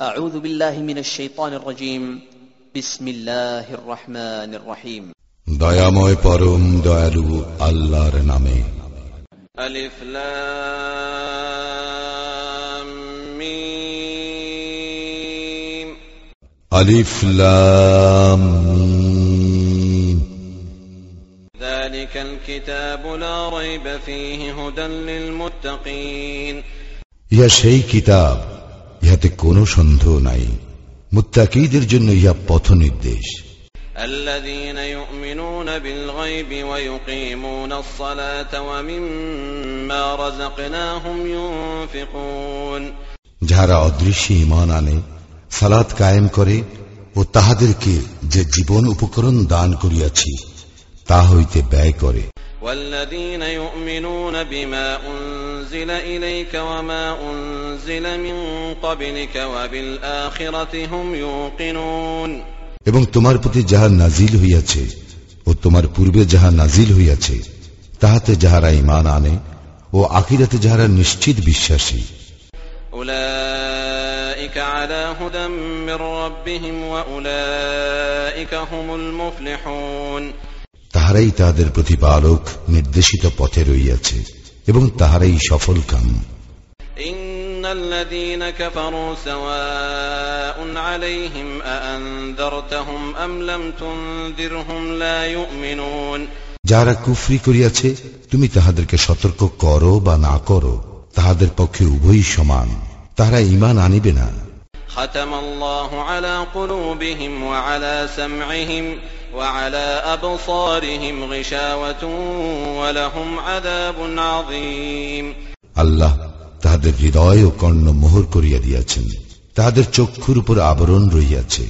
أعوذ بالله من الشيطان الرجيم بسم الله الرحمن الرحيم দয়াময় পরম দয়ালু আল্লাহর নামে ألف لام ميم আলিফ লাম মিম। ذلك الكتاب لا ريب فيه هدى للمتقين ইহা সেই কিতাব ইহাতে কোনো সন্দেহ নাই। মুত্তাকিদের জন্য ইহা পথ নির্দেশ যাহারা অদৃশ্য ইমান আনে সালাত কায়েম করে ও তাহাদেরকে যে জীবন উপকরণ দান করিয়াছি তা হইতে ব্যয় করে। والذين يؤمنون بما أنزل إليك وما أنزل من قبلك وبالآخرة هم يوقنون এবং তোমার প্রতি যাহা নাজিল হইয়াছে ও তোমার পূর্বে যাহা নাজিল হইয়াছে তাহাতে যাহারা ইমান আনে ও আখিরাতে যাহারা নিশ্চিত বিশ্বাসী أولئك على هدى من ربهم وأولئك هم المفلحون তাহারাই তাহাদের প্রতিপালক নির্দেশিত পথে রইয়াছে এবং তাহারাই সফল কাম إن الذين كفروا سواء عليهم أأنذرتهم أم لم تنذرهم لا يؤمنون যাহারা কুফরি করিয়াছে তুমি তাহাদেরকে সতর্ক করো বা না করো তাহাদের পক্ষে উভয়ই সমান তাহারা ইমান আনিবে না ختم الله على قلوبهم وعلى سمعهم وعلى أبصارهم غشاوة ولهم عذاب عظيم আল্লাহ তাহাদের হৃদয় ও কর্ণ মোহর করিয়া দিয়াছেন তাহাদের চক্ষুর উপর আবরণ রইয়াছে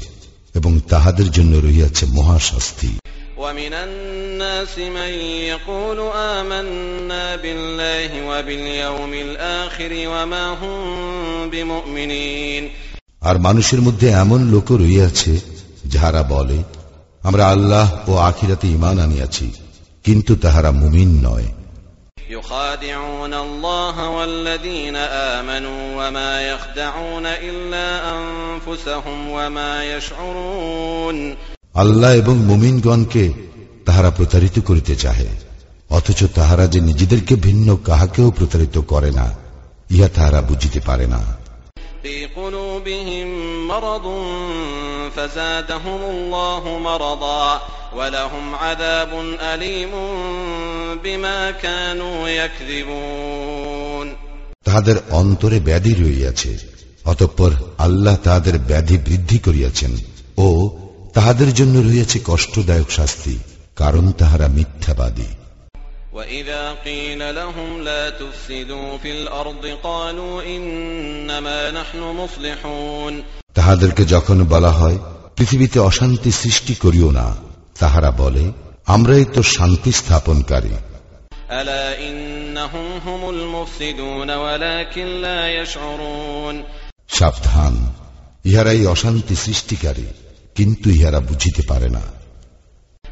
এবং তাহাদের জন্য রইয়াছে মহাশাস্তি ومن الناس من يقول آمنا بالله وباليوم الآخر وما هم بمؤمنين আর মানুষের মধ্যে এমন লোক রইয়াছে যাহারা বলে আমরা আল্লাহ ও আখিরাতে ইমান আনিয়াছি কিন্তু তাহারা মুমিন নয় يخادعون الله والذين آمنوا وما يخدعون إلا أنفسهم وما يشعرون আল্লাহ এবং মুমিনগণকে তাহারা প্রতারিত করিতে চাহে অথচ তাহারা যে নিজেদেরকে ভিন্ন কাহাকেও প্রতারিত করে না ইহা তাহারা বুঝিতে পারে না في قلوبهم مرض فزادهم الله مرضا ولهم عذاب أليم بما كانوا يكذبون তাহাদের অন্তরে ব্যাধি রইয়াছে অতঃপর আল্লাহ তাহাদের ব্যাধি বৃদ্ধি করিয়াছেন ও তাহাদের জন্য রইয়াছে কষ্টদায়ক শাস্তি কারণ তাহারা মিথ্যাবাদী وإذا قيل لهم لا تفسدوا في الأرض قالوا إنما نحن مصلحون তাহাদেরকে যখন বলা হয় পৃথিবীতে অশান্তি সৃষ্টি করিও না তাহারা বলে আমরাই তো শান্তি স্থাপনকারী ألا إنهم هم المفسدون ولكن لا يشعرون সাবধান ইহারাই অশান্তি সৃষ্টিকারী কিন্তু ইহারা বুঝিতে পারে না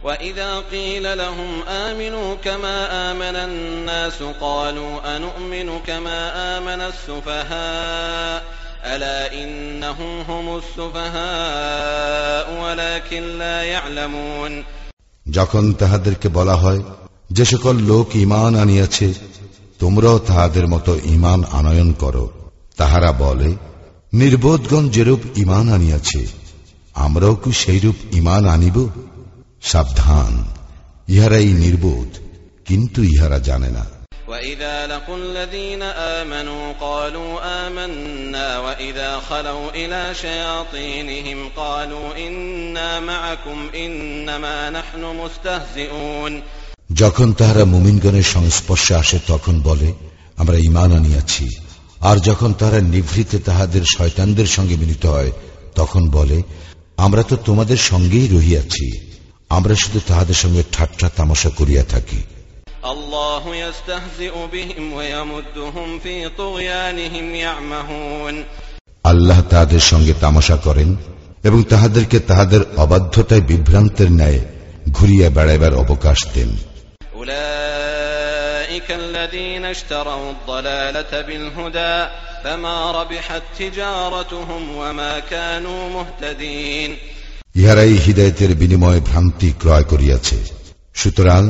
وإذا قيل لهم آمنوا كما آمن الناس قالوا أنؤمن كما آمن السفهاء ألا إنهم هم السفهاء ولكن لا يعلمون যখন তাহাদেরকে বলা হয় যে সকল লোক ইমান আনিয়াছে তোমরাও তাহাদের মতো ইমান আনয়ন করো তাহারা বলে নির্বোধগণ যেরূপ ইমান আনিয়াছে আমরাও কি সেইরূপ ইমান আনিব সাবধান ইহারাই নির্বোধ কিন্তু ইহারা জানে না وإذا لقوا الذين آمنوا قالوا آمنا وإذا خلوا إلى شياطينهم قالوا إنا معكم إنما نحن مستهزئون যখন তাহারা মুমিনগণের সংস্পর্শে আসে তখন বলে আমরা ইমান আনিয়াছি আর যখন তাহারা নিভৃতে তাহাদের শয়তানদের সঙ্গে মিলিত হয় তখন বলে আমরা তো তোমাদের সঙ্গেই রহিয়াছি আমরা শুধু তাহাদের সঙ্গে ঠাট্টা তামাশা করিয়া থাকি الله يستهزئ بهم ويمدهم في طغيانهم يعمهون আল্লাহ তাহাদের সঙ্গে তামাশা করেন এবং তাহাদেরকে তাহাদের অবাধ্যতায় বিভ্রান্তের ন্যায় ঘুরিয়া বেড়াইবার অবকাশ দেন أولئك أولئك الذين اشتروا الضلالة بالهدى فما ربحت تجارتهم وما كانوا مهتدين ইহারাই হৃদয়তের বিনিময়ে ভ্রান্তি ক্রয় করিয়াছে সুতরাং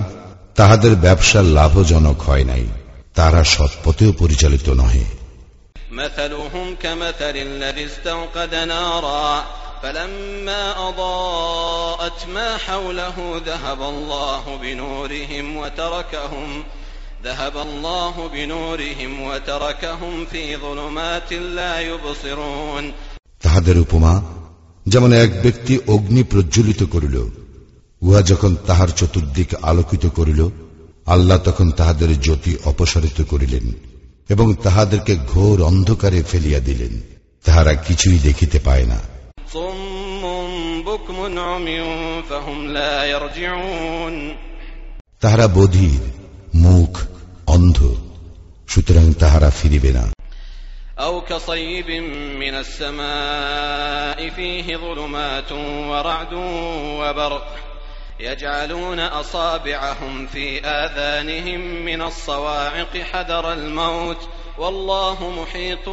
তাহাদের ব্যবসা লাভজনক হয় নাই তারা সৎপথেও পরিচালিত নহে مثلهم كمثل الذي استوقد نارا فلما أضاءت ما حوله ذهب الله بنورهم وتركهم ذهب الله بنورهم وتركهم في ظلمات لا يبصرون তাহাদের উপমা যেমন এক ব্যক্তি অগ্নি প্রজ্বলিত করিল উহা যখন তাহার চতুর্দিক আলোকিত করিল আল্লাহ তখন তাহাদের জ্যোতি অপসারিত করিলেন এবং তাহাদেরকে ঘোর অন্ধকারে ফেলিয়া দিলেন। তাহারা কিছুই দেখিতে পায় না। তাহারা বধির মুখ অন্ধ সুতরাং তাহারা ফিরিবে না। أو كصيب من السماء فيه ظلمات ورعد وبرق يجعلون أصابعهم في آذانهم من الصواعق حذر الموت والله محيط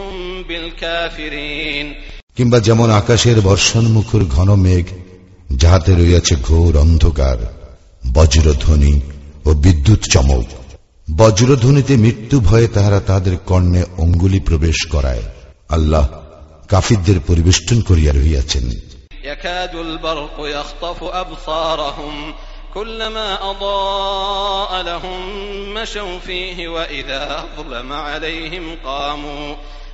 بالكافرين কিংবা যেমন আকাশের বর্ষণ মুখর ঘন মেঘ যাহাতে রইয়াছে ঘোর অন্ধকার বজ্রধ্বনি ও বিদ্যুৎ চমক বজ্রধ্বনিতে মৃত্যু ভয়ে তাহারা তাহাদের কর্ণে অঙ্গুলি প্রবেশ করায় আল্লাহ কাফিরদের পরিবেষ্টন করিয়া রহিয়াছেন يكاد البرق يخطف أبصارهم كلما أضاء لهم مشوا فيه وإذا أظلم عليهم قاموا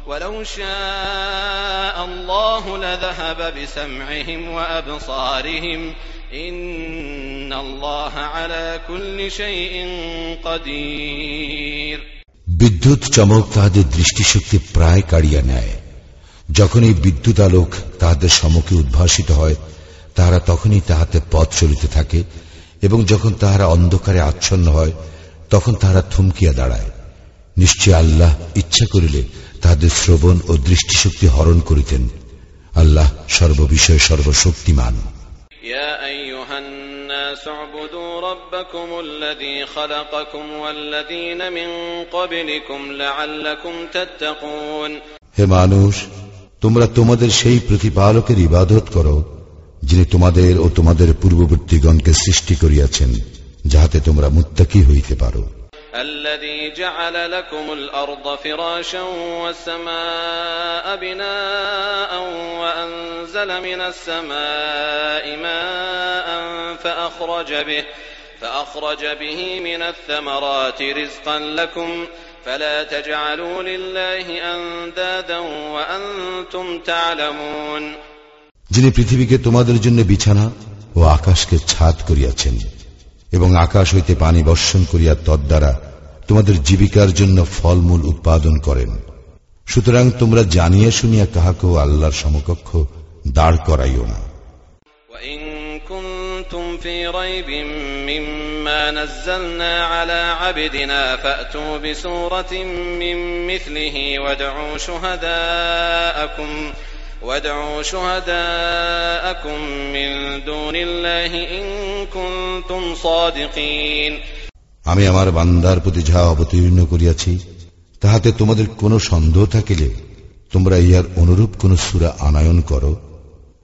ولو شاء الله لذهب بسمعهم وأبصارهم বিদ্যুৎ চমক তাহাদের দৃষ্টিশক্তি প্রায় কাড়িয়া নেয়। যখন এই বিদ্যুৎ আলোক তাহাদের সমকে উদ্ভাসিত হয়, তাহারা তখনই তাহাতে পথ চলিতে থাকে এবং যখন তাহারা অন্ধকারে আচ্ছন্ন হয়, তখন তাহারা থমকিয়া দাঁড়ায়। নিশ্চয় আল্লাহ ইচ্ছা করিলে তাহাদের শ্রবণ ও দৃষ্টিশক্তি হরণ করিতেন। আল্লাহ সর্ববিষয়ে সর্বশক্তিমান। يا أيها الناس اعبدوا ربكم الذي خلقكم والذين من قبلكم لعلكم تتقون হে মানুষ তোমরা তোমাদের সেই প্রতিপালকের ইবাদত করো যিনি তোমাদের ও তোমাদের পূর্ববর্তীগণকে সৃষ্টি করিয়াছেন যাহাতে তোমরা মুত্তাকি হইতে পারো الذي جعل لكم الأرض فراشا والسماء بناء وأنزل من السماء ماء فأخرج به فأخرج به من الثمرات رزقا لكم فلا تجعلوا لله أندادا وأنتم تعلمون যিনি পৃথিবীকে তোমাদের জন্য বিছানা ও আকাশকে ছাদ করিয়াছেন এবং আকাশ হইতে পানি বর্ষণ করিয়া তদ্বারা তোমাদের জীবিকার জন্য ফলমূল উৎপাদন করেন সুতরাং তোমরা জানিয়া শুনিয়া কাহাকেও আল্লাহর সমকক্ষ দাঁড় করাইও না وإن كنتم في ريب مما نزلنا على عبدنا فأتوا بسورة من مثله وادعوا شهداءكم وادعوا شهداءكم من دون الله إن كنتم صادقين আমি আমার বান্দার প্রতি যাহা অবতীর্ণ করিয়াছি তাহাতে তোমাদের কোনো সন্দেহ থাকিলে তোমরা ইহার অনুরূপ কোন সুরা আনায়ন করো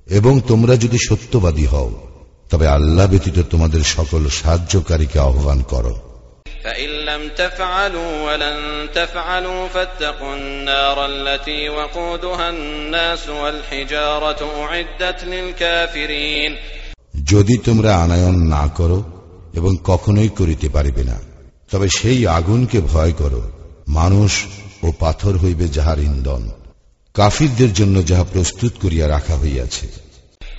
এবং তোমরা যদি সত্যবাদী হও তবে আল্লাহ ব্যতীত তোমাদের সকল সাহায্যকারীকে আহ্বান করো فإن لم تفعلوا ولن تفعلوا فاتقوا النار التي وقودها الناس والحجارة أعدت للكافرين যদি তোমরা আনায়ন না করো এবং কখনোই করিতে পারিবে না তবে সেই আগুনকে ভয় করো মানুষ ও পাথর হইবে যাহার ইন্ধন কাফিরদের জন্য যাহা প্রস্তুত করিয়া রাখা হইয়াছে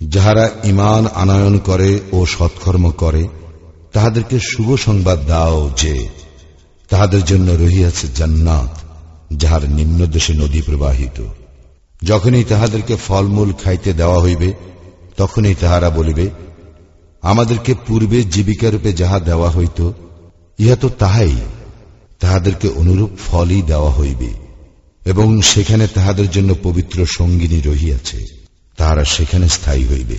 যাহারা ইমান আনায়ন করে ও সৎকর্ম করে, তাহাদেরকে শুভ সংবাদ দাও যে তাহাদের জন্য রহিয়াছে জান্নাত, যাহার নিম্ন দেশে নদী প্রবাহিত। যখনই তাহাদেরকে ফলমূল খাইতে দেওয়া হইবে, তখনই তাহারা বলিবে, আমাদেরকে পূর্বে জীবিকারূপে যাহা দেওয়া হইত, ইহা তো তাহাই। তাহাদেরকে অনুরূপ ফলই দেওয়া হইবে এবং সেখানে তাহাদের জন্য পবিত্র সঙ্গিনী রহিয়াছে। তাহারা সেখানে স্থায়ী হইবে।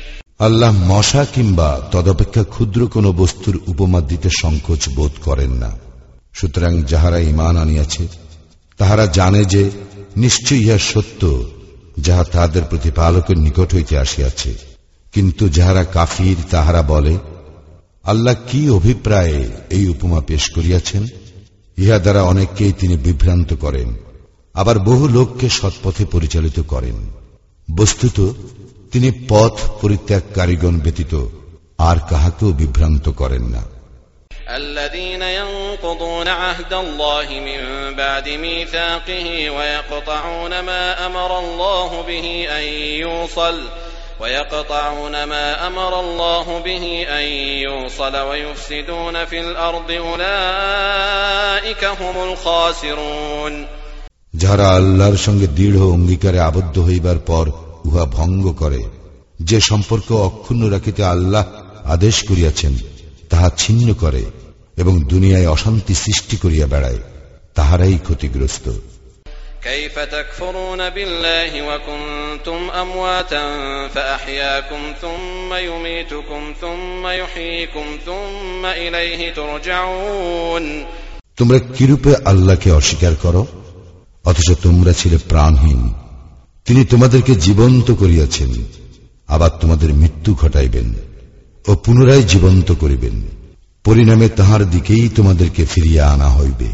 আল্লাহ মশা কিংবা তদপেক্ষা ক্ষুদ্র কোন বস্তুর উপমা দিতে সংকোচ বোধ করেন না। সুতরাং যাহারা ইমান আনিয়াছে, তাহারা জানে যে নিশ্চয় ইহা সত্য, যাহা তাহাদের প্রতিপালকের নিকট হইতে আসিয়াছে। কিন্তু যাহারা কাফির, তাহারা বলে, আল্লাহ কি অভিপ্রায়ে এই উপমা পেশ করিয়াছেন? ইহা দ্বারা অনেককেই তিনি বিভ্রান্ত করেন, আবার বহু লোককে সৎপথে পরিচালিত করেন। বস্তুত তিনি পথ পরিত্যাগকারীগণ ব্যতীত আর কাহাকেও বিভ্রান্ত করেন না الذين ينقضون عهد الله من بعد ميثاقه ويقطعون ما امر الله به ان يوصل ويقطعون ما امر الله به ان يوصل ويفسدون في الارض اولئك هم الخاسرون যাহারা আল্লাহর সঙ্গে দৃঢ় অঙ্গীকারে আবদ্ধ হইবার পর উহা ভঙ্গ করে যে সম্পর্ক অক্ষুণ্ণ রাখিতে আল্লাহ আদেশ করিয়াছেন তাহা ছিন্ন করে এবং দুনিয়ায় অশান্তি সৃষ্টি করিয়া বেড়ায় তাহারাই ক্ষতিগ্রস্ত كيف تكفرون بالله وكنتم امواتا فاحياكم ثم يميتكم ثم يحييكم ثم اليه ترجعون তোমরা কিরূপে আল্লাহকে অস্বীকার করো অথচ তোমরা ছিলে প্রাণহীন তিনি তোমাদেরকে জীবন্ত করিয়াছেন আবার তোমাদের মৃত্যু ঘটাইবেন ও পুনরায় জীবন্ত করিবেন পরিণামে তাহার দিকেই তোমাদেরকে ফিরিয়া আনা হইবে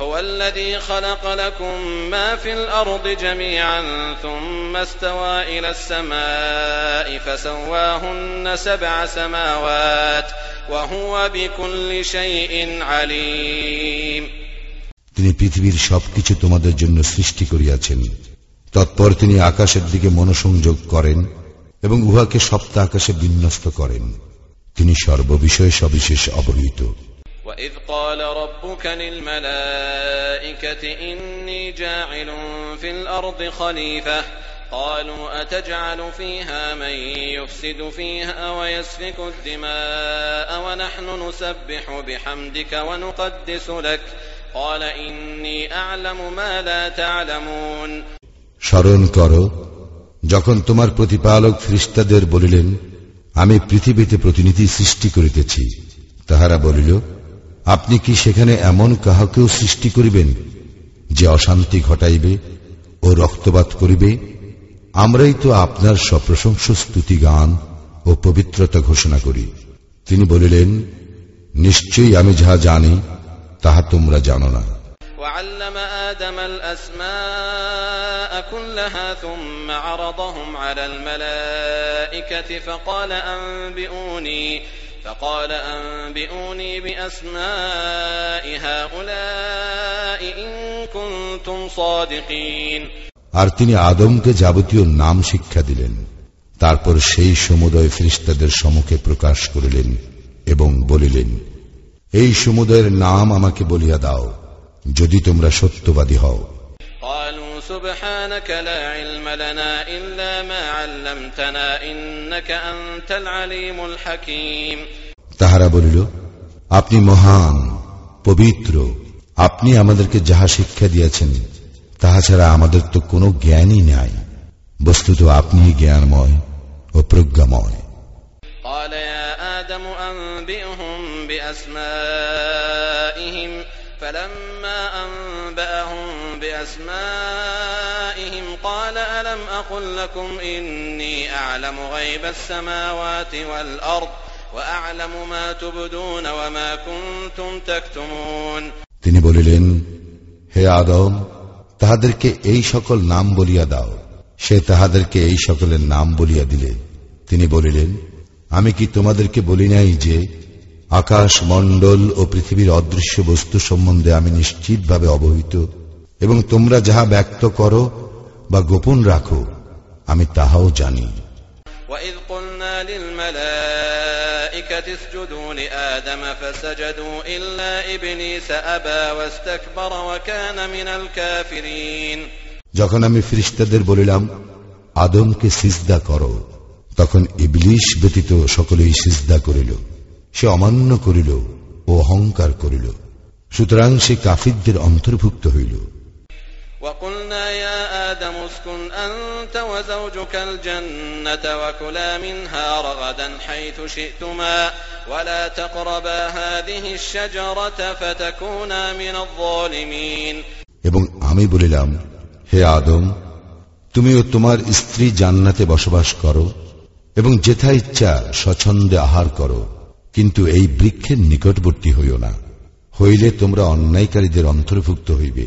هو الذي خلق لكم ما في الارض جميعا ثم استوى الى السماء فسواهن سبع سماوات وهو بكل شيء عليم তিনি পৃথিবীর সবকিছু তোমাদের জন্য সৃষ্টি করিয়াছেন তৎপর তিনি আকাশের দিকে মনোসংযোগ করেন এবং উহাকে সপ্তাহ আকাশে বিন্যস্ত করেন তিনি সর্ববিষয়ে সবিশেষ অবহিত وإذ قال ربك للملائكة إني جاعل في الأرض خليفة قالوا أتجعل فيها من يفسد فيها ويسفك الدماء ونحن نسبح بحمدك ونقدس لك قال إني أعلم ما لا تعلمون স্মরণ করো, যখন তোমার প্রতিপালক খ্রিস্টাদের বলিলেন, আমি পৃথিবীতে প্রতিনিধি সৃষ্টি করিতেছি, তাহারা বলিল, আপনি কি সেখানে এমন কাহাকেও সৃষ্টি করিবেন, যে অশান্তি ঘটাইবে ও রক্তপাত করিবে? আমরাই তো আপনার সপ্রশংস, স্তুতি, গান ও পবিত্রতা ঘোষণা করি। তিনি বলিলেন, নিশ্চয়ই আমি যাহা জানি, তাহা তোমরা জানো না। وعلم آدم الأسماء كلها ثم عرضهم على الملائكة فقال أنبئوني فقال أنبئوني بأسماء هؤلاء إن كنتم صادقين আর তিনি আদমকে যাবতীয় নাম শিক্ষা দিলেন তারপর সেই সমুদয় ফ্রিস্তাদের সম্মুখে প্রকাশ করিলেন এবং বলিলেন এই সমুদয়ের নাম আমাকে বলিয়া দাও যদি তোমরা সত্যবাদী হও قالوا سبحانك لا علم لنا إلا ما علمتنا إنك أنت العليم الحكيم তাহারা বলিল আপনি মহান পবিত্র আপনি আমাদেরকে যাহা শিক্ষা দিয়েছেন তাহা ছাড়া আমাদের তো কোনো জ্ঞানই নাই বস্তুত আপনি জ্ঞানময় ও প্রজ্ঞাময় قال يا آدم أنبئهم بأسمائهم فلما أنبأهم بأسمائهم قال ألم أقل لكم إني أعلم غيب السماوات والأرض وأعلم ما تبدون وما كنتم تكتمون তিনি বলিলেন হে আদম তাহাদেরকে এই সকল নাম বলিয়া দাও সে তাহাদেরকে এই সকলের নাম বলিয়া দিলে তিনি বলিলেন আমি কি তোমাদেরকে বলি নাই যে আকাশ মণ্ডল ও পৃথিবীর অদৃশ্য বস্তু সম্বন্ধে আমি নিশ্চিতভাবে অবহিত এবং তোমরা যাহা ব্যক্ত করো বা গোপন রাখো আমি তাহাও জানি وإذ قلنا للملائكة اسجدوا لآدم فسجدوا إلا إبليس أبى واستكبر وكان من الكافرين যখন আমি ফিরিস্তাদের বলিলাম আদমকে সিজদা করো তখন ইবলিশ ব্যতীত সকলেই সিজদা করিল সে অমান্য করিল ও অহংকার করিল সুতরাং সে কাফিরদের অন্তর্ভুক্ত হইল وقلنا يا آدم اسكن أنت وزوجك الجنة وكلا منها رغدا حيث شئتما ولا تقربا هذه الشجرة فتكونا من الظالمين এবং আমি বলিলাম হে আদম তুমিও তোমার স্ত্রী জান্নাতে বসবাস করো এবং যেথা ইচ্ছা স্বচ্ছন্দে আহার করো কিন্তু এই বৃক্ষের নিকটবর্তী হইও না হইলে তোমরা অন্যায়কারীদের অন্তর্ভুক্ত হইবে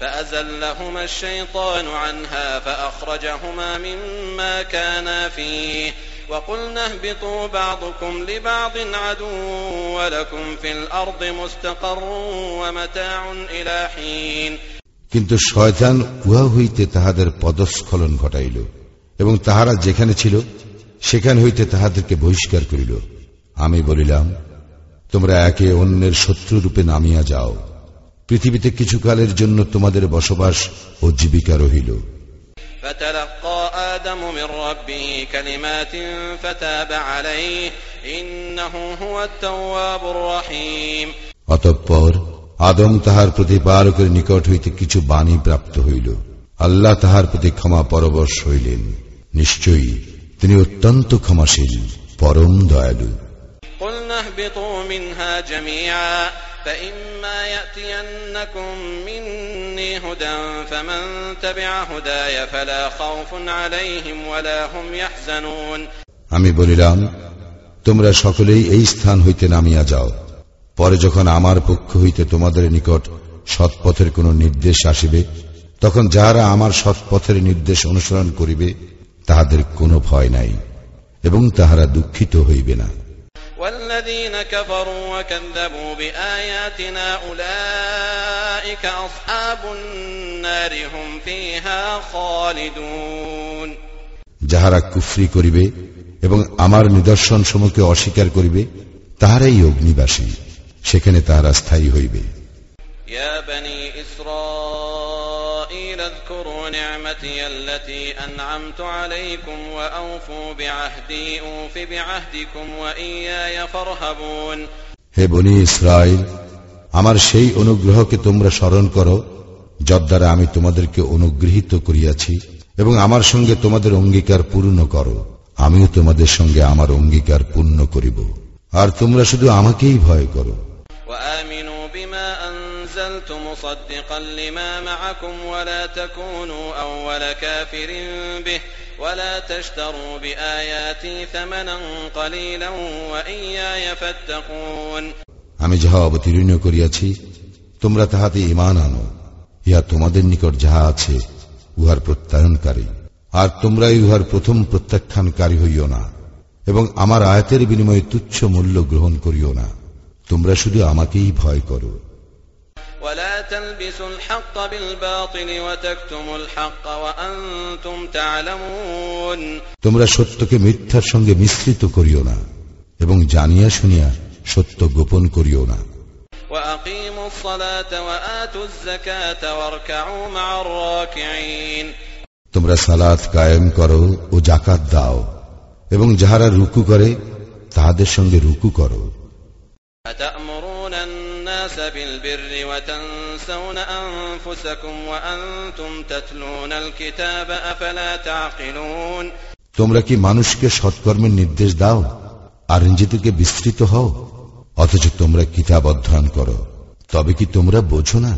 فأزلهما الشيطان عنها فأخرجهما مما كانا فيه وقلنا اهبطوا بعضكم لبعض عدو ولكم في الأرض مستقر ومتاع إلى حين কিন্তু শয়তান উহা হইতে তাহাদের পদস্খলন ঘটাইল এবং তাহারা যেখানে ছিল সেখান হইতে তাহাদেরকে বহিষ্কার করিল আমি বলিলাম তোমরা একে অন্যের শত্রুরূপে নামিয়া যাও পৃথিবীতে কিছুকালের জন্য তোমাদের বসবাস ও জীবিকা রহিল فتلقى آدم من ربه كلمات فتاب عليه إنه هو التواب الرحيم অতঃপর আদম তাহার প্রতিপারকের নিকট হইতে কিছু বাণী প্রাপ্ত হইল আল্লাহ তাহার প্রতি ক্ষমা পরবশ হইলেন নিশ্চয়ই তিনি অত্যন্ত ক্ষমাশীল পরম দয়ালু قلنا اهبطوا منها جميعا فإما يأتينكم مني هدى فمن تبع هداي فلا خوف عليهم ولا هم يحزنون আমি বলিলাম তোমরা সকলেই এই স্থান হইতে নামিয়া যাও পরে যখন আমার পক্ষ হইতে তোমাদের নিকট সৎপথের কোন নির্দেশ আসিবে তখন যাহারা আমার সৎপথের নির্দেশ অনুসরণ করিবে তাহাদের কোনো ভয় নাই এবং তাহারা দুঃখিত হইবে না والذين كفروا وكذبوا بآياتنا أولئك أصحاب النار هم فيها خالدون যাহারা কুফরি করিবে এবং আমার নিদর্শন সমূহকে অস্বীকার করিবে তাহারাই অগ্নিবাসী সেখানে তাহারা স্থায়ী হইবে يا بني إسرائيل اذكروا نعمتي التي أنعمت عليكم وأوفوا بعهدي أوف بعهدكم وإياي فارهبون হে বনি ইসরায়েল আমার সেই অনুগ্রহকে তোমরা স্মরণ করো যদ্বারা আমি তোমাদেরকে অনুগৃহীত করিয়াছি এবং আমার সঙ্গে তোমাদের অঙ্গীকার পূর্ণ করো আমিও তোমাদের সঙ্গে আমার অঙ্গীকার পূর্ণ করিব আর তোমরা শুধু আমাকেই ভয় করো وآمنوا بما أنزلت مصدقا لما معكم ولا تكونوا أول كافر به ولا تشتروا بآياتي ثمنا قليلا وإياي فاتقون আমি যাহা অবতীর্ণ করিয়াছি তোমরা তাহাতে ইমান আনো ইহা তোমাদের নিকট যাহা আছে উহার প্রত্যায়নকারী আর তোমরাই উহার প্রথম প্রত্যাখ্যানকারী হইও না এবং আমার আয়াতের বিনিময়ে তুচ্ছ মূল্য গ্রহণ করিও না তোমরা শুধু আমাকেই ভয় করো ولا تلبسوا الحق بالباطل وتكتموا الحق وأنتم تعلمون তোমরা সত্যকে মিথ্যার সঙ্গে মিশ্রিত করিও না এবং জানিয়া শুনিয়া সত্য গোপন করিও না وأقيموا الصلاة وآتوا الزكاة واركعوا مع الراكعين তোমরা সালাত কায়েম করো ও জাকাত দাও এবং যাহারা রুকু করে তাহাদের সঙ্গে রুকু করো أتأمرون الناس بالبر وتنسون أنفسكم وأنتم تتلون الكتاب أفلا تعقلون তোমরা কি মানুষকে সৎকর্মের নির্দেশ দাও আর নিজেদেরকে বিস্তৃত হও অথচ তোমরা কিতাব অধ্যয়ন করো তবে কি তোমরা বোঝো না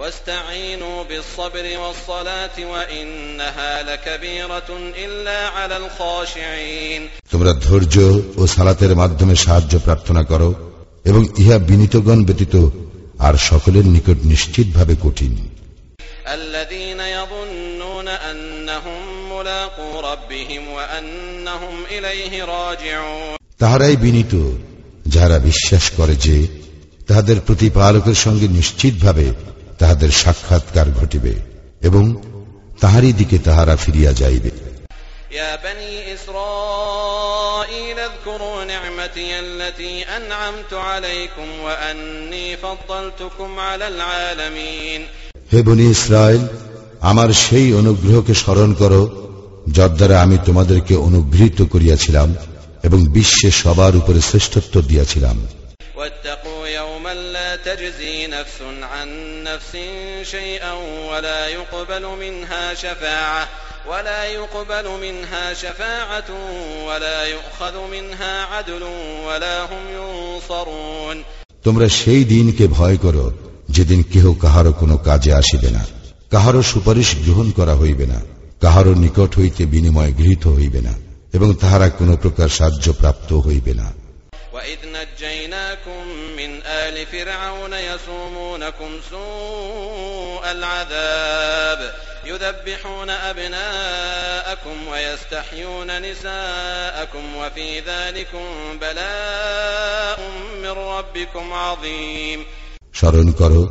واستعينوا بالصبر والصلاة وإنها لكبيرة إلا على الخاشعين তোমরা ধৈর্য ও সালাতের মাধ্যমে সাহায্য প্রার্থনা করো এবং ইহা বিনীতগণ ব্যতীত আর সকলের নিকট নিশ্চিতভাবে কঠিন। তাহারাই বিনীত যাহারা বিশ্বাস করে যে তাহাদের প্রতিপালকের সঙ্গে নিশ্চিতভাবে তাহাদের সাক্ষাৎকার ঘটিবে এবং তাহারই দিকে তাহারা ফিরিয়া যাইবে। يا بني إسرائيل اذكروا نعمتي التي أنعمت عليكم وأني فضلتكم على العالمين হে বনি ইসরায়েল আমার সেই অনুগ্রহকে স্মরণ করো যার দ্বারা আমি তোমাদেরকে অনুগৃহীত করিয়াছিলাম এবং বিশ্বে সবার উপরে শ্রেষ্ঠত্ব দিয়াছিলাম واتقوا يوما لا تجزي نفس عن نفس شيئا ولا يقبل منها شفاعة ولا يقبل منها شفاعة ولا يؤخذ منها عدل ولا هم ينصرون তোমরা সেই দিনকে ভয় করো যেদিন কেহ কাহারও কোনো কাজে আসিবে না কাহারও সুপারিশ গ্রহণ করা হইবে না কাহারও নিকট হইতে বিনিময় গৃহীত হইবে না এবং তাহারা কোন প্রকার সাহায্য প্রাপ্ত হইবে না وإذ نجيناكم من آل فرعون يسومونكم سوء العذاب يذبحون أبناءكم ويستحيون نساءكم وفي ذلكم بلاء من ربكم عظيم স্মরণ করো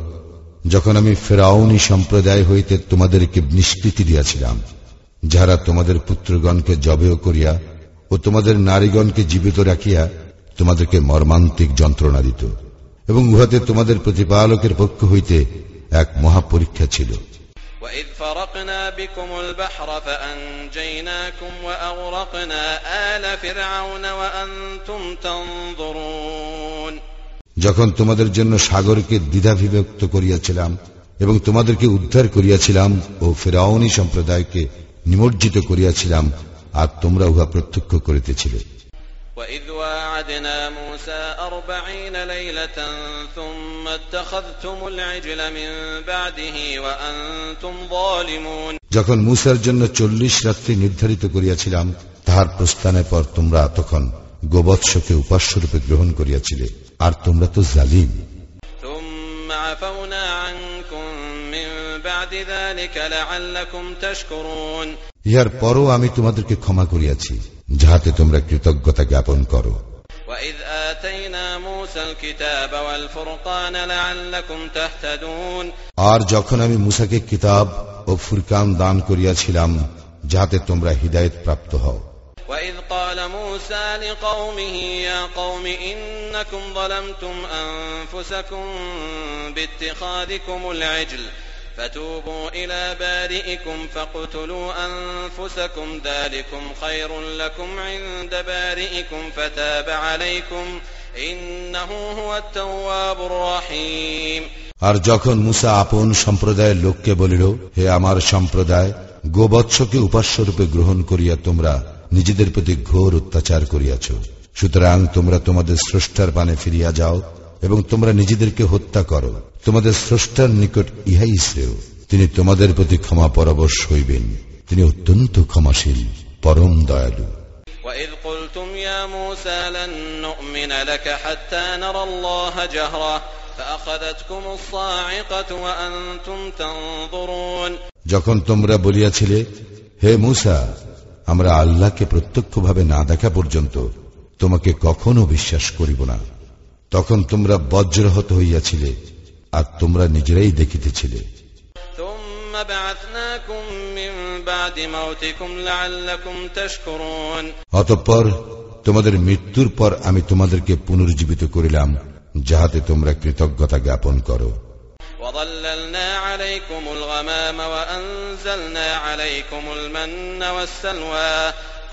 যখন আমি ফেরাউনি সম্প্রদায় হইতে তোমাদেরকে নিষ্কৃতি দিয়াছিলাম যাহারা তোমাদের পুত্রগণকে জবেও করিয়া ও তোমাদের নারীগণকে জীবিত রাখিয়া তোমাদেরকে মর্মান্তিক যন্ত্রণা দিত এবং উহাতে তোমাদের প্রতিপালকের পক্ষ হইতে এক মহাপরীক্ষা ছিল وإذ فرقنا بكم البحر فأنجيناكم وأغرقنا آل فرعون وأنتم تنظرون যখন তোমাদের জন্য সাগরকে দ্বিধাবিভক্ত করিয়াছিলাম এবং তোমাদেরকে উদ্ধার করিয়াছিলাম ও ফেরাউনি সম্প্রদায়কে নিমজ্জিত করিয়াছিলাম আর তোমরা উহা প্রত্যক্ষ করিতেছিলে وَإِذْ وَاعَدْنَا موسى أَرْبَعِينَ لَيْلَةً ثُمَّ اتَّخَذْتُمُ الْعِجْلَ من بَعْدِهِ وأنتم ظَالِمُونَ যখন মুসার জন্য চল্লিশ রাত্রি নির্ধারিত করিয়াছিলাম তাহার প্রস্থানের পর তোমরা তখন গোবৎসকে উপাস্যরূপে গ্রহণ করিয়াছিলে আর তোমরা তো জালিম। ইহার পরও আমি তোমাদেরকে ক্ষমা করিয়াছি। যাহাতে তোমরা কৃতজ্ঞতা জ্ঞাপন করো وإذ آتينا موسى الكتاب والفرقان لعلكم تهتدون আর যখন আমি মুসাকে কিতাব ও ফুরকান দান করিয়াছিলাম যাহাতে তোমরা হৃদায়ত প্রাপ্ত হও وإذ قال موسى لقومه يا قوم إنكم ظلمتم أنفسكم باتخاذكم العجل فتوبوا إلى بارئكم فاقتلوا أنفسكم ذلكم خير لكم عند بارئكم فتاب عليكم إنه هو التواب الرحيم আর যখন মুসা আপন সম্প্রদায়ের লোককে বলিল হে আমার সম্প্রদায় গোবৎসকে উপাস্যরূপে গ্রহণ করিয়া তোমরা নিজেদের প্রতি ঘোর অত্যাচার করিয়াছ সুতরাং তোমরা তোমাদের স্রষ্টার পানে ফিরিয়া যাও এবং তোমরা নিজেদেরকে হত্যা করো তোমাদের স্রষ্টার নিকট ইহাই শ্রেয় তিনি তোমাদের প্রতি ক্ষমা পরবশ হইবেন তিনি অত্যন্ত ক্ষমাশীল পরম দয়ালু وإذ قلتم يا موسى لن نؤمن لك حتى نرى الله جهرة فأخذتكم الصاعقة وأنتم تنظرون যখন তোমরা বলিয়াছিলে হে মুসা আমরা আল্লাহকে প্রত্যক্ষভাবে না দেখা পর্যন্ত তোমাকে কখনো বিশ্বাস করিব না তখন তোমরা বজ্রহত হইয়াছিলে আর তোমরা নিজেরাই দেখিতেছিলে ثم بعثناكم من بعد موتكم لعلكم تشكرون অতঃপর তোমাদের মৃত্যুর পর আমি তোমাদেরকে পুনর্জীবিত করিলাম যাহাতে তোমরা কৃতজ্ঞতা জ্ঞাপন করো وظللنا عليكم الغمام وأنزلنا عليكم المن والسلوى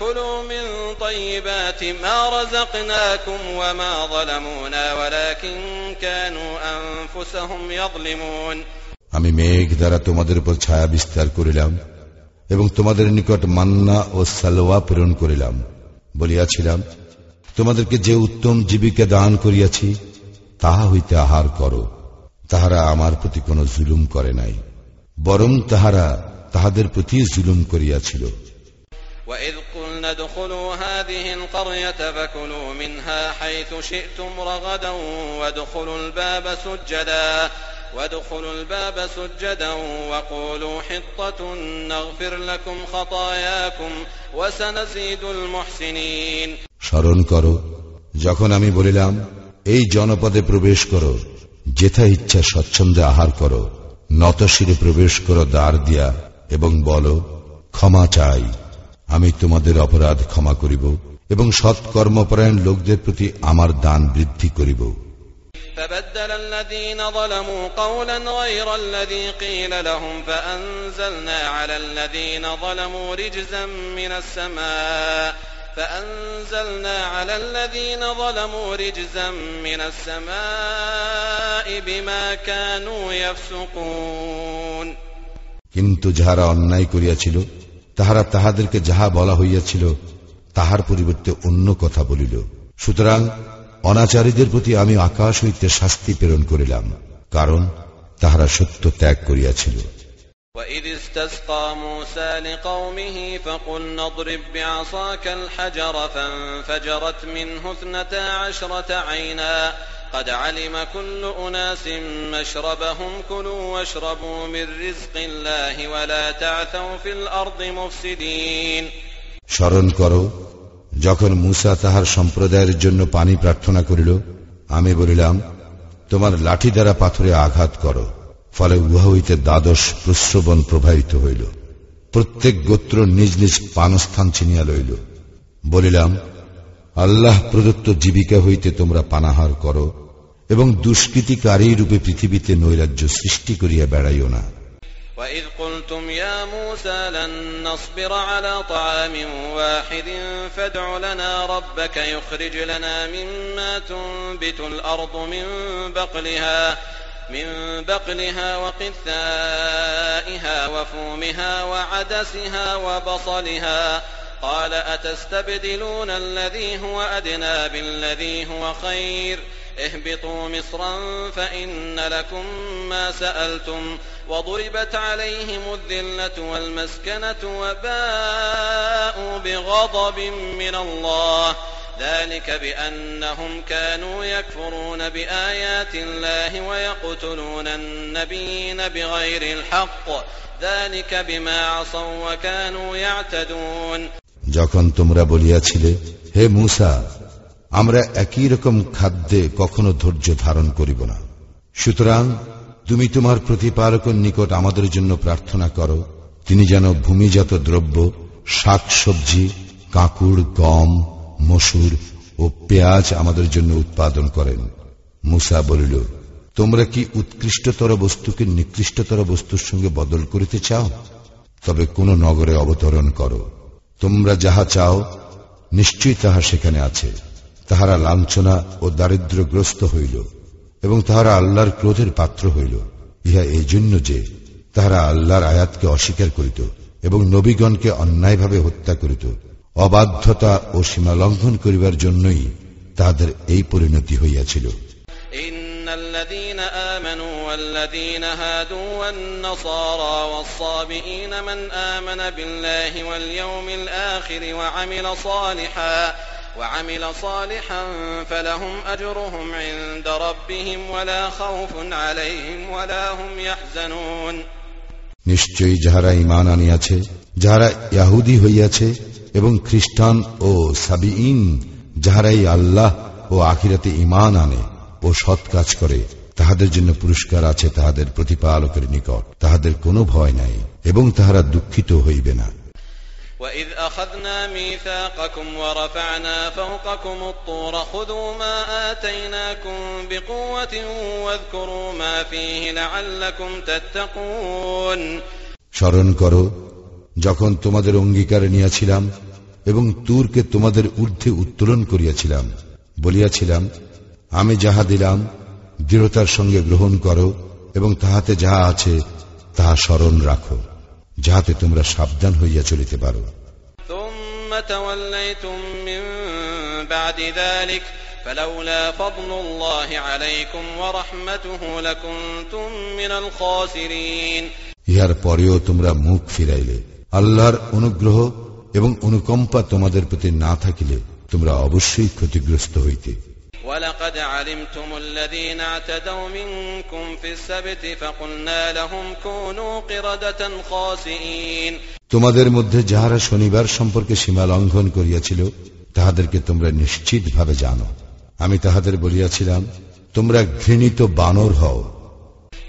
كلوا من طيبات ما رزقناكم وما ظلمونا ولكن كانوا أنفسهم يظلمون আমি মেঘ দ্বারা তোমাদের উপর ছায়া বিস্তার করিলাম এবং তোমাদের নিকট মান্না ও সালোয়া প্রেরণ করিলাম বলিয়াছিলাম তোমাদেরকে যে উত্তম জীবিকা দান করিয়াছি তাহা হইতে আহার করো তাহারা আমার প্রতি কোনো জুলুম করে নাই বরং তাহারা তাহাদের প্রতি জুলুম করিয়াছিল وإذ قلنا قلنا ادخلوا هذه القرية فكلوا منها حيث شئتم رغدا وادخلوا الباب سجدا وادخلوا الباب سجدا وقولوا حطة نغفر لكم خطاياكم وسنزيد المحسنين স্মরণ করো যখন আমি বলিলাম এই জনপদে প্রবেশ করো যেথা ইচ্ছা স্বচ্ছন্দে আহার করো নতশিরে প্রবেশ করো দ্বার দিয়া এবং বলো ক্ষমা চাই আমি তোমাদের অপরাধ ক্ষমা করিব এবং সৎকর্মপরায়ণ লোকদের প্রতি আমার দান বৃদ্ধি করিব فبدل الذين ظلموا قولا غير الذي قيل لهم فأنزلنا على الذين ظلموا رجزا من السماء فأنزلنا على الذين ظلموا رجزا من السماء بما كانوا يفسقون কিন্তু যাহারা অন্যায় করিয়াছিল তাহারা তাহাদেরকে যাহা বলা হইয়াছিল তাহার পরিবর্তে অন্য কথা বলিল সুতরাং অনাচারীদের প্রতি আমি আকাশ হইতে শাস্তি প্রেরণ করিলাম কারণ তাহারা সত্য ত্যাগ করিয়াছিল وإذ استسقى موسى لقومه فقلنا اضرب بعصاك الحجر فانفجرت منه اثنتا عشرة عينا قد علم كل أناس مشربهم كلوا واشربوا من رزق الله ولا تعثوا في الأرض مفسدين স্মরণ করো যখন মুসা তাহার সম্প্রদায়ের জন্য পানি প্রার্থনা করিল আমি বলিলাম তোমার লাঠি দ্বারা পাথরে আঘাত করো ফলে উহা হইতে দ্বাদশ প্রশ্রবণ প্রবাহিত হইল প্রত্যেক গোত্র নিজ নিজ পানস্থান ছিনিয়া লইল বলিলাম আল্লাহ প্রদত্ত জীবিকা হইতে তোমরা পানাহার করো এবং দুষ্কৃতিকারী রূপে পৃথিবীতে নৈরাজ্য সৃষ্টি করিয়া বেড়াইও না وإذ قلتم يا موسى لن نصبر على طعام واحد فادع لنا ربك يخرج لنا مما تنبت الأرض من بقلها من بقلها وقثائها وفومها وعدسها وبصلها قال أتستبدلون الذي هو أدنى بالذي هو خير اهبطوا مصرا فإن لكم ما سألتم وضربت عليهم الذلة والمسكنة وباءوا بغضب من الله ذلك بأنهم كانوا يكفرون بآيات الله ويقتلون النبيين بغير الحق ذلك بما عصوا وكانوا يعتدون যখন তোমরা বলিয়াছিলে হে মুসা আমরা একই রকম খাদ্যে কখনো ধৈর্য ধারণ করিব না। সুতরাং তুমি তোমার প্রতিপালকের নিকট আমাদের জন্য প্রার্থনা করো, তিনি যেন ভূমিজাত দ্রব্য শাক সবজি কাকুড়, গম, মসুর ও পেঁয়াজ আমাদের জন্য উৎপাদন করেন। মুসা বলিল, তোমরা কি উৎকৃষ্টতর বস্তুকে নিকৃষ্টতর বস্তুর সঙ্গে বদল করিতে চাও? তবে কোন নগরে অবতরণ করো। তোমরা যাহা চাও, নিশ্চয়ই তাহা সেখানে আছে। তাহারা লাঞ্ছনা ও দারিদ্রগ্রস্ত হইল এবং তাহারা আল্লাহর ক্রোধের পাত্র হইল ইহা এই জন্য যে তাহারা আল্লাহর আয়াতকে অস্বীকার করিত এবং নবীগণকে অন্যায়ভাবে হত্যা করিত অবাধ্যতা ও সীমা লঙ্ঘন করিবার জন্যই তাহাদের এই পরিণতি হইয়াছিল إن الذين آمنوا والذين هادوا والنصارى والصابئين من آمن بالله واليوم الآخر وعمل صالحا وعمل صالحا فلهم أجرهم عند ربهم ولا خوف عليهم ولا هم يحزنون নিশ্চয়ই যাহারা ইমান আনিয়াছে যাহারা ইয়াহুদি হইয়াছে এবং খ্রিস্টান ও সাবিইন যাহারাই আল্লাহ ও আখিরাতে ইমান আনে ও সৎ কাজ করে তাহাদের জন্য পুরস্কার আছে তাহাদের প্রতিপালকের নিকট তাহাদের কোনো ভয় নাই এবং তাহারা দুঃখিত হইবে না وإذ أخذنا ميثاقكم ورفعنا فوقكم الطور خذوا ما آتيناكم بقوة واذكروا ما فيه لعلكم تتقون স্মরণ করো যখন তোমাদের অঙ্গীকার নিয়েছিলাম এবং তুরকে তোমাদের ঊর্ধ্বে উত্তোলন করিয়াছিলাম বলিয়াছিলাম আমি যাহা দিলাম দৃঢ়তার সঙ্গে গ্রহণ করো এবং তাহাতে যাহা আছে তাহা স্মরণ রাখো যাহাতে তোমরা সাবধান হইয়া চলিতে পারো। ইহার পরেও তোমরা মুখ ফিরাইলে। আল্লাহর অনুগ্রহ এবং অনুকম্পা তোমাদের প্রতি না থাকিলে তোমরা অবশ্যই ক্ষতিগ্রস্ত হইতে। ولقد علمتم الذين اعتدوا منكم في السبت فقلنا لهم كونوا قردة خاسئين তোমাদের মধ্যে যাহারা শনিবার সম্পর্কে সীমা লঙ্ঘন করিয়াছিল তাহাদেরকে তোমরা নিশ্চিতভাবে জানো আমি তাহাদের বলিয়াছিলাম তোমরা ঘৃণিত বানর হও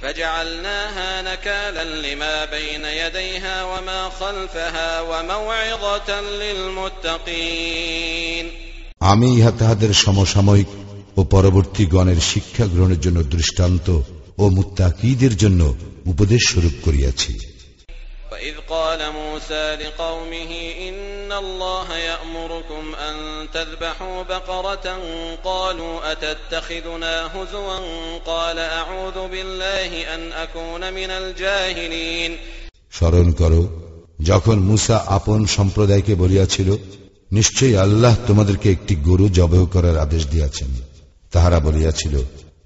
فجعلناها نكالا لما بين يديها وما خلفها وموعظة للمتقين আমি ইহা তাহাদের সমসাময়িক ও পরবর্তী গণের শিক্ষা গ্রহণের জন্য দৃষ্টান্ত ও মুত্তাকিদের জন্য উপদেশ স্বরূপ করিয়াছি وإذ قال موسى لقومه إن الله يأمركم أن تذبحوا بقرة قالوا أتتخذنا هزوا قال أعوذ بالله أن أكون من الجاهلين স্মরণ করো যখন মুসা আপন সম্প্রদায়কে বলিয়াছিল নিশ্চয়ই আল্লাহ তোমাদেরকে একটি গরু জবহ করার আদেশ দিয়াছেন তাহারা বলিয়াছিল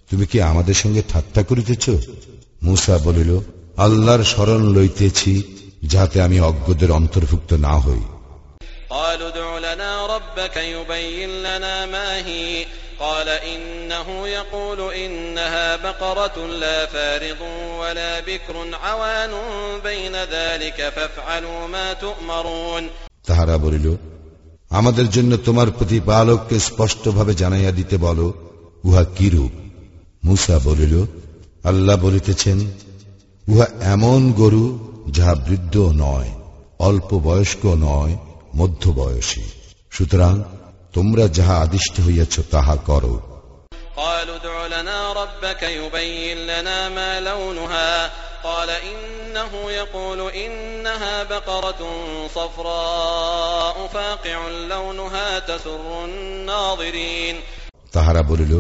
তুমি কি আমাদের সঙ্গে ঠাট্টা করিতেছ মুসা বলিল আল্লাহর স্মরণ লইতেছি যাতে আমি অজ্ঞদের অন্তর্ভুক্ত না হই قالوا ادع لنا ربك يبين لنا ما هي قال إنه يقول إنها بقرة لا فارض ولا بكر عوان بين ذلك فافعلوا ما تؤمرون তাহারা বলিল আমাদের জন্য তোমার প্রতিপালককে স্পষ্টভাবে জানাইয়া দিতে বলো উহা কিরূপ মুসা বলিল আল্লাহ বলিতেছেন উহা এমন গরু যাহা বৃদ্ধ নয় অল্প বয়স্ক নয় মধ্য বয়সী সুতরাং তোমরা যাহা আদিষ্ট হইয়াছ তাহা করো قالوا ادع لنا ربك يبين لنا ما لونها قال إنه يقول إنها بقرة صفراء فاقع لونها تسر الناظرين তাহারা বলিল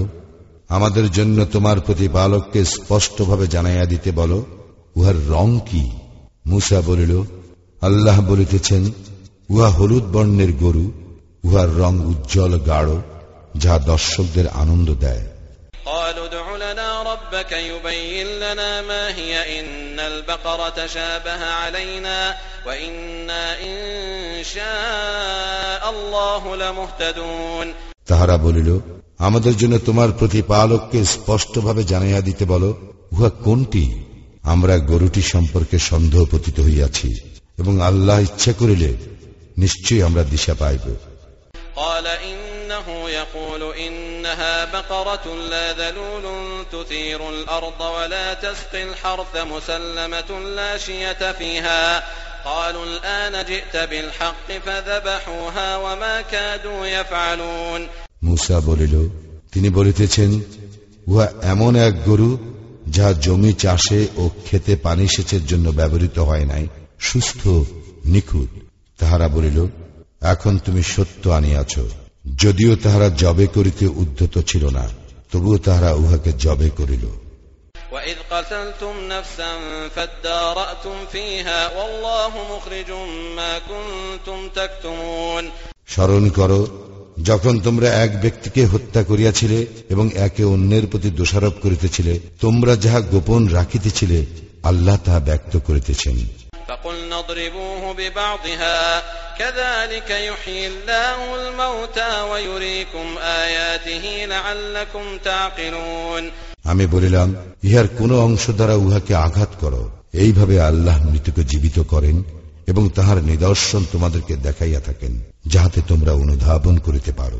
আমাদের জন্য তোমার প্রতিপালককে স্পষ্টভাবে জানাইয়া দিতে বলো উহার রং কি মুসা বলিল আল্লাহ বলিতেছেন উহা হলুদ বর্ণের গরু উহার রং উজ্জ্বল গাঢ় যা দর্শকদের আনন্দ দেয় قالوا ادع لنا ربك يبين لنا ما هي إن البقرة شابه علينا وإنا إن شاء الله لمهتدون তাহারা বলিল আমাদের জন্য তোমার প্রতিপালককে স্পষ্টভাবে জানাইয়া দিতে বলো উহা কোনটি আমরা গরুটি সম্পর্কে সন্দেহ পতিত হইয়াছি এবং আল্লাহ ইচ্ছা করিলে নিশ্চয়ই আমরা দিশা পাইব قال إنه يقول إنها بقرة لا ذلول تثير الأرض ولا تسقي الحرث مسلمة لا شية فيها قالوا الآن جئت بالحق فذبحوها وما كادوا يفعلون মুসা বলিল তিনি বলিতেছেন উহা এমন এক গরু যা জমি চাষে ও খেতে পানি সেচের জন্য ব্যবহৃত হয় নাই সুস্থ নিখুঁত তাহারা বলিল এখন তুমি সত্য আনিয়াছ যদিও তাহারা জবে করিতে উদ্ধত ছিল না তবুও তাহারা উহাকে জবে করিল وإذ قتلتم نفسا فادارأتم فيها والله مخرج ما كنتم تكتمون স্মরণ করো যখন তোমরা এক ব্যক্তিকে হত্যা করিয়াছিলে এবং একে অন্যের প্রতি দোষারোপ করিতেছিলে তোমরা যাহা গোপন রাখিতেছিলে আল্লাহ তাহা ব্যক্ত করিতেছেন فقلنا اضربوه ببعضها كذلك يحيي الله الموتى ويريكم آياته لعلكم تعقلون আমি বলিলাম ইহার কোন অংশ দ্বারা উহাকে আঘাত করো এইভাবে আল্লাহ মৃতকে জীবিত করেন এবং তাহার নিদর্শন তোমাদেরকে দেখাইয়া থাকেন যাহাতে তোমরা অনুধাবন করিতে পারো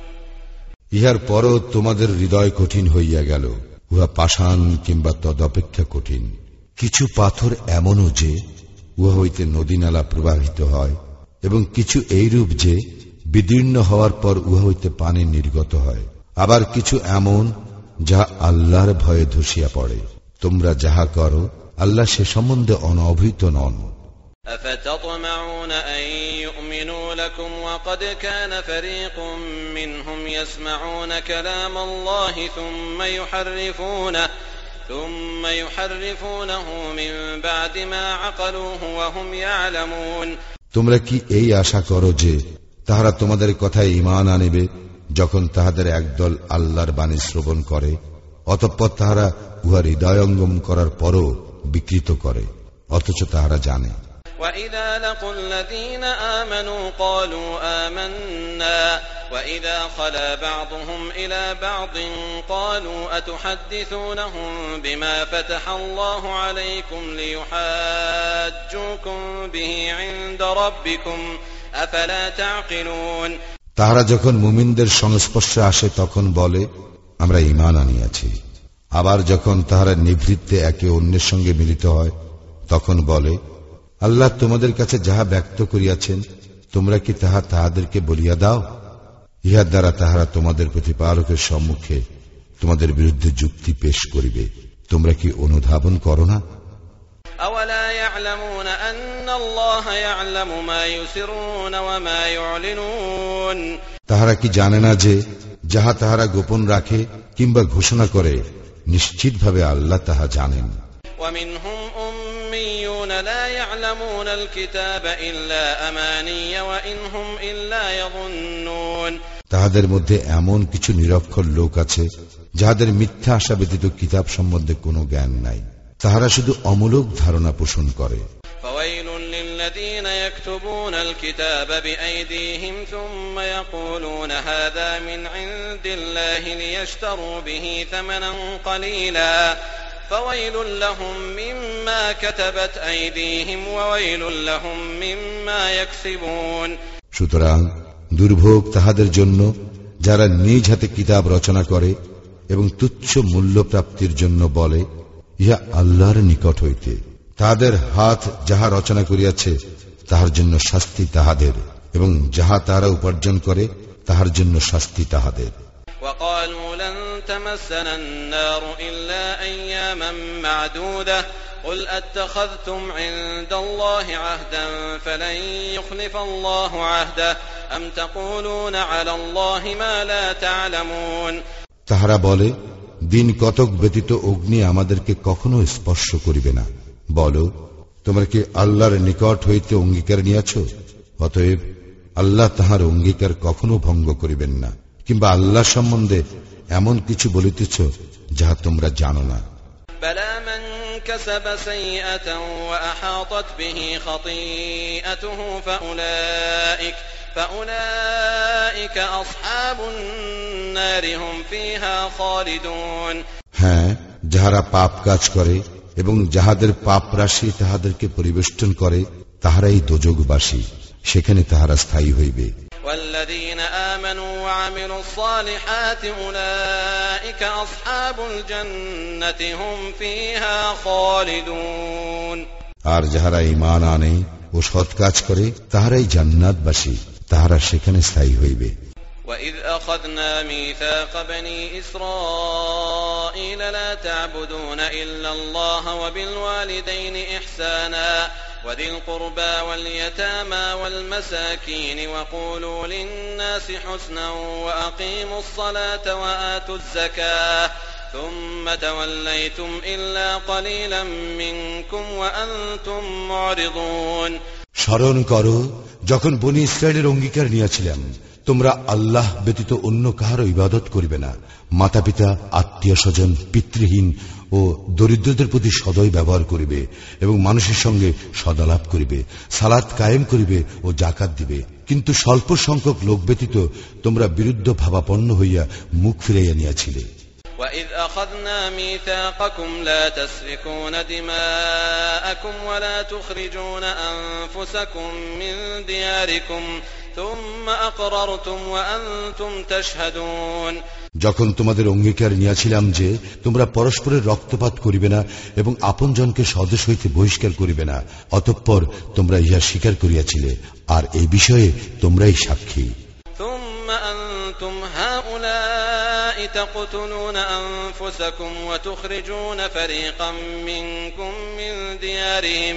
ইহার পরও তোমাদের হৃদয় কঠিন হইয়া গেল, উহা পাষাণ কিংবা তদপেক্ষা কঠিন। কিছু পাথর এমনও যে, উহা হইতে নদীনালা প্রবাহিত হয়, এবং কিছু এইরূপ যে, বিদীর্ণ হওয়ার পর উহা হইতে পানি নির্গত হয়। আবার কিছু এমন যা আল্লাহর ভয়ে ধসিয়া পড়ে। তোমরা যাহা করো, আল্লাহ সে সম্বন্ধে অনভিত নন। أفتطمعون أن يؤمنوا لكم وقد كان فريق منهم يسمعون كلام الله ثم يحرفونه ثم يحرفونه من بعد ما عقلوه وهم يعلمون তোমরা কি এই আশা করো যে তাহারা তোমাদের কথায় ইমান আনিবে যখন তাহাদের একদল আল্লাহর বাণী শ্রবণ করে অতঃপর তাহারা উহার হৃদয়ঙ্গম করার পরও বিকৃত করে অথচ তাহারা জানে وإذا لقوا الذين آمنوا قالوا آمنا وإذا خلا بعضهم إلى بعض قالوا أتحدثونهم بما فتح الله عليكم ليحاجوكم به عند ربكم أفلا تعقلون তাহারা যখন মুমিনদের সংস্পর্শে আসে তখন বলে আমরা ইমান আনিয়াছি আবার যখন তাহারা নিভৃত্তে একে অন্যের সঙ্গে মিলিত হয় তখন বলে আল্লাহ তোমাদের কাছে যাহা ব্যক্ত করিয়াছেন তোমরা কি তাহা তাহাদেরকে বলিয়া দাও ইহার দ্বারা তাহারা তোমাদের প্রতিপালকের সম্মুখে তোমাদের বিরুদ্ধে যুক্তি পেশ করিবে তোমরা কি অনুধাবন করো না أولا يعلمون أن الله يعلم ما يسرون وما يعلنون তাহারা কি জানে না যে যাহা তাহারা গোপন রাখে কিংবা ঘোষণা করে নিশ্চিতভাবে আল্লাহ তাহা জানেন ومنهم أميون لا يعلمون الكتاب إلا أماني وإن هم إلا يظنون তাহাদের মধ্যে এমন কিছু নিরক্ষর লোক আছে যাহাদের মিথ্যা আশা ব্যতীত কিতাব সম্বন্ধে কোনো জ্ঞান নাই তাহারা শুধু অমূলক ধারণা পোষণ করে فويل للذين يكتبون الكتاب بأيديهم ثم يقولون هذا من عند الله ليشتروا به ثمنا قليلا فويل لهم مما كتبت أيديهم وويل لهم مما يكسبون সুতরাং দুর্ভোগ তাহাদের জন্য যারা নিজ হাতে কিতাব রচনা করে এবং তুচ্ছ মূল্য প্রাপ্তির জন্য বলে ইহা আল্লাহর নিকট হইতে তাহাদের হাত যাহা রচনা করিয়াছে তাহার জন্য শাস্তি তাহাদের এবং যাহা তাহারা উপার্জন করে তাহার জন্য শাস্তি তাহাদের وقالوا لن تمسنا النار إلا أياما معدودة قل أتخذتم عند الله عهدا فلن يخلف الله عهده أم تقولون على الله ما لا تعلمون তাহারা বলে দিন কতক ব্যতীত অগ্নি আমাদেরকে কখনো স্পর্শ করিবে না বলো তোমরা কি আল্লাহর নিকট হইতে অঙ্গীকার নিয়াছ অতএব আল্লাহ তাহার অঙ্গীকার কখনো ভঙ্গ করিবেন না কিংবা আল্লাহ সম্বন্ধে এমন কিছু বলিতেছ যাহা তোমরা জানো না بلى من كسب سيئة وأحاطت به خطيئته فأولئك فأولئك أصحاب النار هم فيها خالدون হ্যাঁ যাহারা পাপ কাজ করে এবং যাহাদের পাপ রাশি তাহাদেরকে পরিবেষ্টন করে তাহারাই দোজগবাসী সেখানে তাহারা স্থায়ী হইবে والذين آمنوا وعملوا الصالحات أولئك أصحاب الجنة هم فيها خالدون আর যাহারা ইমান আনে ও সৎ কাজ করে তাহারাই জান্নাতবাসী তাহারা সেখানে স্থায়ী হইবে وإذ أخذنا ميثاق بني إسرائيل لا تعبدون إلا الله وبالوالدين إحسانا وذي القربى واليتامى والمساكين وقولوا للناس حسنا وأقيموا الصلاة وآتوا الزكاة ثم توليتم إلا قليلا منكم وأنتم معرضون স্মরণ করো যখন বনি ইসরায়েলের অঙ্গীকার নিয়েছিলাম তোমরা আল্লাহ ব্যতীত অন্য কাহারও ইবাদত করিবে না মাতা পিতা আত্মীয় স্বজন পিতৃহীন ও দরিদ্রদের প্রতি সদয় ব্যবহার করিবে এবং মানুষের সঙ্গে সদালাপ করিবে সালাত কায়েম করিবে ও জাকাত দিবে কিন্তু স্বল্প সংখ্যক লোক ব্যতীত তোমরা বিরুদ্ধ ভাবাপন্ন হইয়া মুখ ফিরাইয়া নিয়াছিলে وإذ أخذنا ميثاقكم لا تسفكون دماءكم ولا تخرجون أنفسكم من دياركم ثم أقررتم وأنتم تشهدون যখন তোমাদের অঙ্গীকার নিয়াছিলাম যে তোমরা পরস্পরের রক্তপাত করিবে না এবং আপনজনকে স্বদেশ হইতে বহিষ্কার করিবে না অতঃপর তোমরা ইহা স্বীকার করিয়াছিলে আর এই বিষয়ে তোমরাই সাক্ষী ثم أنتم هؤلاء تقتلون أنفسكم وتخرجون فريقا منكم من ديارهم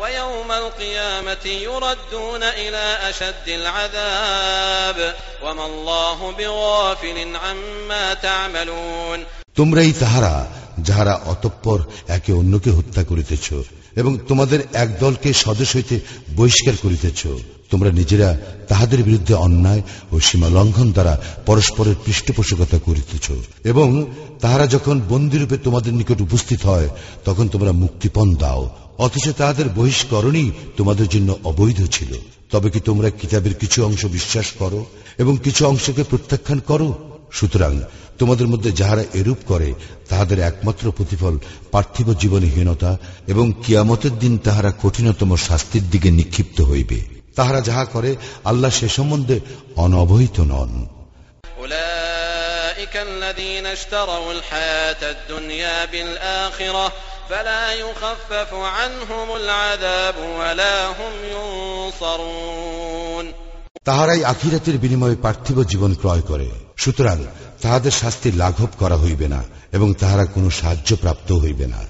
ويوم القيامة يردون إلى أشد العذاب وما الله بغافل عما تعملون তোমরাই তাহারা যাহারা অতঃপর একে অন্যকে হত্যা করিতেছ এবং তোমাদের এক দলকে স্বদেশ হইতে বহিষ্কার করিতেছ। তোমরা নিজেরা তাহাদের বিরুদ্ধে অন্যায় ও সীমা লঙ্ঘন দ্বারা পরস্পরের পৃষ্ঠপোষকতা করিতেছ। এবং তাহারা যখন বন্দিরূপে তোমাদের নিকট উপস্থিত হয়, তখন তোমরা মুক্তিপণ দাও। অথচ তাহাদের বহিষ্করণই তোমাদের জন্য অবৈধ ছিল। তবে কি তোমরা কিতাবের কিছু অংশ বিশ্বাস করো এবং কিছু অংশকে প্রত্যাখ্যান করো? সুতরাং তোমাদের মধ্যে যাহারা এরূপ করে তাহাদের একমাত্র প্রতিফল পার্থিব জীবনে হীনতা এবং কিয়ামতের দিন তাহারা কঠিনতম শাস্তির দিকে নিক্ষিপ্ত হইবে। তাহারা যাহা করে আল্লাহ সে সম্বন্ধে অনবহিত নন। তাহারাই আখিরাতের বিনিময়ে পার্থিব জীবন ক্রয় করে। সুতরাং তাহাদের শাস্তি লাঘব করা হইবে না এবং তাহারা কোনো সাহায্য প্রাপ্ত হইবে না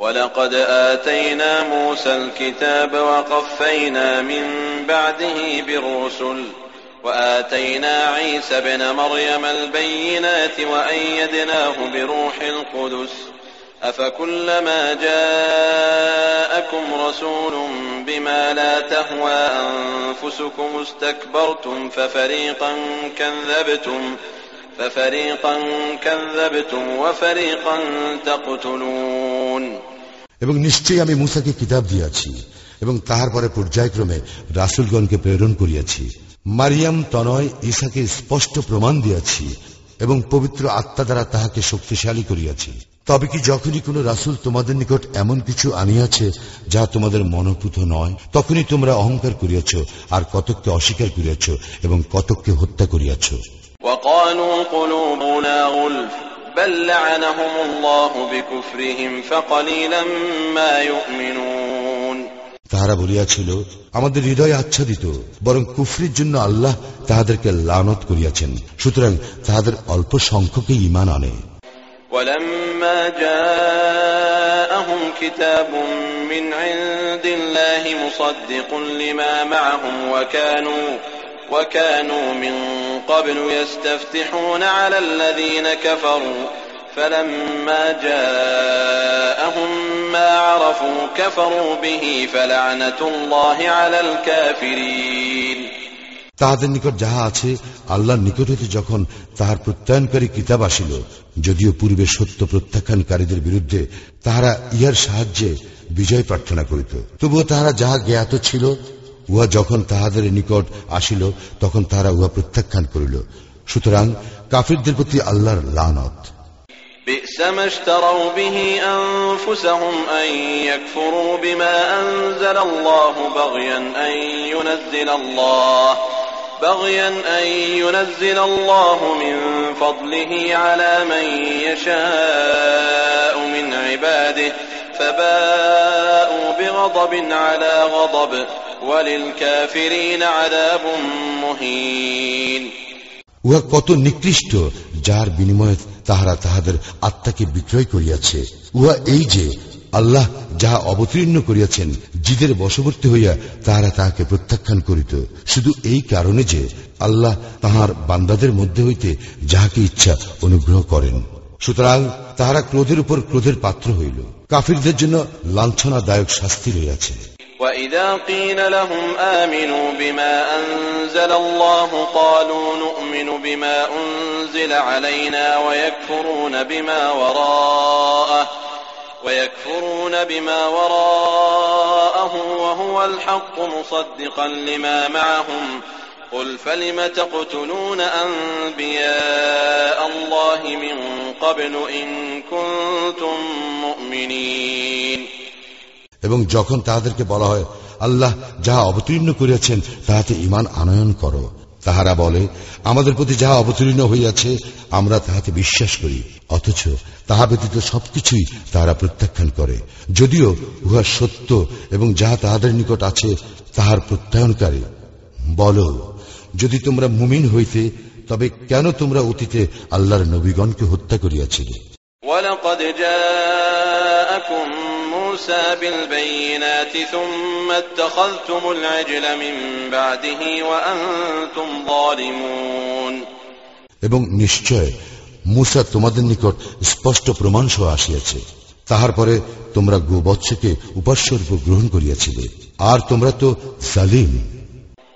ولقد آتينا موسى الكتاب وقفينا من بعده بالرسل وآتينا عيسى بن مريم البينات وأيدناه بروح القدس أفكلما جاءكم رسول بما لا تهوى أنفسكم استكبرتم ففريقا كذبتم এবং নিশ্চয়ই আমি মুসাকে কিতাব দিয়াছি এবং তাহার পরে পর্যায়ক্রমে রাসুলগণকে প্রেরণ করিয়াছি। মারিয়াম তনয় ইসাকে স্পষ্ট প্রমাণ দিয়াছি এবং পবিত্র আত্মা দ্বারা তাহাকে শক্তিশালী করিয়াছি। তবে কি যখনই কোন রাসুল তোমাদের নিকট এমন কিছু আনিয়াছে যা তোমাদের মনোপুত নয়, তখনই তোমরা অহংকার করিয়াছ আর কতককে অস্বীকার করিয়াছ এবং কতককে হত্যা করিয়াছ। وقالوا قلوبنا غلف بل لعنهم الله بكفرهم فقليلا ما يؤمنون তাহারা বলিয়াছিল আমাদের হৃদয় আচ্ছাদিত বরং কুফরির জন্য আল্লাহ তাহাদেরকে লানত করিয়াছেন সুতরাং তাহাদের অল্প সংখ্যকে ইমান আনে ولما جاءهم كتاب من عند الله مصدق لما معهم وكانوا وكانوا من قبل يستفتحون على الذين كفروا فلما جاءهم ما عرفوا كفروا به فلعنة الله على الكافرين তাহাদের নিকট যাহা আছে আল্লাহর নিকট হইতে যখন তাহার প্রত্যয়নকারী কিতাব আসিল যদিও পূর্বে সত্য প্রত্যাখ্যানকারীদের বিরুদ্ধে তাহারা ইহার সাহায্যে বিজয় প্রার্থনা করিত তবুও তাহারা যাহা জ্ঞাত ছিল উহা যখন তাহাদের নিকট আসিল তখন তাহারা উহা প্রত্যাখ্যান করিল সুতরাং কাফিরদের প্রতি আল্লাহর লানত بئس ما اشتروا به أنفسهم أن يكفروا بما أنزل الله بغيا أن ينزل الله بغيا أن ينزل الله من فضله على من يشاء من عباده فباءوا بغضب على غضب وللكافرين عذاب مهين উহা কত নিকৃষ্ট যার বিনিময়ে তাহারা তাহাদের আত্মাকে বিক্রয় করিয়াছে উহা এই যে আল্লাহ যাহা অবতীর্ণ করিয়াছেন জিদের বশবর্তী হইয়া তাহারা তাহাকে প্রত্যাখ্যান করিত শুধু এই কারণে যে আল্লাহ তাহার বান্দাদের মধ্যে হইতে যাহাকে ইচ্ছা অনুগ্রহ করেন সুতরাং তাহারা ক্রোধের উপর ক্রোধের পাত্র হইল কাফিরদের জন্য লাঞ্ছনাদায়ক শাস্তি রইয়াছে وإذا قيل لهم آمنوا بما أنزل الله قالوا نؤمن بما أنزل علينا ويكفرون بما وراءه ويكفرون بما وراءه وهو الحق مصدقا لما معهم قل فلم تقتلون أنبياء الله من قبل إن كنتم مؤمنين এবং যখন তাহাদেরকে বলা হয় আল্লাহ যাহা অবতীর্ণ করিয়াছেন তাহাতে ইমান আনয়ন করো তাহারা বলে আমাদের প্রতি যাহা অবতীর্ণ হইয়াছে আমরা তাহাতে বিশ্বাস করি অথচ তাহা ব্যতীত সবকিছুই তাহারা প্রত্যাখ্যান করে যদিও উহা সত্য এবং যাহা তাহাদের নিকট আছে তাহার প্রত্যায়নকারী বল যদি তোমরা মুমিন হইতে তবে কেন তোমরা অতীতে আল্লাহর নবীগণকে হত্যা করিয়াছিলে ولقد جاءكم موسى بالبينات ثم اتخذتم العجل من بعده وأنتم ظالمون এবং নিশ্চয় মুসা তোমাদের নিকট স্পষ্ট প্রমাণ সহ আসিয়াছে তাহার পরে তোমরা গোবৎসকে উপাস্যরূপ গ্রহণ করিয়াছিলে আর তোমরা তো সালিম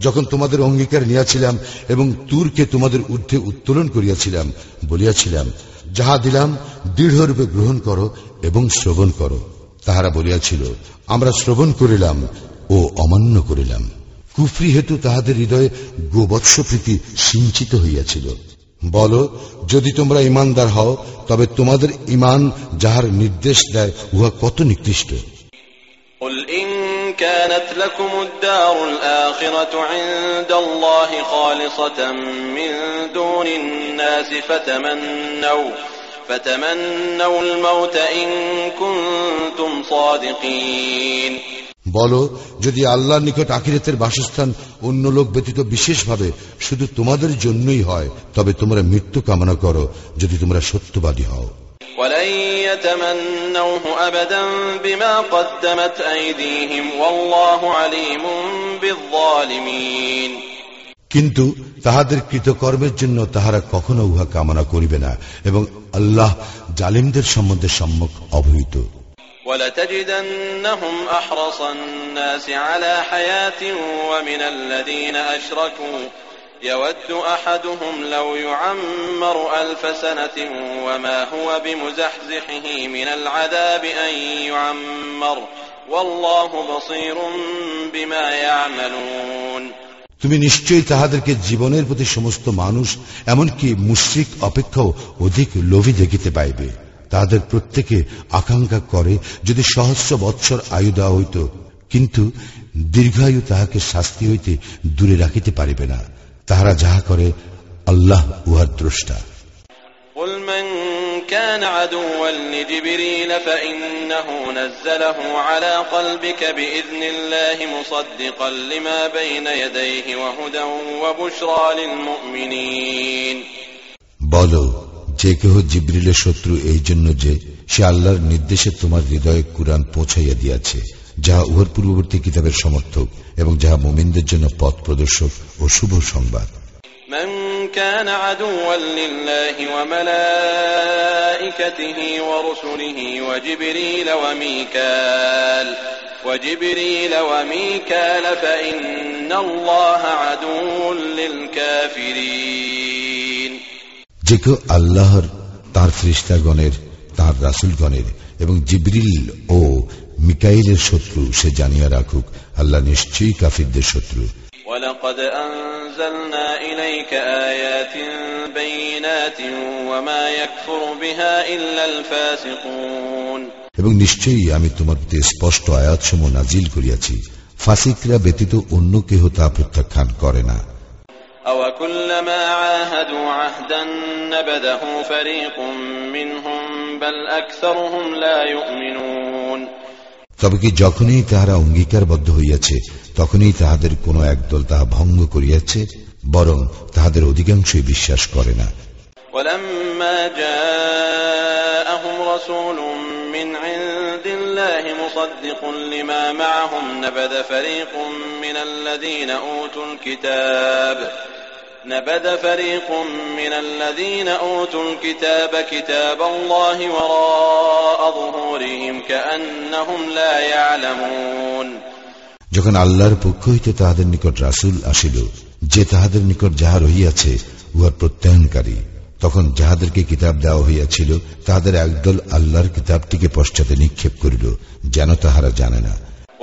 যখন তোমাদের অঙ্গীকার নিয়াছিলাম এবং তুরকে তোমাদের ঊর্ধ্বে উত্তোলন করিয়াছিলাম, বলিয়াছিলাম, যাহা দিলাম, দৃঢ়রূপে গ্রহণ করো এবং শ্রবণ করো। তাহারা বলিয়াছিল, আমরা শ্রবণ করিলাম ও অমান্য করিলাম। কুফরি হেতু তাহাদের হৃদয়ে গোবৎসপ্রীতি সিঞ্চিত হইয়াছিল। বল, যদি তোমরা ইমানদার হও, তবে তোমাদের ইমান যাহার নির্দেশ দেয়, উহা কত নিকৃষ্ট? قل إن كانت لكم الدار الآخرة عند الله خالصة من دون الناس فتمنوا فتمنوا الموت إن كنتم صادقين বলো যদি আল্লাহর নিকট আখিরাতের বাসস্থান অন্য লোক ব্যতীত বিশেষভাবে শুধু তোমাদের জন্যই হয় তবে তোমরা মৃত্যু কামনা করো যদি তোমরা সত্যবাদী হও ولن يتمنوه أبدا بما قدمت أيديهم والله عليم بالظالمين কিন্তু তাহাদের কৃতকর্মের জন্য তাহারা কখনো উহা কামনা করিবে না এবং আল্লাহ জালিমদের সম্বন্ধে সম্মুখ অবহিত ولتجدنهم أحرص الناس على حياة ومن الذين أشركوا يود أحدهم لو يعمر ألف سنة وما هو بمزحزحه من العذاب أن يعمر والله بصير بما يعملون তুমি নিশ্চয়ই তাহাদেরকে জীবনের প্রতি সমস্ত মানুষ এমনকি মুশ্রিক অপেক্ষাও অধিক লোভী দেখিতে পাইবে তাহাদের প্রত্যেকে আকাঙ্ক্ষা করে যদি সহস্র বৎসর আয়ু দেওয়া হইত কিন্তু দীর্ঘায়ু তাহাকে শাস্তি হইতে দূরে রাখিতে পারিবে না তাহারা যাহা করে আল্লাহ উহার দ্রষ্টা قل من كان عدوا لجبريل فإنه نزله على قلبك بإذن الله مصدقا لما بين يديه وهدى وبشرى للمؤمنين বল যে কেহ জিব্রিলের শত্রু এই জন্য যে সে আল্লাহর নির্দেশে তোমার হৃদয়ে কুরআন পৌঁছাইয়া দিয়াছে যাহা উহার পূর্ববর্তী কিতাবের সমর্থক এবং যাহা মোমিনদের জন্য পথ প্রদর্শক ও শুভ সংবাদ من كان عدوا لله وملائكته ورسله وجبريل وميكال وجبريل وميكال فإن الله عدو للكافرين যে কেউ আল্লাহর তার ফ্রিস্তাগণের তার রাসুলগণের এবং জিবরিল ও মিকাইলের শত্রু সে জানিয়া রাখুক আল্লাহ নিশ্চয়ই কাফিরদের শত্রু ولقد أنزلنا إليك آيات بينات وما يكفر بها إلا الفاسقون এবং নিশ্চয়ই আমি তোমার প্রতি স্পষ্ট আয়াতসমূহ নাজিল করিয়াছি ফাসিকরা ব্যতীত অন্য কেহ তা প্রত্যাখ্যান করে না أوكلما عاهدوا عهدا نبذه فريق منهم بل أكثرهم لا يؤمنون তবে কি যখনই তাহারা অঙ্গীকারবদ্ধ হইয়াছে তখনই তাহাদের কোন একদল তাহা ভঙ্গ করিয়াছে বরং তাহাদের অধিকাংশই বিশ্বাস করে না ولما جاءهم رسول من عند الله مصدق لما معهم نبذ فريق من الذين أوتوا الكتاب نبذ فريق من الذين أوتوا الكتاب كتاب الله وراء ظهورهم كأنهم لا يعلمون যখন আল্লাহর পক্ষ হইতে তাহাদের নিকট রাসুল আসিল যে তাহাদের নিকট যাহা রহিয়াছে উহার প্রত্যয়নকারী তখন যাহাদেরকে কিতাব দেওয়া হইয়াছিল তাহাদের একদল আল্লাহর কিতাবটিকে পশ্চাতে নিক্ষেপ করিল যেন তাহারা জানে না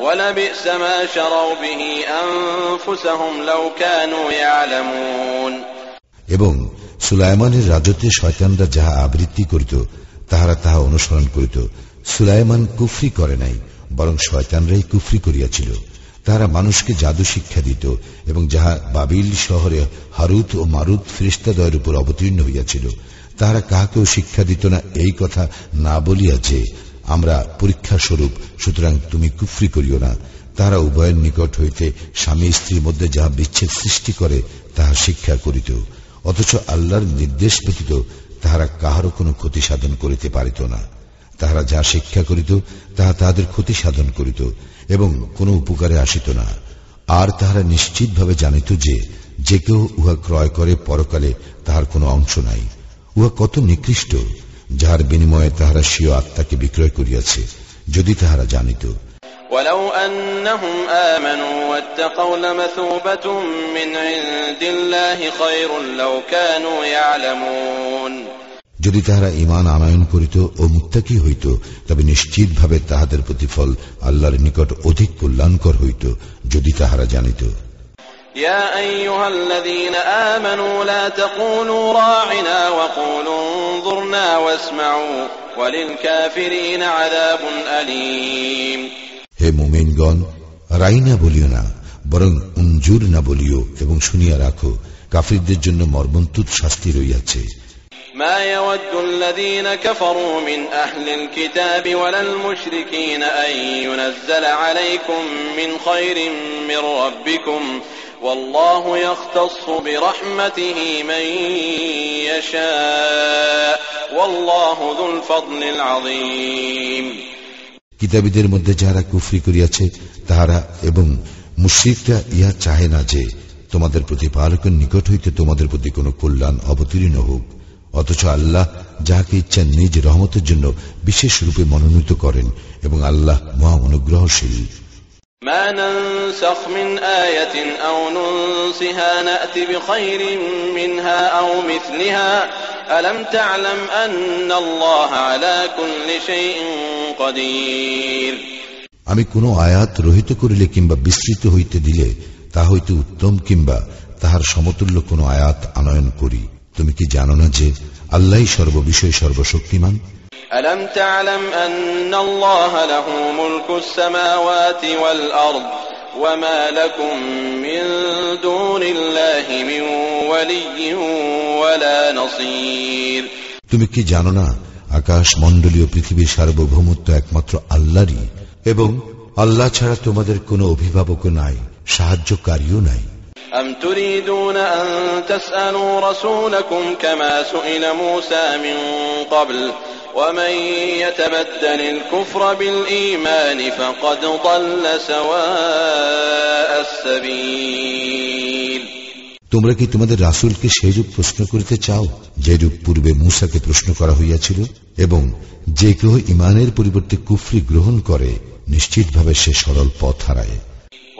ولبئس ما شروا به أنفسهم لو كانوا يعلمون এবং সুলাইমানের রাজত্বে শয়তানরা যাহা আবৃত্তি করিত তাহারা তাহা অনুসরণ করিত সুলাইমান কুফরি করে নাই বরং শয়তানরাই কুফরি করিয়াছিল তাহারা মানুষকে জাদু শিক্ষা দিত এবং যাহা বাবিল শহরে হারুত ও মারুত ফ্রিস্তাদয়ের উপর অবতীর্ণ হইয়াছিল তাহারা কাহাকেও শিক্ষা দিত না এই কথা না বলিয়া যে আমরা পরীক্ষা স্বরূপ, সুতরাং তুমি কুফরি করিও না। তাহারা উভয়ের নিকট হইতে স্বামী স্ত্রীর মধ্যে যাহা বিচ্ছেদ সৃষ্টি করে, তাহা শিক্ষা করিত। অথচ আল্লাহর নির্দেশ ব্যতীত তাহারা কাহারও কোনো ক্ষতি সাধন করিতে পারিত না। তাহারা যা শিক্ষা করিত, তাহা তাহাদের ক্ষতি সাধন করিত, এবং কোনো উপকারে আসিত না। আর তাহারা নিশ্চিতভাবে জানিত যে যে কেউ উহা ক্রয় করে পরকালে, তাহার কোনো অংশ নাই। উহা কত নিকৃষ্ট! যাহার বিনিময়ে তাহারা স্বীয় আত্মাকে বিক্রয় করিয়াছে যদি তাহারা জানিত ولو أنهم آمنوا واتقوا لمثوبة من عند الله خير لو كانوا يعلمون যদি তাহারা ইমান আনয়ন করিত ও মুত্তাকি হইত তবে নিশ্চিতভাবে তাহাদের প্রতিফল আল্লাহর নিকট অধিক কল্যাণকর হইত যদি তাহারা জানিত يا أيها الذين آمنوا لا تقولوا راعنا وقولوا انظرنا واسمعوا وللكافرين عذاب أليم হে মুমিনগণ রাইনা বলিও না বরং উঞ্জুর না বলিও এবং শুনিয়া রাখো কাফিরদের জন্য মর্মন্তুত শাস্তি রইয়াছে ما يود الذين كفروا من أهل الكتاب ولا المشركين أن ينزل عليكم من خير من ربكم والله يختص برحمته من يشاء والله ذو الفضل العظيم কিতাবীদের মধ্যে যারা কুফরি করিয়াছে তাহারা এবং মুশ্রিকরা ইহা চাহে না যে তোমাদের প্রতিপালকের নিকট হইতে তোমাদের প্রতি কোন কল্যাণ অবতীর্ণ হোক অথচ আল্লাহ যাহাকে ইচ্ছা নিজ রহমতের জন্য বিশেষ রূপে মনোনীত করেন এবং আল্লাহ মহা অনুগ্রহশীল ما ننسخ من آية أو ننسها نأت بخير منها أو مثلها ألم تعلم أن الله على كل شيء قدير আমি কোন আয়াত রহিত করিলে কিংবা বিস্তৃত হইতে দিলে তা হইতে উত্তম কিংবা তাহার সমতুল্য কোন আয়াত আনয়ন করি তুমি কি জানো না যে আল্লাহ সর্ববিষয় সর্বশক্তিমান ألم تعلم أن الله له ملك السماوات والأرض وما لكم من دون الله من ولي ولا نصير তুমি কি জানো না আকাশ মণ্ডলীয় পৃথিবীর সার্বভৌমত্ব একমাত্র আল্লাহরই এবং আল্লাহ ছাড়া তোমাদের কোনো অভিভাবকও নাই সাহায্যকারীও নাই أم تريدون أن تسألوا رسولكم كما سئل موسى من قبل ومن يتبدل الكفر بالإيمان فقد ضل سواء السبيل তোমরা কি তোমাদের রাসুলকে সেইরূপ প্রশ্ন করিতে চাও যেরূপ পূর্বে মূসাকে প্রশ্ন করা হইয়াছিল এবং যে কেহ ইমানের পরিবর্তে কুফরি গ্রহণ করে নিশ্চিতভাবে সে সরল পথ হারায়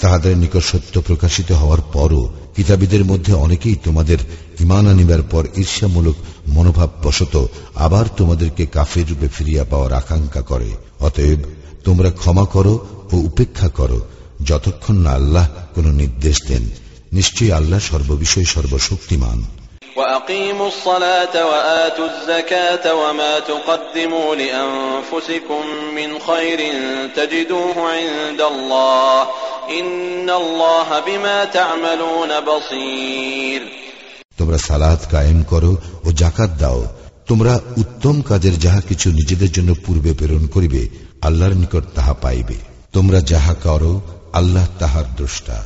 তাহাদের নিকট সত্য প্রকাশিত হওয়ার পরও কিতাবীদের মধ্যে অনেকেই তোমাদের ইমান আনিবার পর ঈর্ষামূলক মনোভাব বশত আবার তোমাদেরকে কাফের রূপে ফিরিয়া পাওয়ার আকাঙ্ক্ষা করে। অতএব তোমরা ক্ষমা করো ও উপেক্ষা করো। যতক্ষণ না আল্লাহ কোন নির্দেশ দেন, নিশ্চয়ই আল্লাহ সর্ববিষয়ে সর্বশক্তিমান। وأقيموا الصلاة وآتوا الزكاة وما تقدموا لأنفسكم من خير تجدوه عند الله إن الله بما تعملون بصير তোমরা সালাদ কায়েম করো ও জাকাত দাও তোমরা উত্তম কাজের যাহা কিছু নিজেদের জন্য পূর্বে প্রেরণ করিবে আল্লাহর নিকট তাহা পাইবে তোমরা যাহা করো আল্লাহ তাহার দ্রষ্টা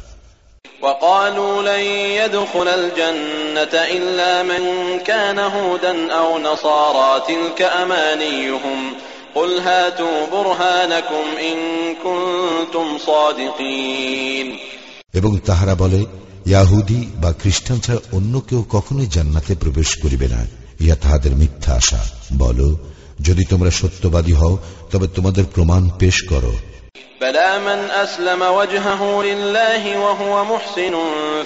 وقالوا لن يدخل الجنة إلا من كان هودا أو نصارى تلك أمانيهم قل هاتوا برهانكم إن كنتم صادقين এবং তাহারা বলে ইয়াহুদি বা খ্রিস্টান ছাড়া অন্য কেউ কখনোই জান্নাতে প্রবেশ করিবে না ইহা তাহাদের মিথ্যা আশা বলো যদি তোমরা সত্যবাদী হও তবে তোমাদের প্রমাণ পেশ করো بلى من أسلم وجهه لله وهو محسن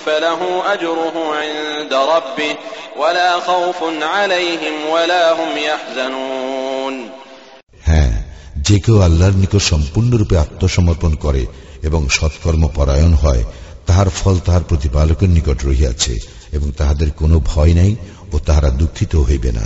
فله أجره عند ربه ولا خوف عليهم ولا هم يحزنون হ্যাঁ যে কেউ আল্লাহর নিকট সম্পূর্ণরূপে আত্মসমর্পণ করে এবং সৎকর্ম পরায়ণ হয় তাহার ফল তাহার প্রতিপালকের নিকট রহিয়াছে এবং তাহাদের কোনো ভয় নাই ও তাহারা দুঃখিত হইবে না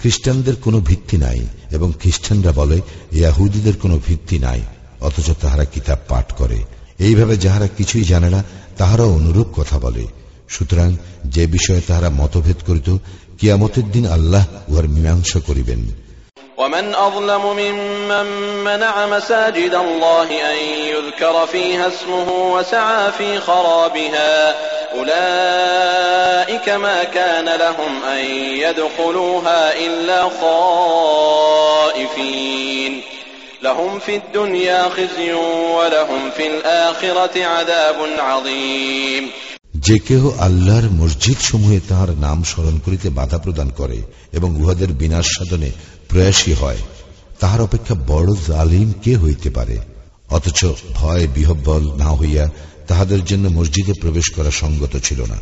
খ্রিস্টানদের কোনো ভিত্তি নাই এবং খ্রিস্টানরা বলে, ইয়াহুদিদের কোনো ভিত্তি নাই, অথচ তাহারা কিতাব পাঠ করে। এইভাবে যাহারা কিছুই জানে না তাহারা অনুরূপ কথা বলে। সুতরাং যে বিষয়ে তাহারা মতভেদ করিত, কিয়ামতের দিন আল্লাহ উহার মীমাংসা করিবেন। ومن أظلم ممن منع مساجد الله أن يذكر فيها اسمه وسعى في خرابها أولئك ما كان لهم أن يدخلوها إلا خائفين لهم في الدنيا خزي ولهم في الآخرة عذاب عظيم যে কেহ আল্লাহর মসজিদ সমূহে তাহার নাম স্মরণ করিতে বাধা প্রদান করে এবং উহাদের বিনাশ সাধনে প্রয়াসী হয় তাহার অপেক্ষা বড় জালিম কে হইতে পারে? অথচ ভয় বিহব্বল না হইয়া তাহাদের জন্য মসজিদে প্রবেশ করা সঙ্গত ছিল না।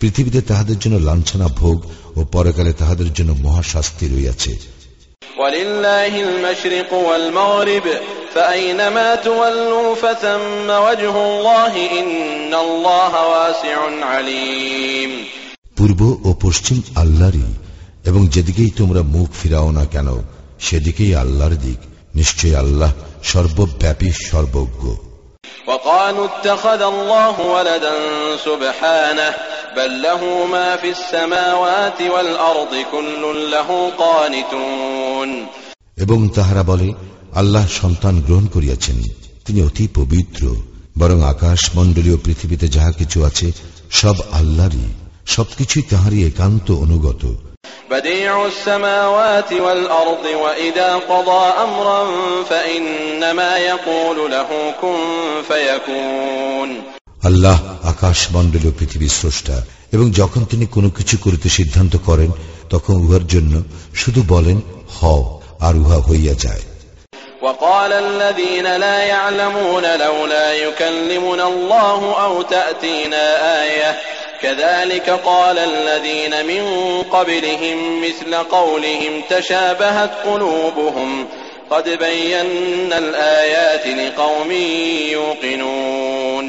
পৃথিবীতে তাহাদের জন্য লাঞ্ছনা ভোগ ও পরকালে তাহাদের জন্য মহাশাস্তি রইয়াছে। পূর্ব ও পশ্চিম আল্লাহরই এবং যেদিকেই তোমরা মুখ ফিরাও না কেন সেদিকেই আল্লাহর দিক নিশ্চয়ই আল্লাহ সর্বব্যাপী সর্বজ্ঞ وقالوا اتخذ الله ولدا سبحانه بل له ما في السماوات والأرض كل له قانتون এবং তাহারা বলে আল্লাহ সন্তান গ্রহণ করিয়াছেন তিনি অতি পবিত্র বরং আকাশ মণ্ডলীয় পৃথিবীতে যাহা কিছু আছে সব আল্লাহরই সবকিছুই তাহারই একান্ত অনুগত بديع السماوات والأرض وإذا قضى أمرا فإنما يقول له كن فيكون আল্লাহ আকাশ মণ্ডলীয় পৃথিবীর স্রষ্টা এবং যখন তিনি কোনো কিছু করিতে সিদ্ধান্ত করেন তখন উহার জন্য শুধু বলেন হও আর উহা হইয়া যায় وقال الذين لا يعلمون لولا يكلمنا الله أو تأتينا آية كذلك قال الذين من قبلهم مثل قولهم تشابهت قلوبهم قد بينا الآيات لقوم يوقنون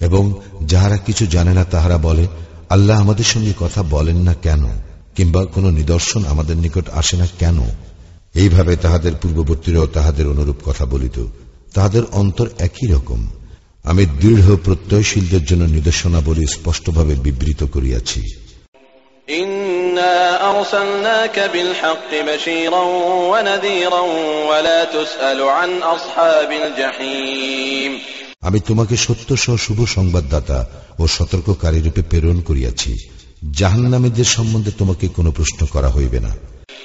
এবং যাহারা কিছু জানে না তাহারা বলে আল্লাহ আমাদের সঙ্গে কথা বলেন না কেন কিংবা কোনো নিদর্শন আমাদের নিকট আসে না কেন এইভাবে তাহাদের পূর্ববর্তীরাও তাহাদের অনুরূপ কথা বলিত তাহাদের অন্তর একই রকম আমি দৃঢ় প্রত্যয়শীলদের জন্য নির্দেশনাবলী স্পষ্টভাবে বিবৃত করিয়াছি। আমি তোমাকে সত্য সহ শুভ সংবাদদাতা ও সতর্ককারী রূপে প্রেরণ করিয়াছি। জাহান্নামীদের সম্বন্ধে তোমাকে কোনো প্রশ্ন করা হইবে না।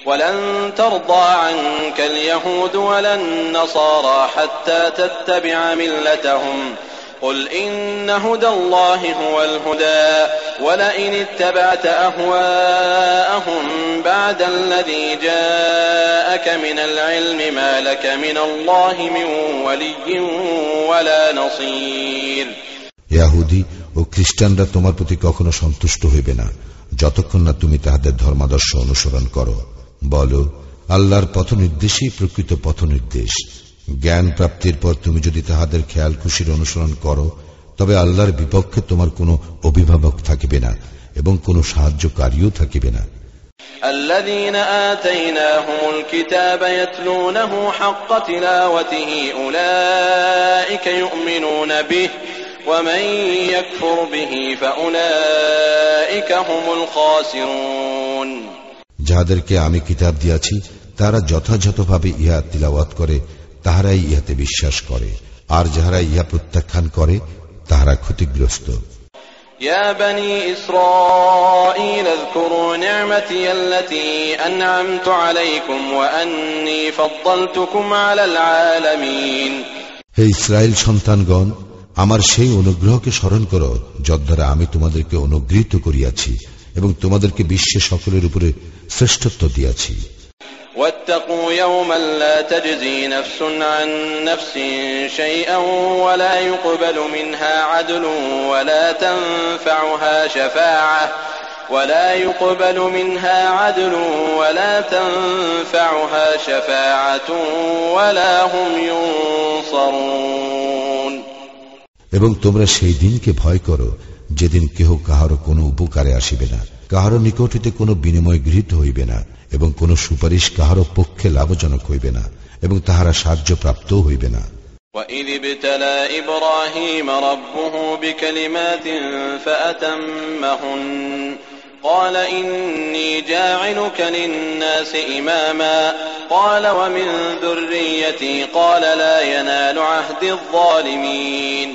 ولن ترضى عنك اليهود ولا النصارى حتى تتبع ملتهم قل إن هدى الله هو الهدى ولئن اتبعت أهواءهم بعد الذي جاءك من العلم ما لك من الله من ولي ولا نصير ইয়াহুদি ও খ্রিস্টানরা তোমার প্রতি কখনো সন্তুষ্ট হইবে না যতক্ষণ না তুমি তাহাদের ধর্মাদর্শ অনুসরণ করো বলো আল্লাহর পথ নির্দেশই প্রকৃত পথ নির্দেশ জ্ঞান প্রাপ্তির পর তুমি যদি তাহাদের খেয়াল খুশির অনুসরণ করো তবে আল্লাহর বিপক্ষে তোমার কোনো অভিভাবক থাকিবে না এবং কোনো সাহায্যকারীও থাকিবে না الذين آتيناهم الكتاب يتلونه حق تلاوته أولئك يؤمنون به ومن يكفر به فأولئك هم الخاسرون যাহাদেরকে আমি কিতাব দিয়াছি তারা যথাযথভাবে ইহা তিলাওয়াত করে তাহারাই ইহাতে বিশ্বাস করে আর যাহারা ইহা প্রত্যাখ্যান করে তাহারা ক্ষতিগ্রস্ত يا بني إسرائيل اذكروا نعمتي التي أنعمت عليكم وأني فضلتكم على العالمين হে ইসরায়েল সন্তানগণ আমার সেই অনুগ্রহকে স্মরণ করো যদ্বারা আমি তোমাদেরকে অনুগৃহীত করিয়াছি এবং তোমাদেরকে বিশ্বে সকলের উপরে শ্রেষ্ঠত্ব দিয়াছি واتقوا يوما لا تجزي نفس عن نفس شيئا ولا يقبل منها عدل ولا تنفعها شفاعة ولا يقبل منها عدل ولا تنفعها شفاعة ولا هم ينصرون এবং তোমরা সেই দিনকে ভয় করো যেদিন কেহ কাহারও কোনো উপকারে আসিবে না কাহারও নিকট হইতে কোনো বিনিময় গৃহীত হইবে না এবং কোন সুপারিশ কাহারও পক্ষে লাভজনক হইবে না এবং তাহারা সাহায্য প্রাপ্ত হইবে না وإذ ابتلى إبراهيم ربه بكلمات فأتمهن قال إني جاعلك للناس إماما قال ومن ذريتي قال لا ينال عهد الظالمين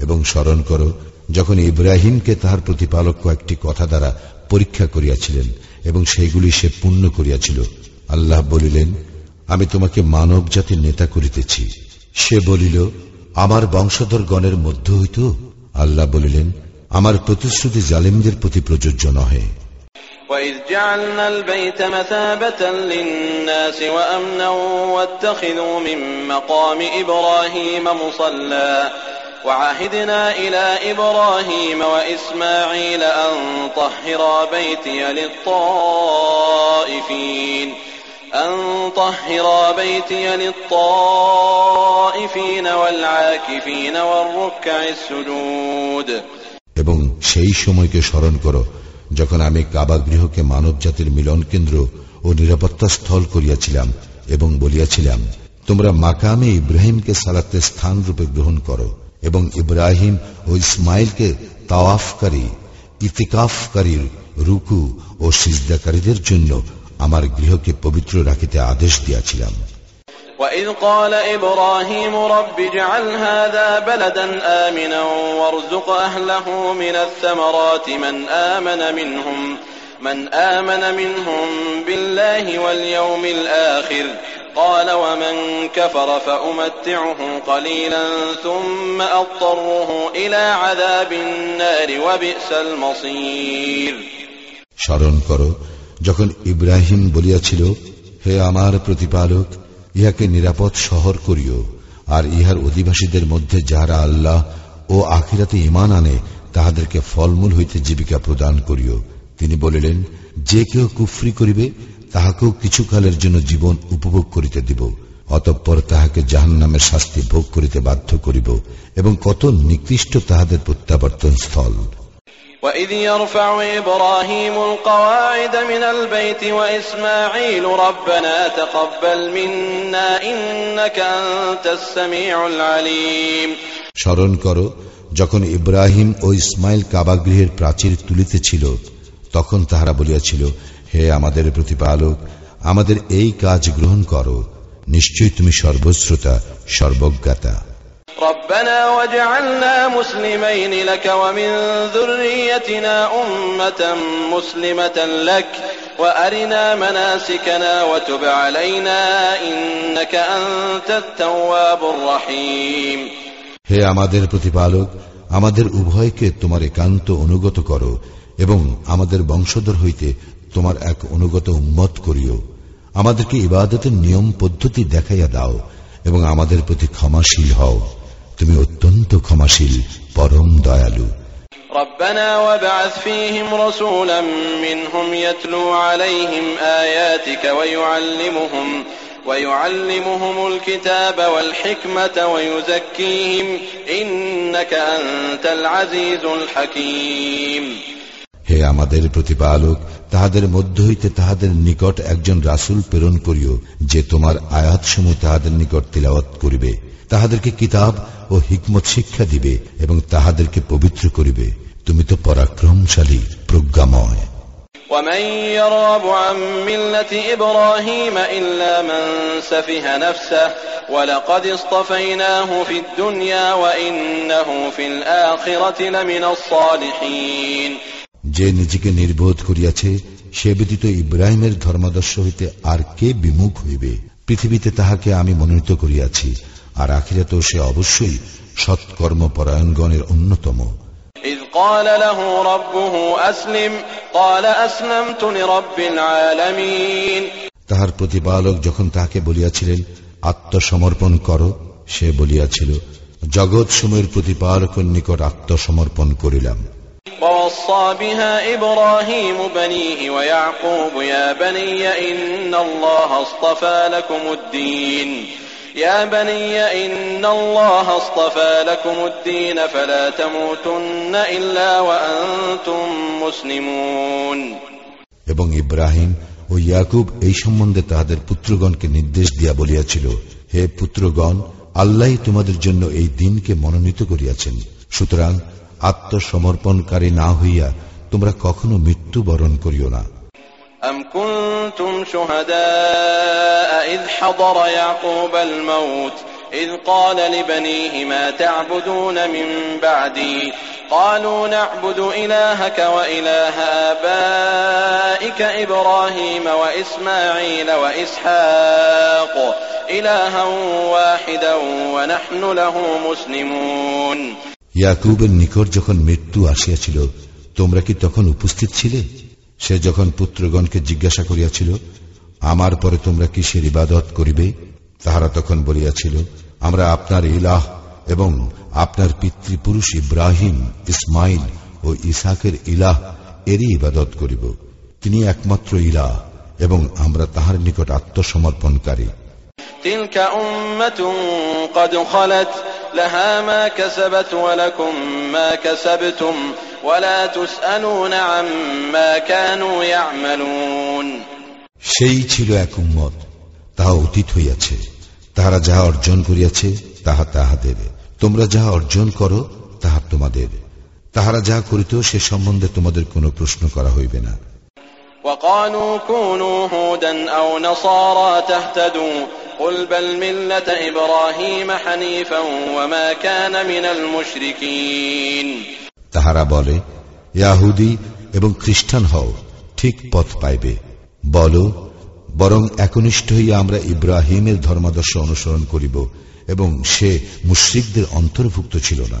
এবং স্মরণ করো যখন ইব্রাহিমকে তাহার প্রতিপালক কয়েকটি কথা দ্বারা পরীক্ষা করিয়াছিলেন এবং সেইগুলি সে পূর্ণ করিয়াছিল আল্লাহ বলিলেন আমি তোমাকে মানব জাতির নেতা করিতেছি সে বলিল আমার বংশধর গণের মধ্য হইত আল্লাহ বলিলেন আমার প্রতিশ্রুতি জালিমদের প্রতি প্রযোজ্য নহে وإذ جعلنا البيت مثابة للناس وأمنا واتخذوا من مقام إبراهيم مصلى وعهدنا إلى إبراهيم وإسماعيل أن طهرا بيتي للطائفين أن طهرا بيتي للطائفين والعاكفين والركع السجود এবং সেই সময়কে স্মরণ করো যখন আমি কাবা গৃহকে মানব জাতির মিলন কেন্দ্র ও নিরাপত্তা স্থল করিয়াছিলাম এবং বলিয়াছিলাম তোমরা মাকামে ইব্রাহিমকে সালাতে স্থান রূপে গ্রহণ করো এবং ইব্রাহিম ও ইসমাইলকে তাওয়াফকারী ইতিকাফকারীর রুকু ও সিজদাকারীদের জন্য আমার গৃহকে পবিত্র রাখিতে আদেশ দিয়াছিলাম وإذ قال إبراهيم رب اجعل هذا بلدا آمنا وارزق أهله من الثمرات من آمن منهم من آمن منهم بالله واليوم الآخر قال ومن كفر فأمتعه قليلا ثم أضطره إلى عذاب النار وبئس المصير স্মরণ করো যখন ইব্রাহিম বলিয়াছিল হে আমার প্রতিপালক ইহাকে নিরাপদ শহর করিও আর ইহার অধিবাসীদের মধ্যে যাহারা আল্লাহ ও আখিরাতে ইমান আনে তাহাদেরকে ফলমূল হইতে জীবিকা প্রদান করিও তিনি বলিলেন যে কেউ কুফরি করিবে তাহাকেও কিছুকালের জন্য জীবন উপভোগ করিতে দিব অতঃপর তাহাকে জাহান নামের শাস্তি ভোগ করিতে বাধ্য করিব এবং কত নিকৃষ্ট তাহাদের প্রত্যাবর্তন স্থল وإذ يرفع إبراهيم القواعد من البيت وإسماعيل ربنا تقبل منا إنك أنت السميع العليم স্মরণ করো যখন ইব্রাহিম ও ইসমাইল কাবাগৃহের প্রাচীর তুলিতেছিল তখন তাহারা বলিয়াছিল হে আমাদের প্রতিপালক আমাদের এই কাজ গ্রহণ করো নিশ্চয়ই তুমি সর্বশ্রোতা সর্বজ্ঞাতা ربنا واجعلنا مسلمين لك ومن ذريتنا أمة مسلمة لك وأرنا مناسكنا وتب علينا إنك أنت التواب الرحيم হে আমাদের প্রতিপালক আমাদের উভয়কে তোমার একান্ত অনুগত করো এবং আমাদের বংশধর হইতে তোমার এক অনুগত উম্মত করিও আমাদেরকে ইবাদতের নিয়ম পদ্ধতি দেখাইয়া দাও এবং আমাদের প্রতি ক্ষমাশীল হও তুমি অত্যন্ত ক্ষমাশীল পরম দয়ালু ربنا وابعث فيهم رسولا منهم يتلو عليهم آياتك ويعلمهم ويعلمهم الكتاب والحكمة ويزكيهم إنك أنت العزيز الحكيم হে আমাদের প্রতিপালক তাহাদের মধ্য হইতে তাহাদের নিকট একজন রাসুল প্রেরণ করিও যে তোমার আয়াতসমূহ তাহাদের নিকট তিলাওয়াত করিবে তাহাদেরকে কিতাব ও হিকমত শিক্ষা দিবে এবং তাহাদেরকে পবিত্র করিবে তুমি তো পরাক্রমশালী প্রজ্ঞাময় ومن يرغب عن ملة إبراهيم إلا من سفه نفسه ولقد اصطفيناه في الدنيا وإنه في الآخرة لمن الصالحين যে নিজেকে নির্বোধ করিয়াছে সে ব্যতীত ইব্রাহিমের ধর্মাদর্শ হইতে আর কে বিমুখ হইবে পৃথিবীতে তাহাকে আমি মনোনীত করিয়াছি আর আখিরাতেও সে অবশ্যই সৎকর্ম পরায়ণগণের অন্যতম إذ قال له ربه أسلم قال أسلمت لرب العالمين তাহার প্রতিপালক যখন তাহাকে বলিয়াছিলেন আত্মসমর্পণ করো সে বলিয়াছিল জগৎ সময়ের প্রতিপালকের নিকট আত্মসমর্পণ করিলাম ووصى بها إبراهيم بنيه ويعقوب يا بني إن الله اصطفى لكم الدين يا بني إن الله اصطفى لكم الدين فلا تموتن إلا وأنتم مسلمون এবং ইব্রাহিম ও ইয়াকুব এই সম্বন্ধে তাহাদের পুত্রগণকে নির্দেশ দিয়া বলিয়াছিল হে পুত্রগণ আল্লাহ তোমাদের জন্য এই দিনকে মনোনীত করিয়াছেন সুতরাং আত্মসমর্পণকারী না হইয়া তোমরা কখনো মৃত্যুবরণ করিও না أم كنتم شهداء إذ حضر يعقوب الموت إذ قال لبنيه ما تعبدون من بعدي قالوا نعبد إلهك وإله آبائك إبراهيم وإسماعيل وإسحاق إلها واحدا ونحن له مسلمون ইয়াকুবের নিকট যখন মৃত্যু আসিয়াছিল, তোমরা কি তখন উপস্থিত ছিলে? সে যখন পুত্রগণকে জিজ্ঞাসা করিয়াছিল, আমার পরে তোমরা কিসের ইবাদত করিবে? তাহারা তখন বলিয়াছিল, আমরা আপনার ইলাহ এবং আপনার পিতৃপুরুষ ইব্রাহিম, ইসমাইল ও ইসাকের ইলাহ এরই ইবাদত করিব। তিনি একমাত্র ইলাহ এবং আমরা তাহার নিকট আত্মসমর্পণকারী। تلك أمة قد خلت لها ما كسبت ولكم ما كسبتم ولا تسألون عما كانوا يعملون সেই ছিল এক উম্মত তাহা অতীত হইয়াছে তাহারা যাহা অর্জন করিয়াছে তাহা তাহাদের তোমরা যাহা অর্জন করো তাহা তোমাদের তাহারা যাহা করিত সে সম্বন্ধে তোমাদের কোনো প্রশ্ন করা হইবে না وقالوا كونوا هودا أو نصارى تهتدوا قل بل ملة إبراهيم حنيفا وما كان من المشركين তাহারা বলে ইয়াহুদি এবং খ্রিস্টান হও ঠিক পথ পাইবে বলো বরং একনিষ্ঠ হইয়া আমরা ইব্রাহিমের ধর্মাদর্শ অনুসরণ করিব এবং সে মুশ্রিকদের অন্তর্ভুক্ত ছিল না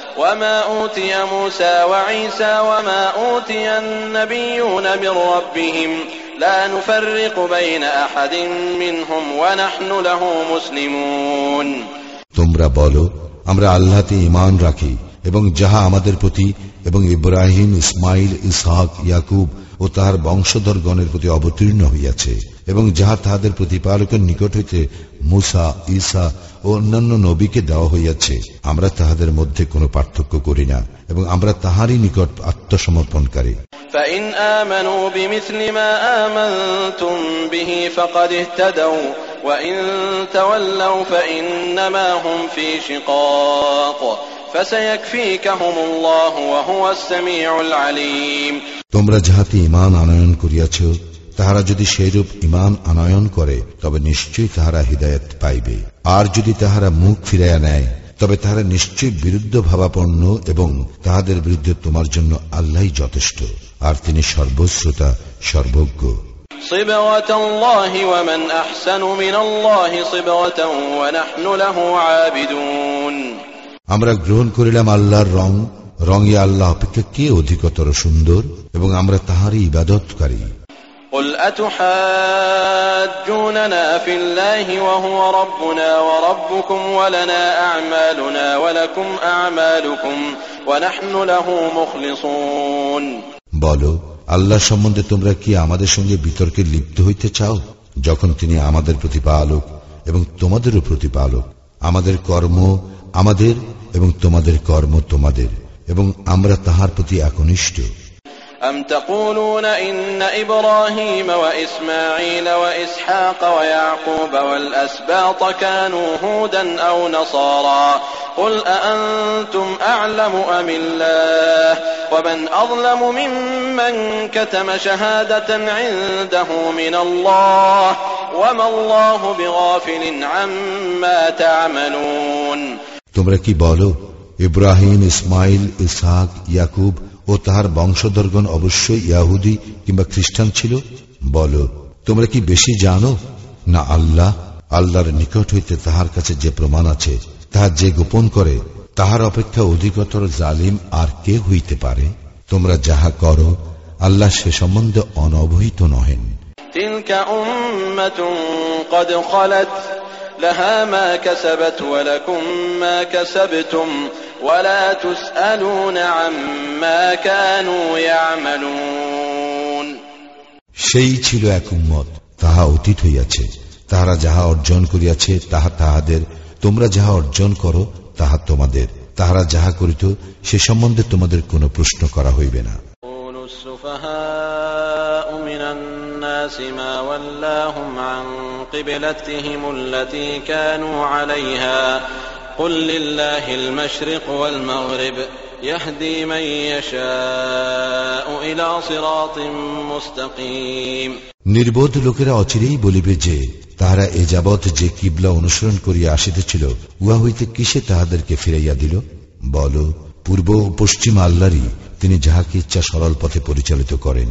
وما أوتي موسى وعيسى وما أوتي النبيون من ربهم لا نفرق بين أحد منهم ونحن له مسلمون তোমরা বলো আমরা আল্লাহতে ইমান রাখি এবং যাহা আমাদের প্রতি এবং ইব্রাহিম ইসমাইল ইসহাক ইয়াকুব ও ও তাহার বংশধরগণের প্রতি অবতীর্ণ হইয়াছে এবং যাহা তাহাদের প্রতিপালকের নিকট হইতে মুসা ঈসা ও অন্যান্য নবীকে দেওয়া হইয়াছে আমরা তাহাদের মধ্যে কোনো পার্থক্য করি না এবং আমরা তাহারই নিকট আত্মসমর্পণকারী فإن آمنوا بمثل ما آمنتم به فقد اهتدوا وإن تولوا فإنما هم في شقاق فسيكفيكهم الله وهو السميع العليم তোমরা যাহাতে ইমান আনয়ন করিয়াছ তাহারা যদি সেইরূপ ইমান আনয়ন করে তবে নিশ্চয়ই তাহারা হৃদায়ত পাইবে আর যদি তাহারা মুখ ফিরাইয়া নেয় তবে তাহারা নিশ্চয়ই বিরুদ্ধ ভাবাপন্ন এবং তাহাদের বিরুদ্ধে তোমার জন্য আল্লাহ যথেষ্ট আর তিনি সর্বশ্রোতা সর্বজ্ঞ صبغة الله ومن أحسن من الله صبغة ونحن له عابدون আমরা গ্রহণ করিলাম আল্লাহর রং রঙে আল্লাহ অপেক্ষা কে অধিকতর সুন্দর এবং আমরা তাহারই ইবাদতকারী قل أتحاجوننا في الله وهو ربنا وربكم ولنا أعمالنا ولكم أعمالكم ونحن له مخلصون বলো আল্লাহ সম্বন্ধে তোমরা কি আমাদের সঙ্গে বিতর্কে লিপ্ত হইতে চাও যখন তিনি আমাদের প্রতিপালক এবং তোমাদেরও প্রতিপালক আমাদের কর্ম আমাদের এবং তোমাদের কর্ম তোমাদের এবং আমরা তাহার প্রতি একনিষ্ঠ أم تقولون إن إبراهيم وإسماعيل وإسحاق ويعقوب والأسباط كانوا هودا أو نصارى قل أأنتم أعلم أم الله ومن أظلم ممن كتم شهادة عنده من الله وما الله بغافل عما تعملون তোমরা কি বলো, ইব্রাহিম, ইসমাইল, ইসহাক, ইয়াকুব ও তাহার বংশধরগণ অবশ্যই ইয়াহুদি কিংবা খ্রিস্টান ছিল? বলো, তোমরা কি বেশি জানো? না আল্লাহ, আল্লাহর নিকট হইতে তাহার কাছে যে প্রমাণ আছে, তাহা যে গোপন করে, তাহার অপেক্ষা অধিকতর জালিম আর কে হইতে পারে? তোমরা যাহা করো, আল্লাহ সে সম্বন্ধে অনবহিত নহেন। تلك أمة قد خلت لها ما كسبت ولكم ما كسبتم ولا تسألون عما كانوا يعملون সেই ছিল এক উম্মত তাহা অতীত হইয়াছে তাহারা যাহা অর্জন করিয়াছে তাহা তাহাদের তোমরা যাহা অর্জন করো তাহা তোমাদের তাহারা যাহা করিত সে সম্বন্ধে তোমাদের কোনো প্রশ্ন করা হইবে না يقول السفهاء من الناس ما ولاهم عن قبلتهم التي كانوا عليها قل لله المشرق والمغرب يهدي من يشاء إلى صراط مستقيم নির্বোধ লোকেরা অচিরেই বলিবে যে তাহারা এ যাবৎ যে কিবলা অনুসরণ করিয়া আসিতেছিল উহা হইতে কিসে তাহাদেরকে ফিরাইয়া দিল বল পূর্ব ও পশ্চিম আল্লাহরই তিনি যাহাকে ইচ্ছা সরল পথে পরিচালিত করেন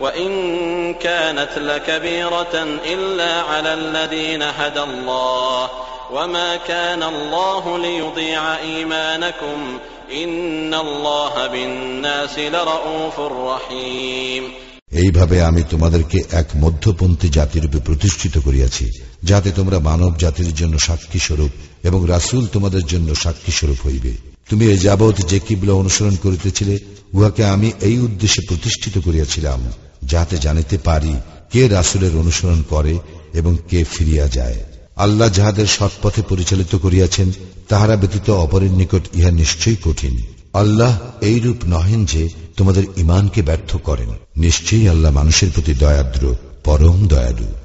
وإن كانت لكبيرة إلا على الذين هدى الله وما كان الله ليضيع إيمانكم إن الله بالناس لرؤوف رحيم এইভাবে আমি তোমাদেরকে এক মধ্যপন্থী জাতিরূপে প্রতিষ্ঠিত করিয়াছি যাতে তোমরা মানব জাতির জন্য সাক্ষী স্বরূপ এবং রাসুল তোমাদের জন্য সাক্ষী স্বরূপ হইবে তুমি এ যাবৎ যে কিবলা অনুসরণ করিতেছিলে, উহাকে আমি এই উদ্দেশ্যে প্রতিষ্ঠিত করিয়াছিলাম যাতে জানিতে পারি কে রাসুলের অনুসরণ করে এবং কে ফিরিয়া যায়। আল্লাহ যাহাদের সৎপথে পরিচালিত করিয়াছেন, তাহারা ব্যতীত অপরের নিকট ইহা নিশ্চয়ই কঠিন। আল্লাহ এইরূপ নহেন যে তোমাদের ইমানকে ব্যর্থ করেন। নিশ্চয়ই আল্লাহ মানুষের প্রতি দয়াদ্র, পরম দয়ালু।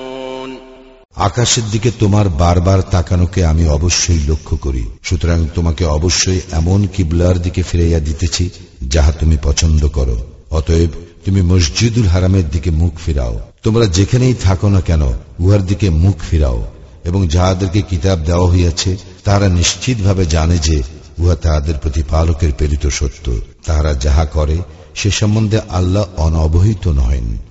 আকাশের দিকে তোমার বারবার তাকানোকে আমি অবশ্যই লক্ষ্য করি। সুতরাং তোমাকে অবশ্যই এমন কিবলার দিকে ফিরাইয়া দিতেছি, যাহা তুমি পছন্দ করো। অতএব তুমি মসজিদুল হারামের দিকে মুখ ফিরাও। তোমরা যেখানেই থাকো না কেন, উহার দিকে মুখ ফিরাও। এবং যাহাদেরকে কিতাব দেওয়া হইয়াছে তারা নিশ্চিতভাবে জানে যে উহা তাহাদের প্রতি প্রতিপালকের প্রেরিত সত্য। তাহারা যাহা করে, সে সম্বন্ধে আল্লাহ অনবহিত নহেন।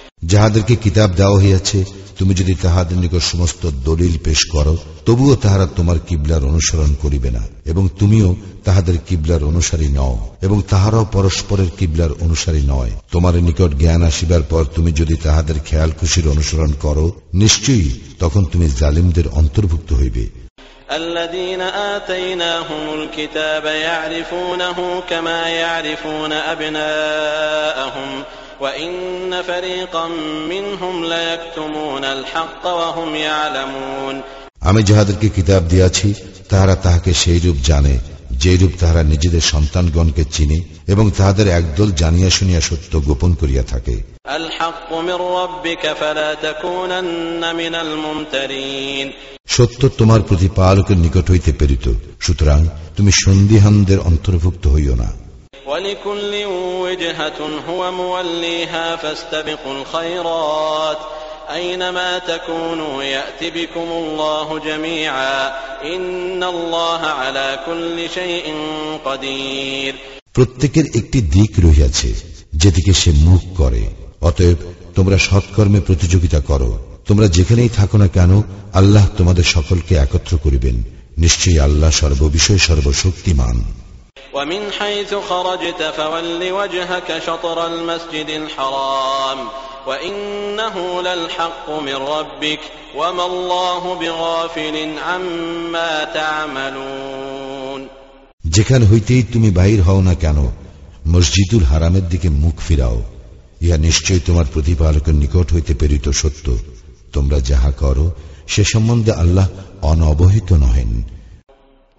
যাহাদেরকে কিতাব দেওয়া হইয়াছে তুমি যদি তাহাদের নিকট সমস্ত দলিল পেশ করো তবুও তাহারা তোমার কিবলার অনুসরণ করিবে না এবং তুমিও তাহাদের কিবলার অনুসারী নও এবং তাহারাও পরস্পরের কিবলার অনুসারী নয় তোমার নিকট জ্ঞান আসিবার পর তুমি যদি তাহাদের খেয়াল খুশির অনুসরণ করো নিশ্চয়ই তখন তুমি জালিমদের অন্তর্ভুক্ত হইবে الذين آتيناهم الكتاب يعرفونه كما يعرفون أبناءهم وإن فريقا منهم ليكتمون الحق وهم يعلمون আমি যাহাদেরকে কিতাব দিয়াছি তাহারা তাহাকে সেই রূপ জানে যে রূপ তাহারা নিজেদের সন্তানগণকে চিনে এবং তাহাদের একদল জানিয়া শুনিয়া সত্য গোপন করিয়া থাকে الحق من ربك فلا تكونن من الممترين সত্য তোমার প্রতিপালকের নিকট হইতে প্রেরিত সুতরাং তুমি সন্দিহানদের অন্তর্ভুক্ত হইও না ولكل وجهة هو موليها فاستبقوا الخيرات أينما تكونوا يأت بكم الله جميعا إن الله على كل شيء قدير প্রত্যেকের একটি দিক রহিয়াছে যেদিকে সে মুখ করে অতএব তোমরা সৎকর্মে প্রতিযোগিতা করো তোমরা যেখানেই থাকো না কেন আল্লাহ তোমাদের সকলকে একত্র করিবেন নিশ্চয়ই আল্লাহ সর্ববিষয় সর্বশক্তিমান ومن حيث خرجت فول وجهك شطر المسجد الحرام وإنه للحق من ربك وما الله بغافل عما تعملون যেখান হইতেই তুমি বাহির হও না কেন মসজিদুল হারামের দিকে মুখ ফিরাও ইহা নিশ্চয়ই তোমার প্রতিপালকের নিকট হইতে প্রেরিত সত্য তোমরা যাহা করো সে সম্বন্ধে আল্লাহ অনবহিত নহেন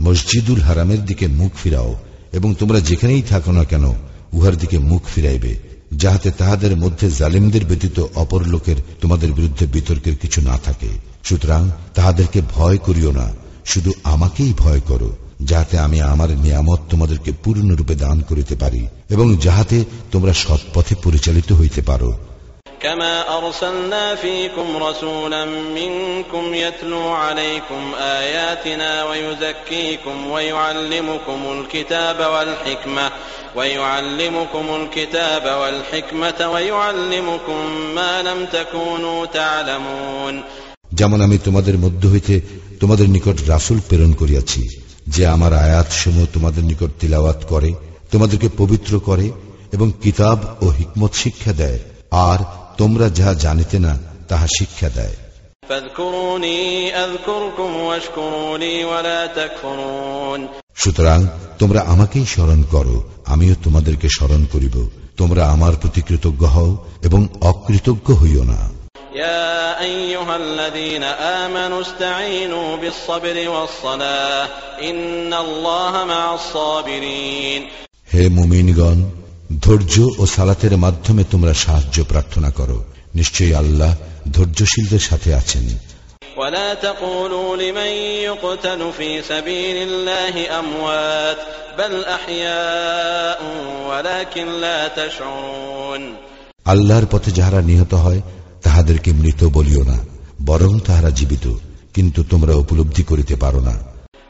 মসজিদুল হারামের দিকে মুখ ফিরাও এবং তোমরা যেখানেই থাকো না কেন, উহার দিকে মুখ ফিরাইবে, যাহাতে তাহাদের মধ্যে জালিমদের ব্যতীত অপর লোকের তোমাদের বিরুদ্ধে বিতর্কের কিছু না থাকে। সুতরাং তাহাদেরকে ভয় করিও না, শুধু আমাকেই ভয় করো, যাহাতে আমি আমার নিয়ামত তোমাদেরকে পূর্ণরূপে দান করিতে পারি এবং যাহাতে তোমরা সৎপথে পরিচালিত হইতে পারো। كما أرسلنا فيكم رسولا منكم يتلو عليكم آياتنا ويزكيكم ويعلمكم الكتاب والحكمة ويعلمكم الكتاب والحكمة ويعلمكم ما لم تكونوا تعلمون যেমন আমি তোমাদের মধ্য হইতে তোমাদের নিকট রাসুল প্রেরণ করিয়াছি যে আমার আয়াত সমূহ তোমাদের নিকট তিলাওয়াত করে তোমাদেরকে পবিত্র করে এবং কিতাব ও হিকমত শিক্ষা দেয় আর তোমরা যাহা জানিতে না তাহা শিক্ষা দেয় فاذكروني أذكركم واشكروا لي ولا تكفرون সুতরাং তোমরা আমাকেই স্মরণ করো আমিও তোমাদেরকে স্মরণ করিব তোমরা আমার প্রতি কৃতজ্ঞ হও এবং অকৃতজ্ঞ হইও না يا أيها الذين آمنوا استعينوا بالصبر والصلاة إن الله مع الصابرين হে মুমিনগণ ধৈর্য ও সালাতের মাধ্যমে তোমরা সাহায্য প্রার্থনা করো নিশ্চয়ই আল্লাহ ধৈর্যশীলদের সাথে আছেন ولا تقولوا لمن يقتل في سبيل الله أموات بل أحياء ولكن لا تشعرون আল্লাহর পথে যাহারা নিহত হয় তাহাদেরকে মৃত বলিও না বরং তাহারা জীবিত কিন্তু তোমরা উপলব্ধি করিতে পারো না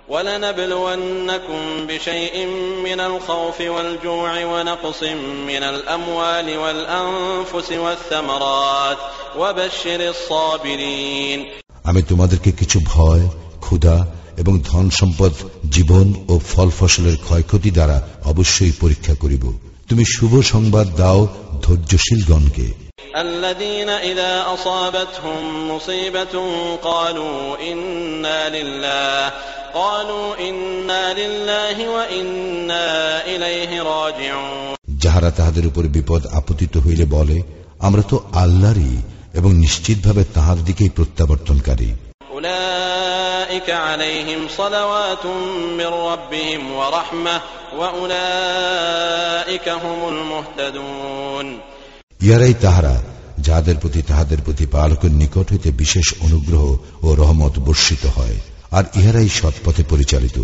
ولنبلونكم بشيء من الخوف والجوع ونقص من الأموال والأنفس والثمرات وبشر الصابرين আমি তোমাদেরকে কিছু ভয় ক্ষুধা এবং ধন সম্পদ জীবন ও ফল ফসলের ক্ষয়ক্ষতি দ্বারা অবশ্যই পরীক্ষা করিব তুমি শুভ সংবাদ দাও ধৈর্যশীলগণকে الذين إذا أصابتهم مصيبة قالوا إنا لله قالوا إنا لله وإنا إليه راجعون যাহারা তাহাদের উপর বিপদ আপতিত হইলে বলে আমরা তো আল্লাহরই এবং নিশ্চিতভাবে তাহার দিকেই প্রত্যাবর্তনকারী أولئك عليهم صلوات من ربهم ورحمة وأولئك هم المهتدون ইয়ারাই তাহারা যাহাদের প্রতি তাহাদের প্রতি পালকের নিকট হইতে বিশেষ অনুগ্রহ ও রহমত বর্ষিত হয় আর ইহারাই সৎপথে পরিচালিত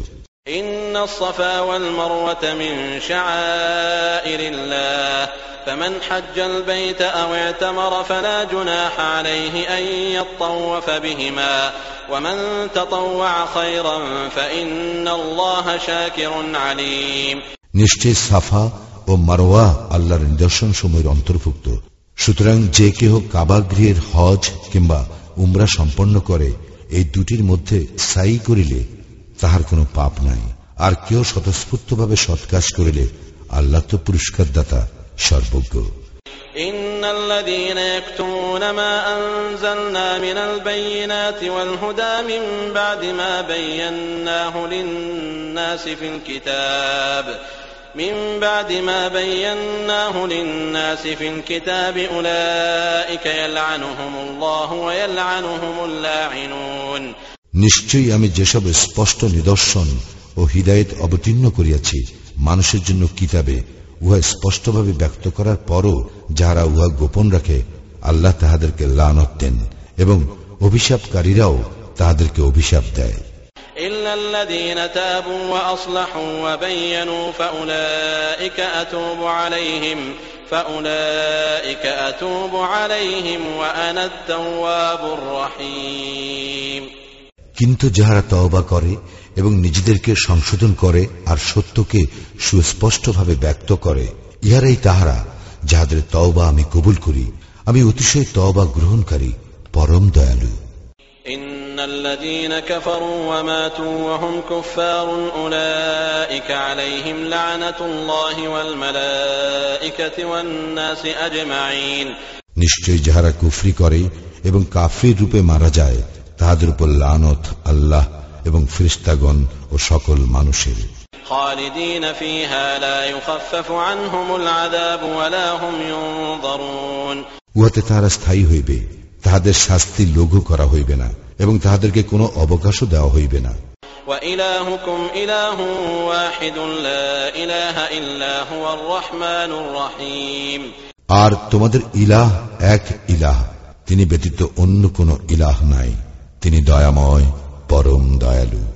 إن الصفا والمروة من شعائر الله فمن حج البيت أو اعتمر فلا جناح عليه أن يطوف بهما ومن تطوع خيرا فإن الله شاكر عليم নিশ্চয় সাফা ও মারোয়া আল্লাহর নিদর্শন সময়ের অন্তর্ভুক্ত সুতরাং যে কেহ কাবাগৃহের হজ কিংবা উমরা সম্পন্ন করে এই দুটির মধ্যে সাই করিলে তাহার কোনো পাপ নাই আর কেউ স্বতঃস্ফূর্তভাবে সৎ কাজ করিলে আল্লাহ তো পুরস্কার দাতা সর্বজ্ঞ إن الذين يكتمون ما أنزلنا من البينات والهدى من بعد ما بيناه للناس في الكتاب من بعد ما بيناه للناس في الكتاب أولئك يلعنهم الله ويلعنهم اللاعنون নিশ্চয়ই আমি যেসব স্পষ্ট নিদর্শন ও হৃদায়ত অবতীর্ণ করিয়াছি মানুষের জন্য কিতাবে উহা স্পষ্টভাবে ব্যক্ত করার পরও যাহারা উহা গোপন রাখে আল্লাহ তাহাদেরকে লানত দেন এবং অভিশাপকারীরাও তাহাদেরকে অভিশাপ দেয় إلا الذين تابوا وأصلحوا وبينوا فأولئك أتوب عليهم فأولئك أتوب عليهم وأنا التواب الرحيم কিন্তু যাহারা তওবা করে এবং নিজেদেরকে সংশোধন করে আর সত্যকে সুস্পষ্টভাবে ব্যক্ত করে ইহারাই তাহারা যাহাদের তওবা আমি কবুল করি আমি অতিশয় তওবা গ্রহণকারী পরম দয়ালু إن الذين كفروا وماتوا وهم كفار أولئك عليهم لعنة الله والملائكة والناس أجمعين নিশ্চয়ই যাহারা কুফরি করে এবং কাফির রূপে মারা যায় তাহাদের উপর লানত আল্লাহ এবং ফিরিস্তাগণ ও সকল মানুষের خالدين فيها لا يخفف عنهم العذاب ولا هم ينظرون উহাতে তাহারা স্থায়ী হইবে তাহাদের শাস্তি লঘু করা হইবে না এবং তাহাদেরকে কোনো অবকাশও দেওয়া হইবে না। আর তোমাদের ইলাহ এক ইলাহ তিনি ব্যতীত অন্য কোন ইলাহ নাই। তিনি দয়াময় পরম দয়ালু।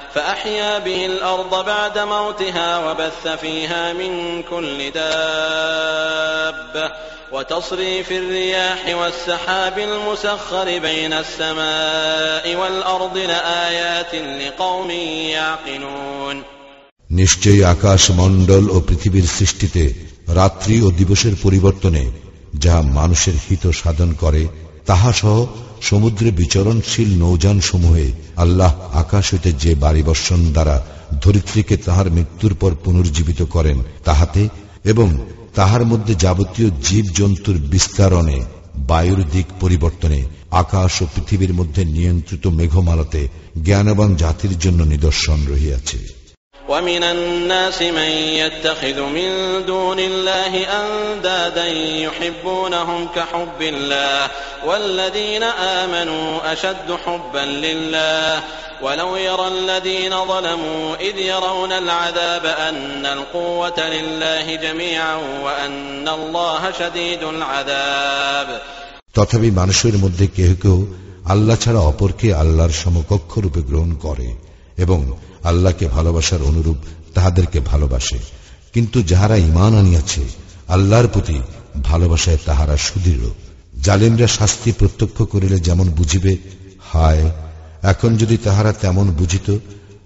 فأحيا به الأرض بعد موتها وبث فيها من كل دابة وتصريف الرياح والسحاب المسخر بين السماء والأرض لآيات لقوم يعقلون নিশ্চয়ই আকাশ মণ্ডল ও পৃথিবীর সৃষ্টিতে রাত্রি ও দিবসের পরিবর্তনে যাহা মানুষের হিত সাধন করে তাহা সহ সমুদ্রে বিচরণশীল নৌযান সমূহে আল্লাহ আকাশ হইতে যে বাড়ি বর্ষণ দ্বারা ধরিত্রীকে তাহার মৃত্যুর পর পুনর্জীবিত করেন, তাহাতে এবং তাহার মধ্যে যাবতীয় জীব জন্তুর বিস্তারণে, বায়ুর দিক পরিবর্তনে, আকাশ ও পৃথিবীর মধ্যে নিয়ন্ত্রিত মেঘমালাতে জ্ঞানবান জাতির জন্য নিদর্শন রহিয়াছে। ومن الناس من يتخذ من دون الله أندادا يحبونهم كحب الله والذين آمنوا أشد حبا لله ولو يرى الذين ظلموا إذ يرون العذاب أن القوة لله جميعا وأن الله شديد العذاب তথাপি মানুষের মধ্যে কেহ কেউ আল্লাহ ছাড়া অপরকে আল্লাহর সমকক্ষ রূপে গ্রহণ করে এবং আল্লাহকে ভালোবাসার অনুরূপ তাহাদেরকে ভালোবাসে কিন্তু যাহারা ইমান আনিয়াছে আল্লাহর প্রতি ভালোবাসায় তাহারা সুদৃঢ় জালিমরা শাস্তি প্রত্যক্ষ করিলে যেমন বুঝিবে হায় এখন যদি তাহারা তেমন বুঝিত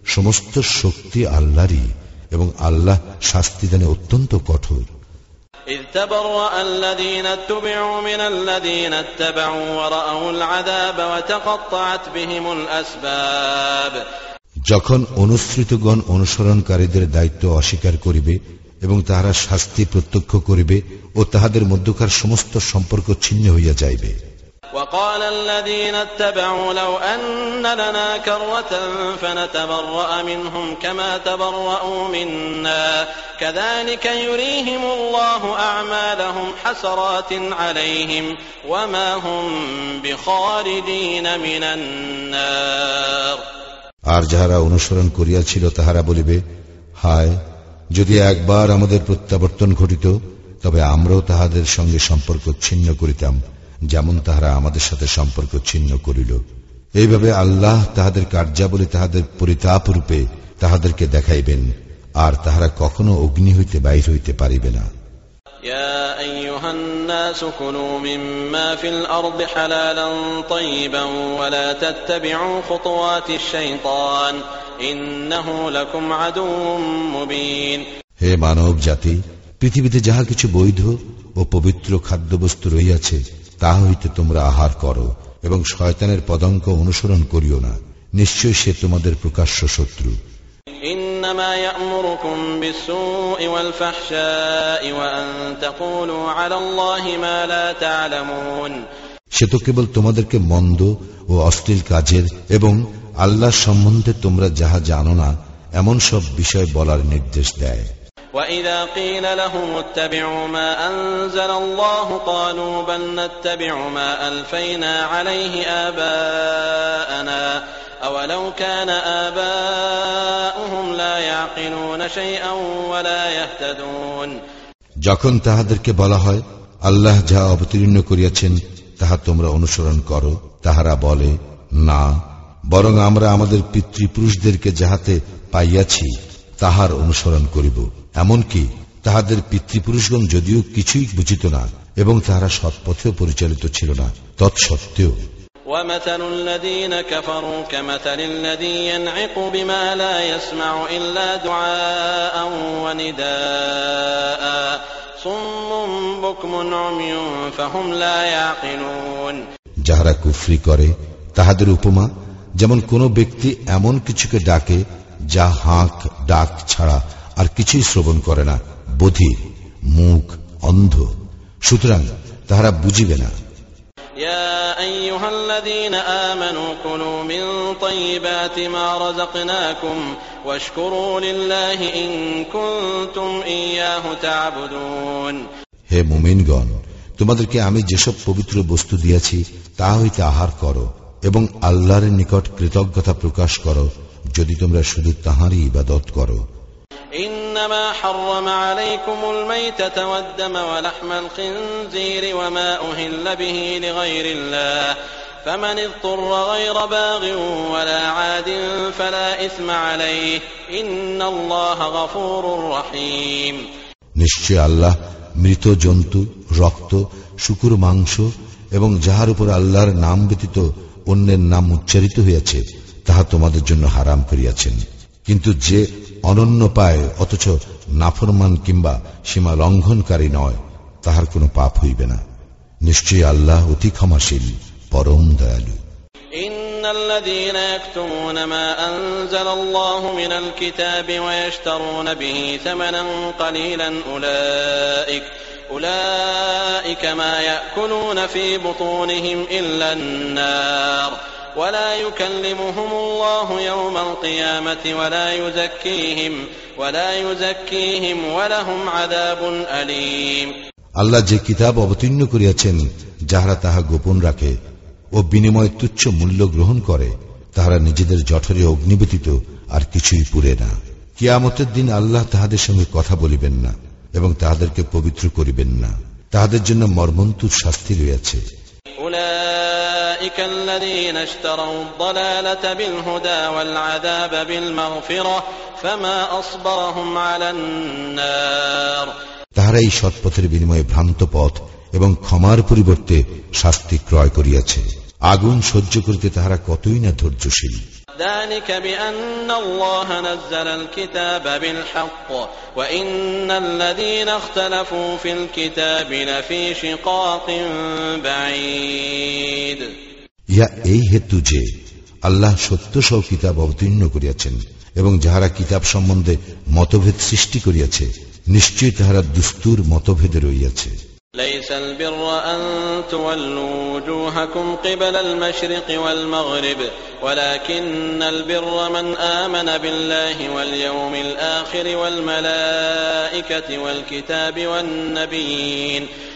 সমস্ত শক্তি আল্লাহরই এবং আল্লাহ শাস্তি দানে অত্যন্ত কঠোর إذ تبرأ الذين اتبعوا من الذين اتبعوا ورأوا العذاب وتقطعت بهم الأسباب যখন অনুসৃতগণ অনুসরণকারীদের দায়িত্ব অস্বীকার করিবে এবং তাহারা শাস্তি প্রত্যক্ষ করিবে ও তাহাদের মধ্যকার সমস্ত সম্পর্ক ছিন্ন হইয়া যাইবে وقال الذين اتبعوا لو أن لنا كرة فنتبرأ منهم كما تبرأوا منا كذلك يريهم الله أعمالهم حسرات عليهم وما هم بخارجين من النار আর যাহারা অনুসরণ করিয়াছিল তাহারা বলিবে, হায়, যদি একবার আমাদের প্রত্যাবর্তন ঘটিত, তবে আমরাও তাহাদের সঙ্গে সম্পর্ক ছিন্ন করিতাম, যেমন তাহারা আমাদের সাথে সম্পর্ক ছিন্ন করিল। এইভাবে আল্লাহ তাহাদের কার্যাবলী তাহাদের পরিতাপ রূপে তাহাদেরকে দেখাইবেন, আর তাহারা কখনো অগ্নি হইতে বাইর হইতে পারিবে না। يا أيها الناس كلوا مما في الأرض حلالا طيبا ولا تتبعوا خطوات الشيطان إنه لكم عدو مبين হে মানব জাতি পৃথিবীতে যাহা কিছু বৈধ ও পবিত্র খাদ্যবস্তু রহিয়াছে তাহা হইতে তোমরা আহার করো এবং শয়তানের পদঙ্ক অনুসরণ করিও না নিশ্চয় সে তোমাদের প্রকাশ্য শত্রু إنما يأمركم بالسوء والفحشاء وأن تقولوا على الله ما لا تعلمون সে তো কেবল তোমাদেরকে মন্দ ও অশ্লীল কাজের এবং আল্লাহ সম্বন্ধে তোমরা যাহা জানো না এমন সব বিষয় বলার নির্দেশ দেয় وإذا قيل لهم اتبعوا ما أنزل الله قالوا بل نتبع ما ألفينا عليه آباءنا أولو كان آباؤهم যখন তাহাদেরকে বলা হয়, আল্লাহ যাহা অবতীর্ণ করিয়াছেন, তাহা তোমরা অনুসরণ করো। তাহারা বলে, না, বরং আমরা আমাদের পিতৃপুরুষদেরকে যাহাতে পাইয়াছি, তাহার অনুসরণ করিব। এমনকি তাহাদের পিতৃপুরুষগণ যদিও কিছুই বুঝিত না, এবং তাহারা সৎপথেও পরিচালিত ছিল না, তৎসত্ত্বেও। ومثل الذين كفروا كمثل الذي ينعق بما لا يسمع إلا دعاء ونداء صم بكم عمي فهم لا يعقلون যাহারা কুফরি করে তাহাদের উপমা যেমন কোন ব্যক্তি এমন কিছুকে ডাকে যা হাঁক ডাক ছাড়া আর কিছুই শ্রবণ করে না বধির মুখ অন্ধ সুতরাং তাহারা বুঝিবে না يا أيها الذين آمنوا كلوا من طيبات ما رزقناكم واشكروا لله إن كنتم إياه تعبدون হে মুমিনগণ তোমাদেরকে আমি যেসব পবিত্র বস্তু দিয়াছি তা হইতে আহার করো এবং আল্লাহর নিকট কৃতজ্ঞতা প্রকাশ করো যদি তোমরা শুধু তাহারই ইবাদত করো إنما حرم عليكم الميتة والدم ولحم الخنزير وما أهل به لغير الله فمن اضطر غير باغ ولا عاد فلا إثم عليه إن الله غفور رحيم নিশ্চয় আল্লাহ মৃত জন্তু রক্ত শুকুর মাংস এবং যাহার উপর আল্লাহর নাম ব্যতীত অন্যের নাম উচ্চারিত হইয়াছে তাহা তোমাদের জন্য হারাম করিয়াছেন কিন্তু যে অনন্য পায় অথচ নাফরমান কিংবা সীমা লঙ্ঘনকারী নয় তাহার কোনো পাপ হইবে না নিশ্চয়ই আল্লাহ অতি ক্ষমাশীল পরম দয়ালু إن الذين يكتمون ما أنزل الله من الكتاب ويشترون به ثمنا قليلا أولئك أولئك ما يأكلون في بطونهم إلا النار ولا يكلمهم الله يوم القيامة ولا يزكيهم ولا يزكيهم ولهم عذاب أليم আল্লাহ যে কিতাব অবতীর্ণ করিয়াছেন যাহারা তাহা গোপন রাখে ও বিনিময় তুচ্ছ মূল্য গ্রহণ করে তাহারা নিজেদের জঠরে অগ্নি ব্যতীত আর কিছুই পুরে না কিয়ামতের দিন আল্লাহ তাহাদের সঙ্গে কথা বলিবেন না এবং তাহাদেরকে পবিত্র করিবেন না তাহাদের জন্য মর্মন্তুর শাস্তি রয়েছে أولئك الذين اشتروا الضلالة بالهدى والعذاب بالمغفرة فما أصبرهم على النار তাহারা এই সৎপথের বিনিময়ে ভ্রান্ত পথ এবং ক্ষমার পরিবর্তে শাস্তি ক্রয় করিয়াছে আগুন সহ্য করিতে তাহারা কতই না ধৈর্যশীল ذلك بأن الله نزل الكتاب بالحق وإن الذين اختلفوا في الكتاب لفي شقاق بعيد ইহা এই হেতু যে আল্লাহ সত্য সহ কিতাব অবতীর্ণ করিয়াছেন এবং যাহারা কিতাব সম্বন্ধে মতভেদ সৃষ্টি করিয়াছে নিশ্চয়ই তাহারা দুস্তুর মতভেদে রইয়াছে ليس البر أن تولوا وجوهكم قبل المشرق والمغرب ولكن البر من آمن بالله واليوم الآخر والملائكة والكتاب والنبيين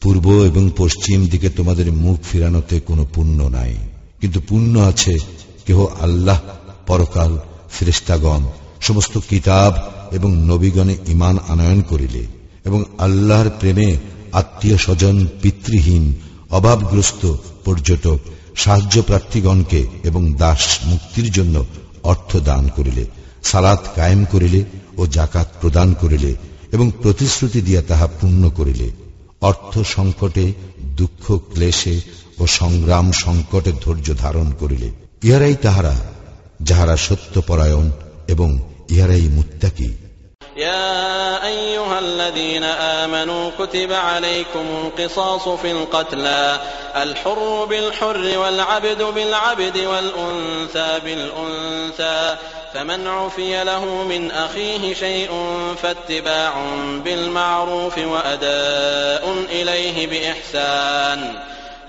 পূর্ব এবং পশ্চিম দিকে তোমাদের মুখ ফিরানোতে কোনো পুণ্য নাই। কিন্তু পুণ্য আছে কেহ আল্লাহ, পরকাল ফ্রেস্তাগণ সমস্ত কিতাব এবং নবীগণে ইমান আনয়ন করিলে এবং আল্লাহর প্রেমে আত্মীয় স্বজন পিতৃহীন, অভাবগ্রস্ত পর্যটক সাহায্য প্রার্থীগণকে এবং দাস মুক্তির জন্য অর্থ দান করিলে। সালাত কায়েম করিলে ও জাকাত প্রদান করিলে এবং প্রতিশ্রুতি দিয়া তাহা পূর্ণ করিলে অর্থ সংকটে দুঃখ ক্লেশে ও সংগ্রাম সংকটে ধৈর্য ধারণ করিলে ইহারাই তাহারা যাহারা সত্যপরায়ণ এবং ইহারাই মুত্তাকি يا أيها الذين آمنوا كتب عليكم القصاص في القتلى الحر بالحر والعبد بالعبد والأنثى بالأنثى فمن عفي له من أخيه شيء فاتباع بالمعروف وأداء إليه بإحسان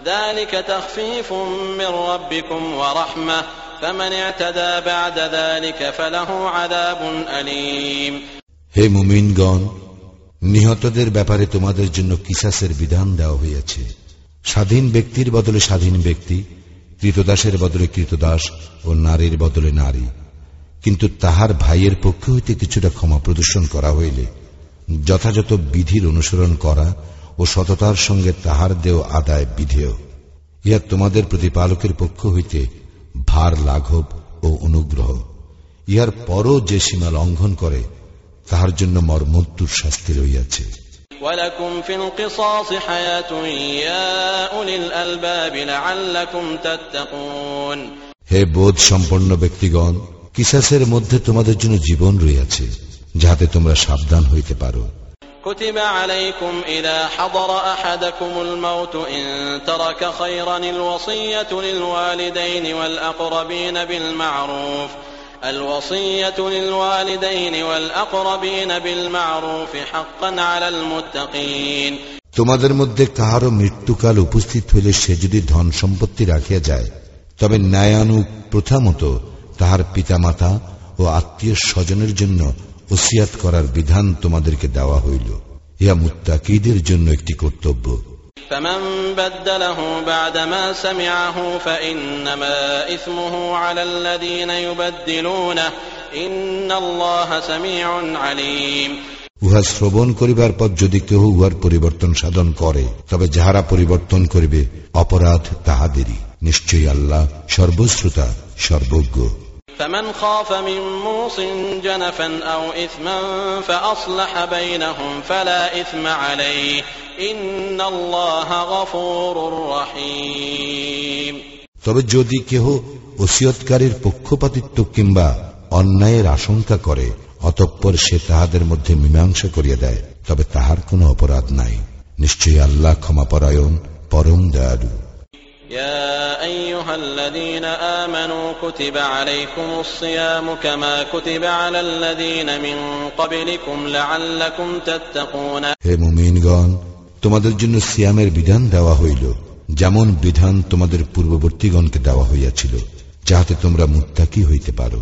ذلك تخفيف من ربكم ورحمة فمن اعتدى بعد ذلك فله عذاب أليم হে মুমিনগণ নিহতদের ব্যাপারে তোমাদের জন্য কিসাসের বিধান দেওয়া হইয়াছে স্বাধীন ব্যক্তির বদলে স্বাধীন ব্যক্তি কৃতদাসের বদলে কৃতদাস ও নারীর বদলে নারী কিন্তু তাহার ভাইয়ের পক্ষ হইতে কিছুটা ক্ষমা প্রদর্শন করা হইলে যথাযথ বিধির অনুসরণ করা ও সততার সঙ্গে তাহার দেও আদায় বিধেয়। ইহা তোমাদের প্রতিপালকের পক্ষ হইতে ভার লাঘব ও অনুগ্রহ। ইহার পরও যে সীমা লঙ্ঘন করে তাহার জন্য মর্মন্তুর শাস্তি রইয়াছে হে বোধ সম্পন্ন ব্যক্তিগণ কিসাসের মধ্যে তোমাদের জন্য জীবন রইয়াছে যাহাতে তোমরা সাবধান হইতে পারো كتب عليكم إذا حضر أحدكم الموت إن ترك خيرا الوصية للوالدين والأقربين بالمعروف الوصية للوالدين والأقربين بالمعروف حقا على المتقين তোমাদের মধ্যে কাহারও মৃত্যুকাল উপস্থিত হইলে সে যদি ধন সম্পত্তি রাখিয়া যায় তবে ন্যায়ানুক প্রথা মতো তাহার পিতামাতা ও আত্মীয় স্বজনের জন্য ওসিয়াত করার বিধান তোমাদেরকে দেওয়া হইল ইহা মুত্তাকিদের জন্য একটি কর্তব্য فمن بدله بعدما سمعه فإنما إثمه على الذين يبدلونه إن الله سميع عليم উহা শ্রবণ করিবার পর যদি কেহ উহার পরিবর্তন সাধন করে তবে যাহারা পরিবর্তন করিবে অপরাধ তাহাদেরই নিশ্চয়ই আল্লাহ সর্বশ্রোতা সর্বজ্ঞ فمن خاف من موص جنفا أو إثما فأصلح بينهم فلا إثم عليه إن الله غفور رحيم তবে যদি কেহ ওসিয়তকারীর পক্ষপাতিত্ব কিংবা অন্যায়ের আশঙ্কা করে অতঃপর সে তাহাদের মধ্যে মীমাংসা করিয়া দেয় তবে তাহার কোনো অপরাধ নাই নিশ্চয়ই আল্লাহ ক্ষমাপরায়ণ পরম দয়ালু يا أيها الذين آمنوا كتب عليكم الصيام كما كتب على الذين من قبلكم لعلكم تتقون হে মুমিনগণ তোমাদের জন্য সিয়ামের বিধান দেওয়া হইল যেমন বিধান তোমাদের পূর্ববর্তীগণকে দেওয়া হইয়াছিল যাহাতে তোমরা মুত্তাকি হইতে পারো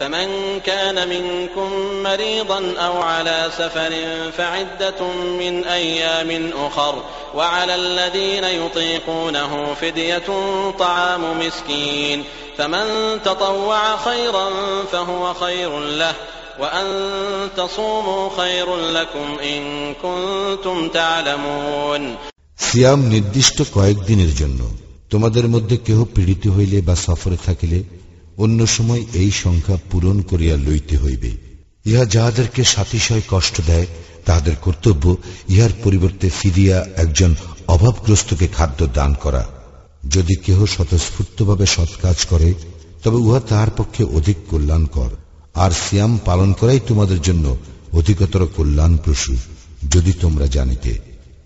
فمن كان منكم مريضا أو على سفر فعدة من أيام أخر وعلى الذين يطيقونه فدية طعام مسكين فمن تطوع خيرا فهو خير له وأن تصوموا خير لكم إن كنتم تعلمون সিয়াম নির্দিষ্ট কয়েকদিনের জন্য তোমাদের মধ্যে কেহ পীড়িত হইলে বা সফরে থাকিলে অন্য সময় এই সংখ্যা পূরণ করিয়া লইতে হইবে। ইহা যাহাদেরকে সাতিশয় কষ্ট দেয়, তাহাদের কর্তব্য ইহার পরিবর্তে ফিরিয়া একজন অভাবগ্রস্তকে খাদ্য দান করা। যদি কেহ স্বতঃস্ফূর্তভাবে সৎ কাজ করে, তবে উহা তাহার পক্ষে অধিক কল্যাণকর। আর সিয়াম পালন করাই তোমাদের জন্য অধিকতর কল্যাণপ্রসূ, যদি তোমরা জানিতে।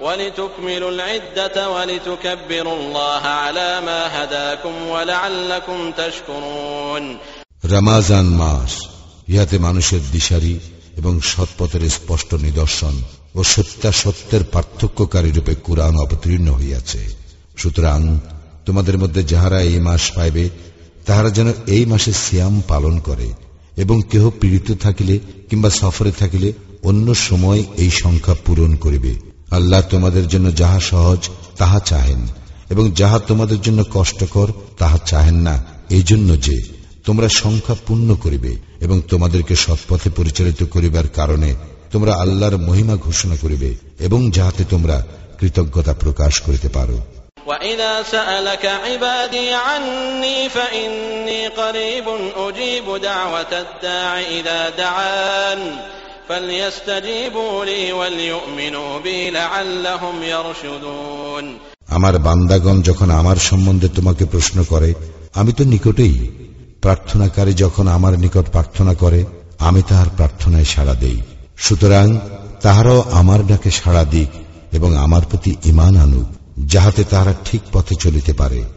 ولتكملوا العدة ولتكبروا الله على ما هداكم ولعلكم تشكرون রমাজান মাস ইহাতে মানুষের দিশারি এবং সৎপথের স্পষ্ট নিদর্শন ও সত্যাসত্যের পার্থক্যকারী রূপে কোরআন অবতীর্ণ হইয়াছে সুতরাং তোমাদের মধ্যে যাহারা এই মাস পাইবে তাহারা যেন এই মাসে সিয়াম পালন করে এবং কেহ পীড়িত থাকিলে কিংবা সফরে থাকিলে অন্য সময় এই সংখ্যা পূরণ করিবে আল্লাহ তোমাদের জন্য যাহা সহজ তাহা চাহেন এবং যাহা তোমাদের জন্য কষ্টকর তাহা চাহেন না এই জন্য যে তোমরা সংখ্যা পূর্ণ করিবে এবং তোমাদেরকে সৎপথে পরিচালিত করিবার কারণে তোমরা আল্লাহর মহিমা ঘোষণা করিবে এবং যাহাতে তোমরা কৃতজ্ঞতা প্রকাশ করিতে পারো وإذا سألك عبادي عني فإني قريب أجيب دعوة الداع إذا دعان আমার বান্দাগণ যখন আমার সম্বন্ধে তোমাকে প্রশ্ন করে, আমি তো নিকটেই। প্রার্থনাকারী যখন আমার নিকট প্রার্থনা করে, আমি তাহার প্রার্থনায় সাড়া দেই। সুতরাং তাহারাও আমার ডাকে সাড়া দিক এবং আমার প্রতি ইমান আনুক, যাহাতে তাহারা ঠিক পথে চলিতে পারে।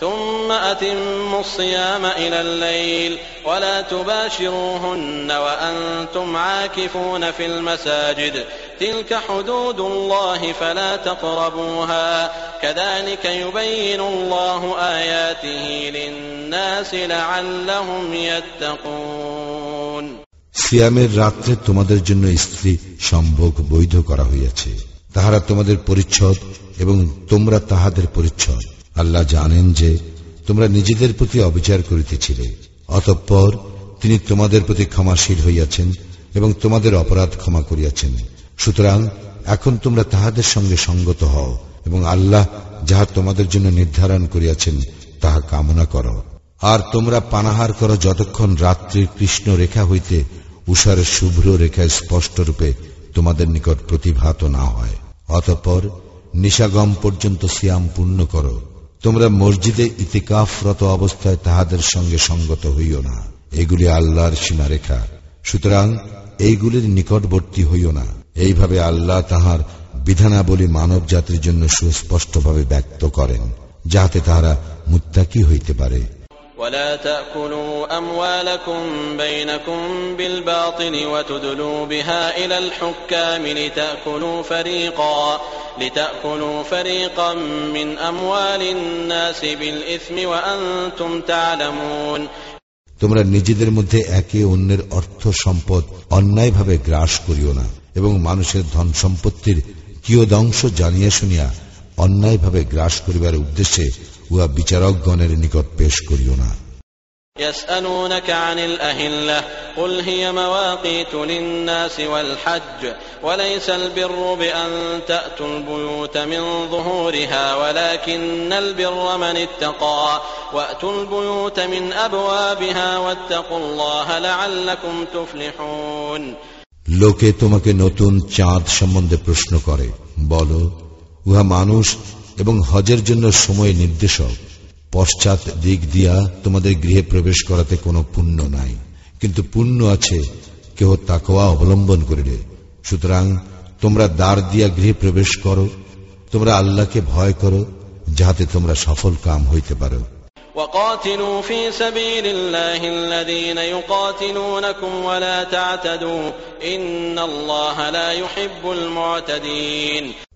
ثم أتموا الصيام إلى الليل ولا تباشروهن وأنتم عاكفون في المساجد تلك حدود الله فلا تقربوها كذلك يبين الله آياته للناس لعلهم يتقون সিয়ামের রাত্রে তোমাদের জন্য স্ত্রী সম্ভোগ বৈধ করা হইয়াছে তাহারা তোমাদের পরিচ্ছদ এবং তোমরা তাহাদের পরিচ্ছদ আল্লাহ জানেন যে তোমরা নিজেদের প্রতি অবিচার করিতেছিলে। অতঃপর তিনি তোমাদের প্রতি ক্ষমাশীল হইয়াছেন এবং তোমাদের অপরাধ ক্ষমা করিয়াছেন। সুতরাং এখন তোমরা তাহাদের সঙ্গে সঙ্গত হও এবং আল্লাহ যাহা তোমাদের জন্য নির্ধারণ করিয়াছেন, তাহা কামনা করো। আর তোমরা পানাহার করো যতক্ষণ রাত্রির কৃষ্ণ রেখা হইতে উষার শুভ্র রেখায় স্পষ্ট রূপে তোমাদের নিকট প্রতিভাত না হয়। অতঃপর নিশাগম পর্যন্ত সিয়াম পূর্ণ করো। তোমরা মসজিদে ইতিকাফরত অবস্থায় তাহাদের সঙ্গে সঙ্গত হইও না। এগুলি আল্লাহর সীমারেখা। সুতরাং এইগুলির নিকটবর্তী হইও না। এইভাবে আল্লাহ তাহার বিধানাবলী মানব জাতির জন্য সুস্পষ্টভাবে ব্যক্ত করেন, যাহাতে তাহারা মুত্তাকি হইতে পারে। ولا تأكلوا أموالكم بينكم بالباطل وتدلوا بها إلى الحكام لتأكلوا فريقا لتأكلوا فريقا من أموال الناس بالإثم وأنتم تعلمون তোমরা নিজেদের মধ্যে একে অন্যের অর্থ সম্পদ অন্যায়ভাবে গ্রাস করিও না এবং মানুষের ধন সম্পত্তির কিয়দংশ জানিয়া শুনিয়া অন্যায়ভাবে গ্রাস করিবার উদ্দেশ্যে উহা বিচারকগণের নিকট পেশ করিও না يسألونك عن الأهلة قل هي مواقيت للناس والحج وليس البر بأن تأتوا البيوت من ظهورها ولكن البر من اتقى وأتوا البيوت من أبوابها واتقوا الله لعلكم تفلحون লোকে তোমাকে নতুন চাঁদ সম্বন্ধে প্রশ্ন করে বলো উহা মানুষ এবং হজের জন্য সময় নির্দেশক, পশ্চাৎ দিক দিয়া তোমাদের গৃহে প্রবেশ করাতে কোনো পুণ্য নাই। কিন্তু পুণ্য আছে, কেহ তাকোয়া অবলম্বন করিলে। সুতরাং তোমরা দ্বার দিয়া গৃহে প্রবেশ করো, তোমরা আল্লাহকে ভয় করো, যাহাতে তোমরা সফল কাম হইতে পারো।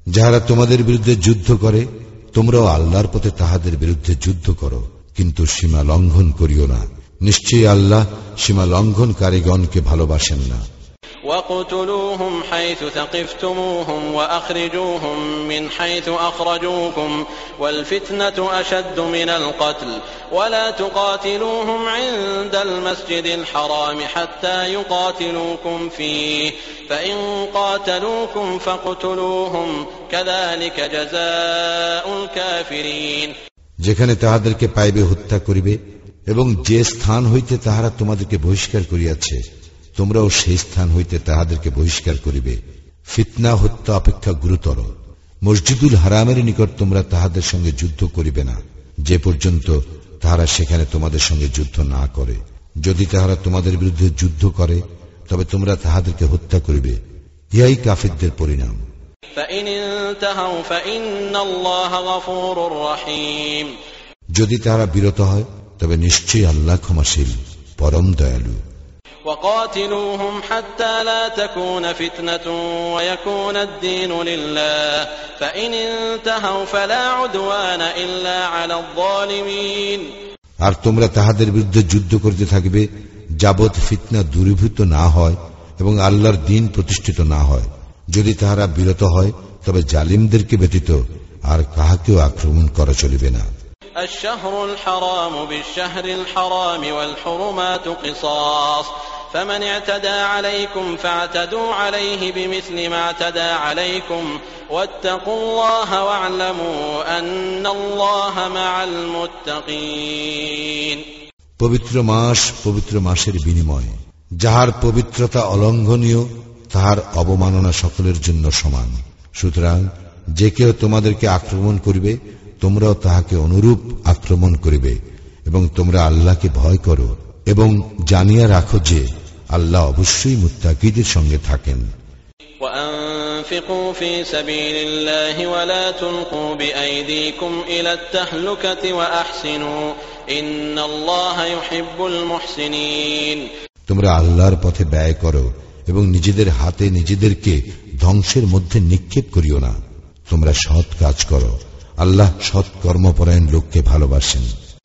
যাহারা তোমাদের বিরুদ্ধে যুদ্ধ করে, তোমরাও আল্লাহর পথে তাহাদের বিরুদ্ধে যুদ্ধ করো, কিন্তু সীমা লঙ্ঘন করিও না। নিশ্চয়ই আল্লাহ সীমা লঙ্ঘনকারীগণকে ভালোবাসেন না। واقتلوهم حيث ثقفتموهم واخرجوهم من حيث اخرجوكم والفتنه اشد من القتل ولا تقاتلوهم عند المسجد الحرام حتى يقاتلوكم فيه فان قاتلوكم فاقتلوهم كذلك جزاء الكافرين যেখানে তাহাদেরকে পাইবে হত্যা করিবে এবং যে স্থান হইতে তাহারা তোমাদেরকে বহিষ্কার করিয়াছে তোমরাও সেই স্থান হইতে তাহাদেরকে বহিষ্কার করিবে। ফিতনা হত্যা অপেক্ষা গুরুতর। মসজিদুল হারামের নিকট তোমরা তাহাদের সঙ্গে যুদ্ধ করিবে না। যে পর্যন্ত তাহারা সেখানে তোমাদের সঙ্গে যুদ্ধ না করে। যদি তাহারা তোমাদের বিরুদ্ধে যুদ্ধ করে তবে তোমরা তাহাদেরকে হত্যা করিবে। ইয়াই কাফিরদের পরিণাম। যদি তাহারা বিরত হয় তবে নিশ্চয়ই আল্লাহ ক্ষমাশীল পরম দয়ালু। وقاتلوهم حتى لا تكون فتنة ويكون الدين لله فإن انتهوا فلا عدوان إلا على الظالمين আর তোমরা তাহাদের বিরুদ্ধে যুদ্ধ করতে থাকবে যাবৎ ফিতনা দূরীভূত না হয় এবং আল্লাহর দিন প্রতিষ্ঠিত না হয় যদি তাহারা বিরত হয় তবে জালিমদেরকে ব্যতীত আর কাহাকেও আক্রমণ করা চলিবে না الشهر الحرام بالشهر الحرام والحرمات قصاص فمن اعتدى عليكم فاعتدوا عليه بمثل ما اعتدى عليكم واتقوا الله واعلموا أن الله مع المتقين পবিত্র মাস পবিত্র মাসের বিনিময় যাহার পবিত্রতা অলঙ্ঘনীয় তাহার অবমাননা সকলের জন্য সমান সুতরাং যে কেউ তোমাদেরকে আক্রমণ করিবে তোমরাও তাহাকে অনুরূপ আক্রমণ করিবে এবং তোমরা আল্লাহকে ভয় করো এবং জানিয়া রাখো যে আল্লাহ অবশ্যই মুত্তাকিদের সঙ্গে থাকেন। তোমরা আল্লাহর পথে ব্যয় করো এবং নিজেদের হাতে নিজেদেরকে ধ্বংসের মধ্যে নিক্ষেপ করিও না। তোমরা সৎ কাজ করো। আল্লাহ সৎ কর্মপরায়ণ লোককে ভালোবাসেন।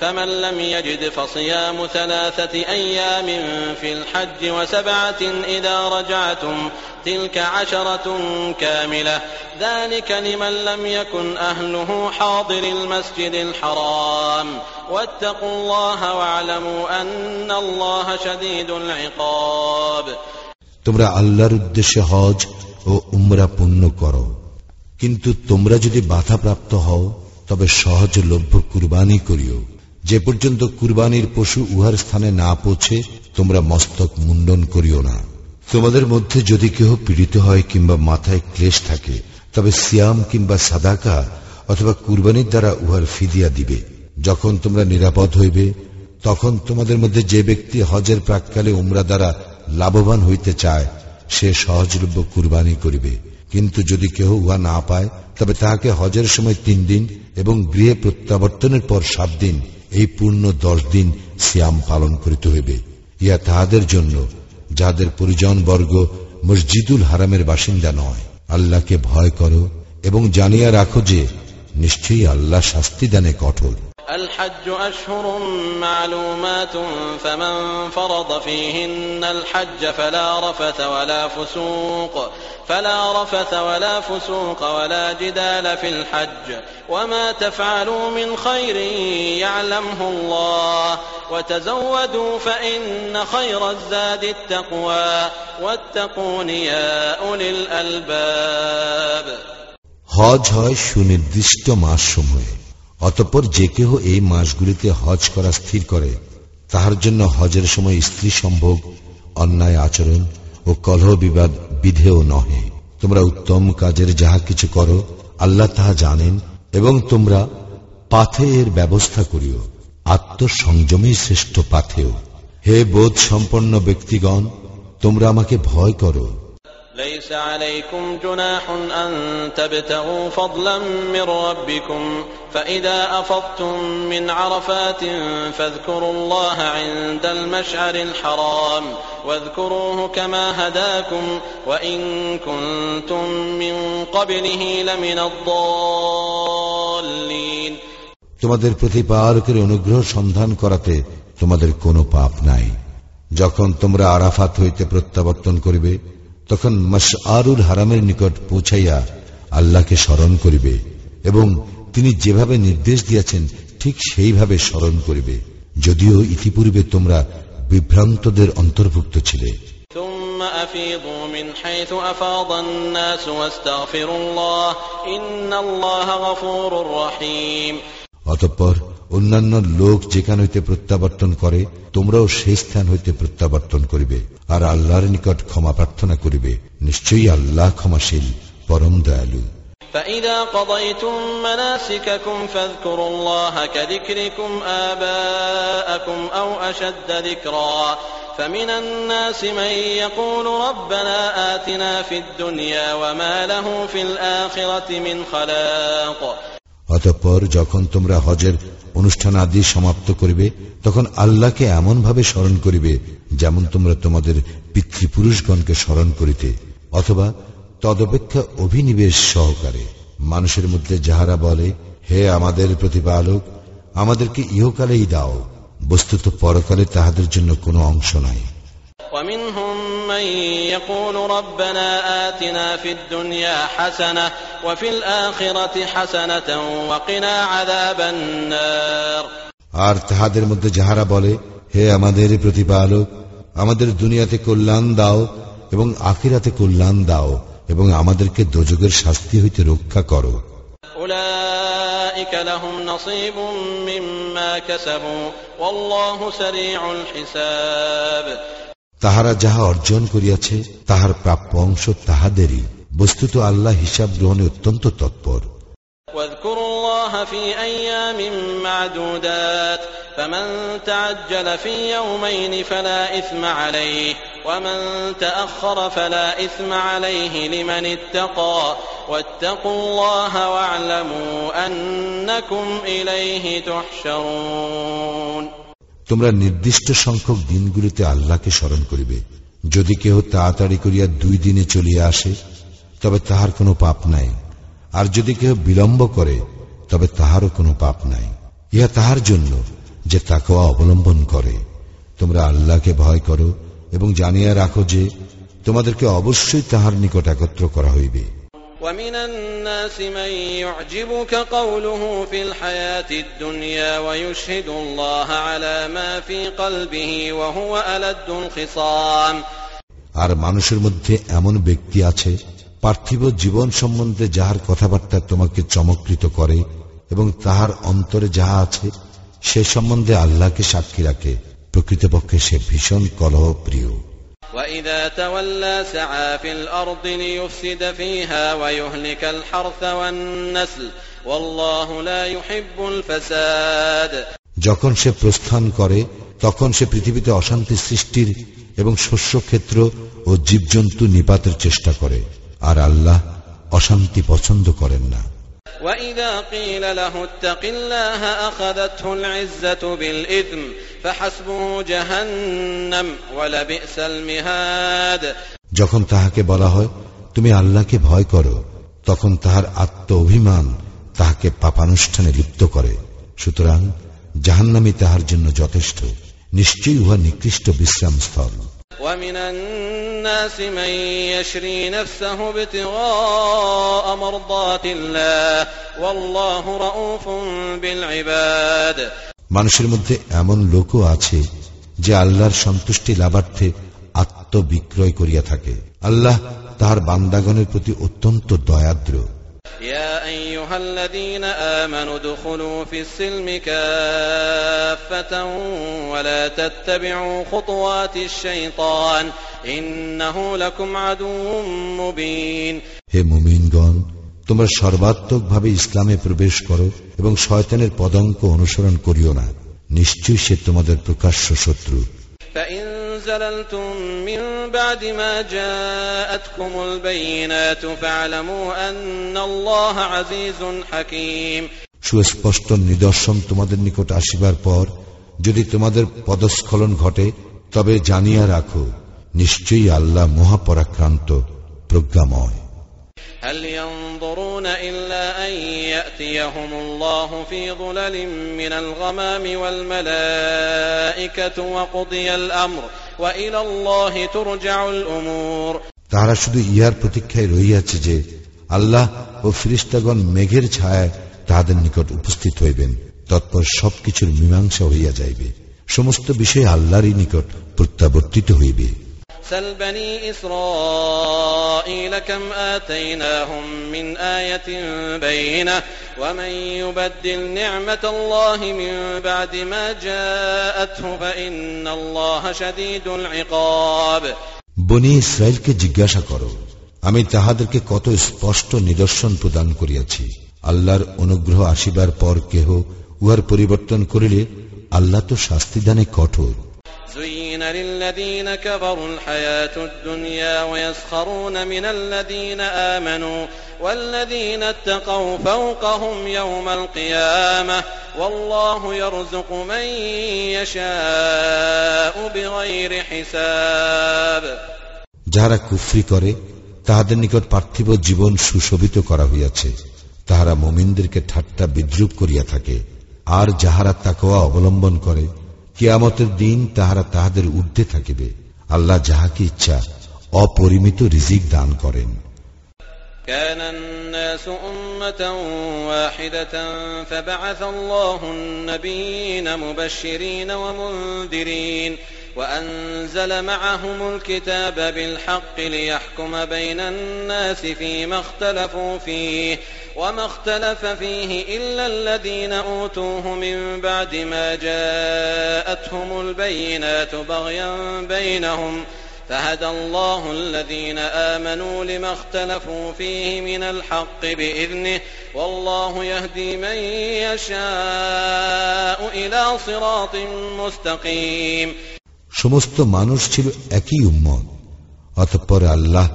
فمن لم يجد فصيام ثلاثة أيام في الحج وسبعة إذا رجعتم تلك عشرة كاملة ذلك لمن لم يكن أهله حاضر المسجد الحرام واتقوا الله واعلموا أن الله شديد العقاب তোমরা আল্লাহর উদ্দেশ্যে হজ ও উমরা পূর্ণ করো কিন্তু তোমরা যদি বাধাপ্রাপ্ত হও তবে সহজলভ্য কুরবানি করিও যে পর্যন্ত কুরবানির পশু উহার স্থানে না পৌঁছে, তোমরা মস্তক মুন্ডন করিও না। তোমাদের মধ্যে যদি কেহ পীড়িত হয় কিংবা মাথায় ক্লেশ থাকে, তবে সিয়াম কিংবা সাদাকা অথবা কুরবানির দ্বারা উহার ফিদিয়া দিবে। যখন তোমরা নিরাপদ হইবে, তখন তোমাদের মধ্যে যে ব্যক্তি হজের প্রাককালে উমরা দ্বারা লাভবান হইতে চায়, সে সহজলভ্য কুরবানি করিবে। কিন্তু যদি কেহ উহা না পায়, তবে তাহাকে হজের সময় তিন দিন এবং গৃহে প্রত্যাবর্তনের পর সাত দিন এই পূর্ণ দশ দিন সিয়াম পালন করিতে হইবে। ইয়া তাহাদের জন্য, যাদের পরিজন বর্গ মসজিদুল হারামের বাসিন্দা নয়। আল্লাহকে ভয় করো এবং জানিয়া রাখো যে নিশ্চয়ই আল্লাহ শাস্তি দানে কঠোর। الحج أشهر معلومات فمن فرض فيهن الحج فلا رفث ولا فسوق فلا رفث ولا فسوق ولا جدال في الحج وما تفعلوا من خير يعلمه الله وتزودوا فإن خير الزاد التقوى واتقون يا أولي الألباب হজ হয় সুনির্দিষ্ট মাস সমূহে অতঃপর যে কেহ এই মাসগুলিতে হজ করা স্থির করে, তাহার জন্য হজের সময় স্ত্রী সম্ভোগ, অন্যায় আচরণ ও কলহ বিবাদ বিধেও নহে। তোমরা উত্তম কাজের যাহা কিছু করো, আল্লাহ তাহা জানেন এবং তোমরা পাথে এর ব্যবস্থা করিও। আত্মসংযমেই শ্রেষ্ঠ পাথেও হে বোধ সম্পন্ন ব্যক্তিগণ, তোমরা আমাকে ভয় করো। ليس عليكم جناح أن تبتغوا فضلا من ربكم فإذا أفضتم من عرفات فاذكروا الله عند المشعر الحرام واذكروه كما هداكم وإن كنتم من قبله لمن الضالين তোমাদের প্রতিপালকের অনুগ্রহ সন্ধান করাতে তোমাদের কোনো পাপ নাই যখন তোমরা আরাফাত হইতে প্রত্যাবর্তন করিবে তখন মশআরুল হারামের নিকট পৌঁছাইয়া আল্লাহকে স্মরণ করিবে এবং তিনি যেভাবে নির্দেশ দিয়েছেন, ঠিক সেইভাবে স্মরণ করিবে। যদিও ইতিপূর্বে তোমরা বিভ্রান্তদের অন্তর্ভুক্ত ছিলে। ثم أفيضوا من حيث أفاض الناس واستغفروا الله إن الله غفور رحيم অতঃপর অন্যান্য লোক যেখান হইতে প্রত্যাবর্তন করে তোমরাও সেই স্থান হইতে প্রত্যাবর্তন করিবে আর আল্লাহর নিকট ক্ষমা প্রার্থনা করিবে নিশ্চয়ই আল্লাহ ক্ষমাশীল পরম দয়ালু فإذا قضيتم مناسككم فاذكروا الله كذكركم آباءكم أو أشد ذكرا فمن الناس من يقول ربنا آتنا في الدنيا وما له في الآخرة من خلاق অতঃপর যখন তোমরা হজের অনুষ্ঠান আদি সমাপ্ত করিবে, তখন আল্লাহকে এমন ভাবে স্মরণ করিবে, যেমন তোমরা তোমাদের পিতৃপুরুষগণকে স্মরণ করিতে, অথবা তদপেক্ষা অভিনিবেশ সহকারে। মানুষের মধ্যে যাহারা বলে, হে আমাদের প্রতিপালক, আমাদেরকে ইহকালেই দাও, বস্তুত পরকালে তাহাদের জন্য কোনো অংশ নাই। ومنهم من يقول ربنا آتنا في الدنيا حسنة وفي الآخرة حسنة وقنا عذاب النار আর তাহাদের মধ্যে যাহারা বলে হে আমাদের প্রতিপালক আমাদের দুনিয়াতে কল্যাণ দাও এবং আখিরাতে কল্যাণ দাও এবং আমাদেরকে দোজগের শাস্তি হইতে রক্ষা করো أولئك لهم نصيب مما كسبوا والله سريع الحساب তাহারা যাহা অর্জন করিয়াছে তাহার প্রাপ্য অংশ তাহাদেরই বস্তুত আল্লাহ হিসাব গ্রহণে অত্যন্ত তৎপর واذكروا الله في أيام معدودات فمن تعجل في يومين فلا إثم عليه ومن تأخر فلا إثم عليه لمن اتقى واتقوا الله واعلموا أنكم إليه تحشرون তোমরা নির্দিষ্ট সংখ্যক দিনগুলিতে আল্লাহকে স্মরণ করিবে। যদি কেহ তাড়াতাড়ি করিয়া দুই দিনে চলিয়া আসে, তবে তাহার কোনো পাপ নাই। আর যদি কেহ বিলম্ব করে, তবে তাহারও কোনো পাপ নাই। ইহা তাহার জন্য যে তাকওয়া অবলম্বন করে। তোমরা আল্লাহকে ভয় করো এবং জানিয়া রাখো যে তোমাদেরকে অবশ্যই তাহার নিকট একত্র করা হইবে। ومن الناس من يعجبك قوله في الحياة الدنيا ويشهد الله على ما في قلبه وهو ألد الخصام আর মানুষের মধ্যে এমন ব্যক্তি আছে পার্থিব জীবন সম্বন্ধে যাহার কথাবার্তা তোমাকে চমকৃত করে এবং তাহার অন্তরে যাহা আছে সে সম্বন্ধে আল্লাহকে সাক্ষী রাখে প্রকৃতপক্ষে সে ভীষণ কলহ প্রিয় وإذا تولى سعى في الأرض ليفسد فيها ويهلك الحرث والنسل والله لا يحب الفساد যখন সে প্রস্থান করে তখন সে পৃথিবীতে অশান্তি সৃষ্টির এবং শস্য ক্ষেত্র ও জীবজন্তু নিপাতের চেষ্টা করে আর আল্লাহ অশান্তি পছন্দ করেন না وإذا قيل له اتق الله أخذته العزة بالإثم فحسبه جهنم ولبئس المهاد যখন তাহাকে বলা হয় তুমি আল্লাহকে ভয় করো তখন তাহার আত্ম অভিমান তাহাকে পাপানুষ্ঠানে লিপ্ত করে সুতরাং জাহান্নামি তাহার জন্য যথেষ্ট নিশ্চয়ই উহা নিকৃষ্ট বিশ্রাম স্থল ومن الناس من يشري نفسه ابتغاء مرضات الله والله رؤوف بالعباد মানুষের মধ্যে এমন লোকও আছে যে আল্লাহর সন্তুষ্টি লাভার্থে আত্মবিক্রয় করিয়া থাকে আল্লাহ তাহার বান্দাগণের প্রতি অত্যন্ত দয়াদ্র يا أيها الذين آمنوا ادخلوا في السلم كافة ولا تتبعوا خطوات الشيطان إنه لكم عدو مبين হে মুমিনগণ তোমরা সর্বাত্মকভাবে ইসলামে প্রবেশ করো এবং শয়তানের পদাঙ্ক অনুসরণ করিও না নিশ্চয়ই সে তোমাদের প্রকাশ্য শত্রু فإن زللتم من بعد ما جاءتكم البينات فاعلموا أن الله عزيز حكيم সুস্পষ্ট নিদর্শন তোমাদের নিকট আসিবার পর যদি তোমাদের পদস্খলন ঘটে তবে জানিয়া রাখো নিশ্চয়ই আল্লাহ মহাপরাক্রান্ত প্রজ্ঞাময় هل ينظرون إلا أن يأتيهم الله في ظلل من الغمام والملائكة وقضي الأمر وإلى الله ترجع الأمور তাহারা শুধু ইহার প্রতীক্ষায় রহিয়াছে যে আল্লাহ ও ফিরিস্তাগণ মেঘের ছায়ায় তাহাদের নিকট উপস্থিত হইবেন তৎপর সবকিছুর মীমাংসা হইয়া যাইবে সমস্ত বিষয় আল্লাহরই নিকট প্রত্যাবর্তিত হইবে سل بني إسرائيل كم آتيناهم من آية بينة ومن يبدل نعمة الله من بعد ما جاءته فإن الله شديد العقاب বনি ইসরায়েলকে জিজ্ঞাসা করো আমি তাহাদেরকে কত স্পষ্ট নিদর্শন প্রদান করিয়াছি আল্লাহর অনুগ্রহ আসিবার পর কেহ উহার পরিবর্তন করিলে আল্লাহ তো শাস্তিদানে কঠোর زين للذين كفروا الحياة الدنيا ويسخرون من الذين آمنوا والذين اتقوا فوقهم يوم القيامة والله يرزق من يشاء بغير حساب যাহারা কুফরি করে তাহাদের নিকট পার্থিব জীবন সুশোভিত করা হইয়াছে তাহারা মোমিনদেরকে ঠাট্টা বিদ্রুপ করিয়া থাকে আর যাহারা তাকওয়া অবলম্বন করে কিয়ামতের দিন তাহারা তাহাদের ঊর্ধ্বে থাকিবে আল্লাহ যাহাকে ইচ্ছা অপরিমিত রিজিক দান করেন كان الناس أمة واحدة فبعث الله النبيين مبشرين ومنذرين وأنزل معهم الكتاب بالحق ليحكم بين الناس فيما اختلفوا فيه وما اختلف فيه إلا الذين أوتوه من بعد ما جاءتهم البينات بغيا بينهم فهدى الله الذين آمنوا لما اختلفوا فيه من الحق بإذنه والله يهدي من يشاء إلى صراط مستقيم সমস্ত মানুষ ছিল একই উম্মত। অতঃপর আল্লাহ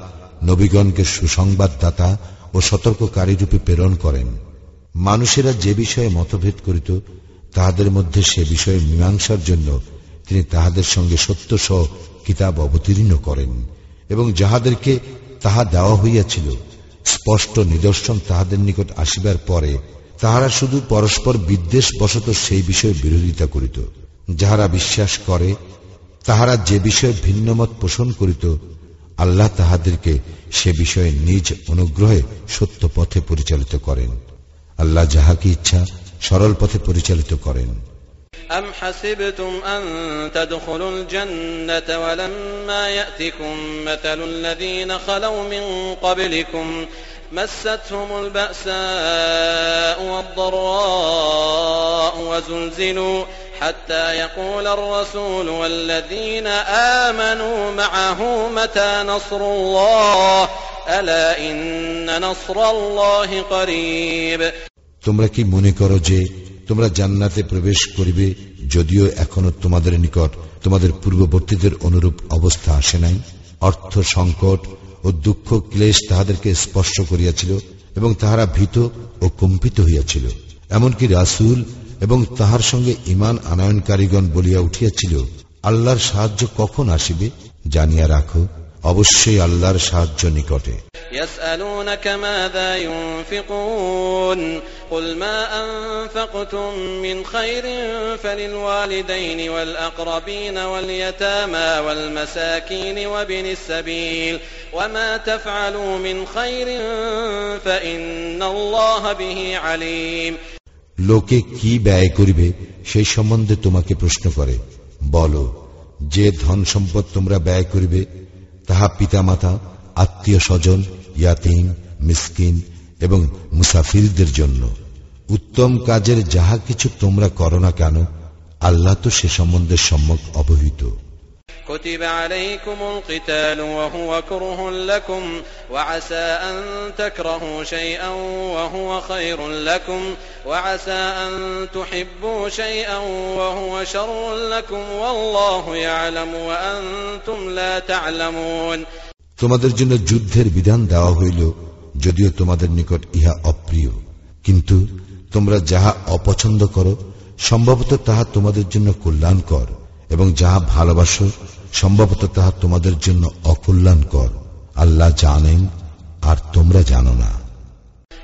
নবীগণকে সুসংবাদদাতা ও সতর্ককারী রূপে প্রেরণ করেন। মানুষেরা যে বিষয়ে মতভেদ করিত, তাহাদের মধ্যে সে বিষয়ে মীমাংসার জন্য তিনি তাহাদের সঙ্গে সত্য সহ কিতাব অবতীর্ণ করেন এবং যাহাদেরকে তাহা দেওয়া হইয়াছিল, স্পষ্ট নিদর্শন তাহাদের নিকট আসিবার পরে তাহারা শুধু পরস্পর বিদ্বেষ বশত সেই বিষয়ে বিরোধিতা করিত, যাহারা বিশ্বাস করে তাহারা যে বিষয়ে ভিন্নমত পোষণ করিত আল্লাহ তাহাদেরকে সে বিষয়ে নিজ অনুগ্রহে সত্য পথে পরিচালিত করেন আল্লাহ যাহাকে ইচ্ছা সরল পথে পরিচালিত করেন أم حسبتم أن تدخلوا الجنة ولما يأتكم مثل الذين خلوا من قبلكم مستهم البأساء والضراء وزلزلوا حتى يقول الرسول والذين آمنوا معه متى نصر الله ألا إن نصر الله قريب তোমরা কি মনে করো যে তোমরা জান্নাতে প্রবেশ করিবে যদিও এখনো তোমাদের নিকট তোমাদের পূর্ববর্তীদের অনুরূপ অবস্থা আসে নাই অর্থ সংকট ও ও দুঃখ ক্লেশ তাহাদেরকে স্পর্শ করিয়াছিল এবং তাহারা ভীত ও কম্পিত হইয়াছিল এমনকি রাসুল এবং তাহার সঙ্গে ইমান আনয়নকারীগণ বলিয়া উঠিয়াছিল আল্লাহর সাহায্য কখন আসিবে জানিয়া রাখো অবশ্যই আল্লাহর সাহায্য নিকটে يسألونك ماذا ينفقون قل ما أنفقتم من خير فللوالدين والأقربين واليتامى والمساكين وابن السبيل وما تفعلوا من خير فإن الله به عليم লোকে কি ব্যয় করিবে সেই সম্বন্ধে তোমাকে প্রশ্ন করে। বলো, যে ধন সম্পদ তোমরা ব্যয় করিবে, তাহা পিতামাতা আত্মীয় স্বজন ইয়াতিম, মিসকিন এবং মুসাফিরদের জন্য। উত্তম কাজের যাহা কিছু তোমরা করো না কেন, আল্লাহ তো সে সম্বন্ধে সম্যক অবহিত। كتب عليكم القتال وهو كره لكم وعسى أن تكرهوا شيئا وهو خير لكم وعسى أن تحبوا شيئا وهو شر لكم والله يعلم وأنتم لا تعلمون তোমাদের জন্য যুদ্ধের বিধান দেওয়া হইল যদিও তোমাদের নিকট ইহা অপ্রিয় কিন্তু তোমরা যাহা অপছন্দ করো সম্ভবত তাহা তোমাদের জন্য কল্যাণকর এবং যাহা ভালোবাসো সম্ভবত তাহা তোমাদের জন্য অকল্যাণকর। আল্লাহ জানেন আর তোমরা জানো না।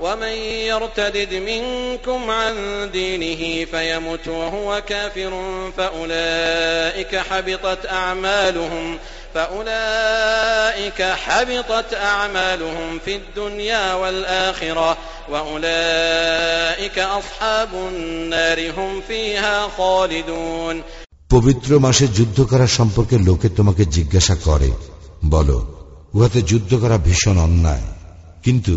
ومن يرتدد منكم عن دينه فيمت وهو كافر فأولئك حبطت أعمالهم فأولئك حبطت أعمالهم في الدنيا والآخرة وأولئك أصحاب النار هم فيها خالدون পবিত্র মাসে যুদ্ধ করা সম্পর্কে লোকে তোমাকে জিজ্ঞাসা করে বলো উহাতে যুদ্ধ করা ভীষণ অন্যায় কিন্তু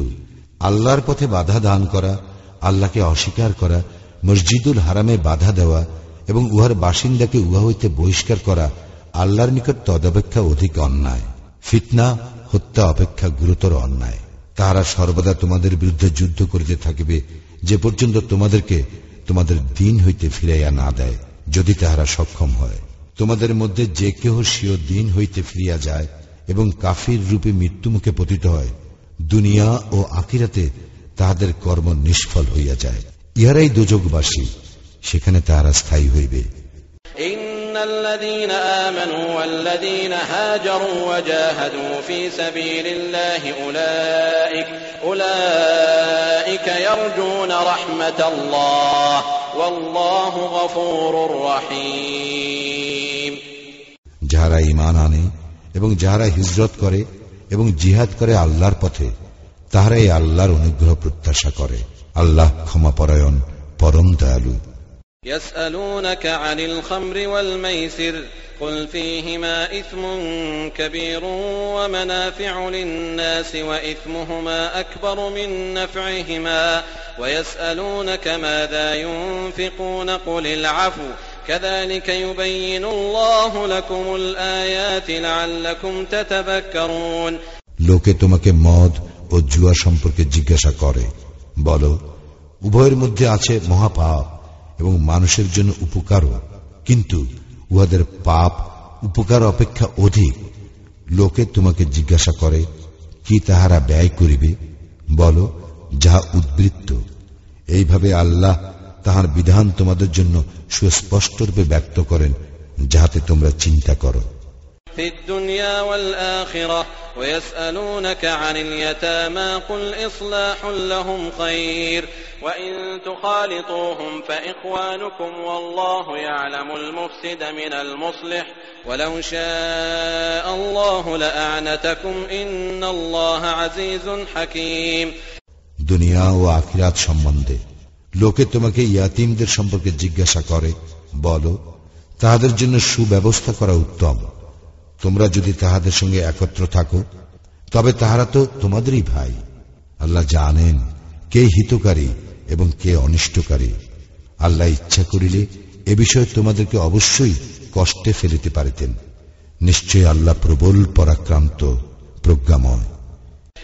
আল্লাহর পথে বাধা দান করা, আল্লাহকে অস্বীকার করা, মসজিদুল হারামে বাধা দেওয়া এবং উহার বাসিন্দাকে উহা হইতে বহিষ্কার করা আল্লাহর নিকট তদপেক্ষা অধিক অন্যায়। ফিতনা, হত্যা অপেক্ষা গুরুতর অন্যায়। তাহারা সর্বদা তোমাদের বিরুদ্ধে যুদ্ধ করিতে থাকিবে, যে পর্যন্ত তোমাদেরকে তোমাদের দিন হইতে ফিরাইয়া না দেয়, যদি তাহারা সক্ষম হয়। তোমাদের মধ্যে যে কেহ স্বীয় দিন হইতে ফিরিয়া যায় এবং কাফির রূপে মৃত্যুমুখে পতিত হয় দুনিয়া ও আকিরাতে তাহাদের কর্ম নিষ্ফল হইয়া যায় ইহারাই দুযোগবাসী সেখানে তাহারা স্থায়ী হইবে إن الذين آمنوا والذين هاجروا وجاهدوا في سبيل الله أولئك أولئك يرجون رحمة الله والله غفور رحيم যাহারা ইমান আনে এবং যাহারা হিজরত করে এবং জিহাদ করে আল্লাহর পথে তাহারাই আল্লাহর অনুগ্রহ প্রত্যাশা করে আল্লাহ ক্ষমাপরায়ণ পরম দয়ালু يسألونك عن الخمر والميسر قل فيهما إثم كبير ومنافع للناس وإثمهما أكبر من نفعهما ويسألونك ماذا ينفقون قل العفو كذلك يبين الله لكم الآيات لعلكم تتذكرون লোকে তোমাকে মদ ও জুয়া সম্পর্কে জিজ্ঞাসা করে বলো উভয়ের মধ্যে আছে মহাপাপ এবং মানুষের জন্য উপকারও কিন্তু উহাদের পাপ উপকার অপেক্ষা অধিক লোকে তোমাকে জিজ্ঞাসা করে কি তাহারা ব্যয় করিবে বলো যাহা উদ্বৃত্ত এইভাবে আল্লাহ তাহার বিধান তোমাদের জন্য সুস্পষ্টরূপে ব্যক্ত করেন যাহাতে তোমরা চিন্তা করো في الدنيا والآخرة ويسألونك عن اليتامى قل إصلاح لهم خير وإن تخالطوهم فإخوانكم والله يعلم المفسد من المصلح ولو شاء الله لأعنتكم إن الله عزيز حكيم দুনিয়া ও আখিরাত সম্বন্ধে লোকে তোমাকে ইয়াতিমদের সম্পর্কে জিজ্ঞাসা করে, বলো, তাহাদের জন্য সুব্যবস্থা করা উত্তম। তোমরা যদি তাহাদের সঙ্গে একত্র থাকো, তবে তাহারা তো তোমাদেরই ভাই। আল্লাহ জানেন কে হিতকারী এবং কে অনিষ্টকারী। আল্লাহ ইচ্ছা করিলে এ বিষয়ে তোমাদেরকে অবশ্যই কষ্টে ফেলিতে পারিতেন। নিশ্চয় আল্লাহ প্রবল পরাক্রান্ত, প্রজ্ঞাময়।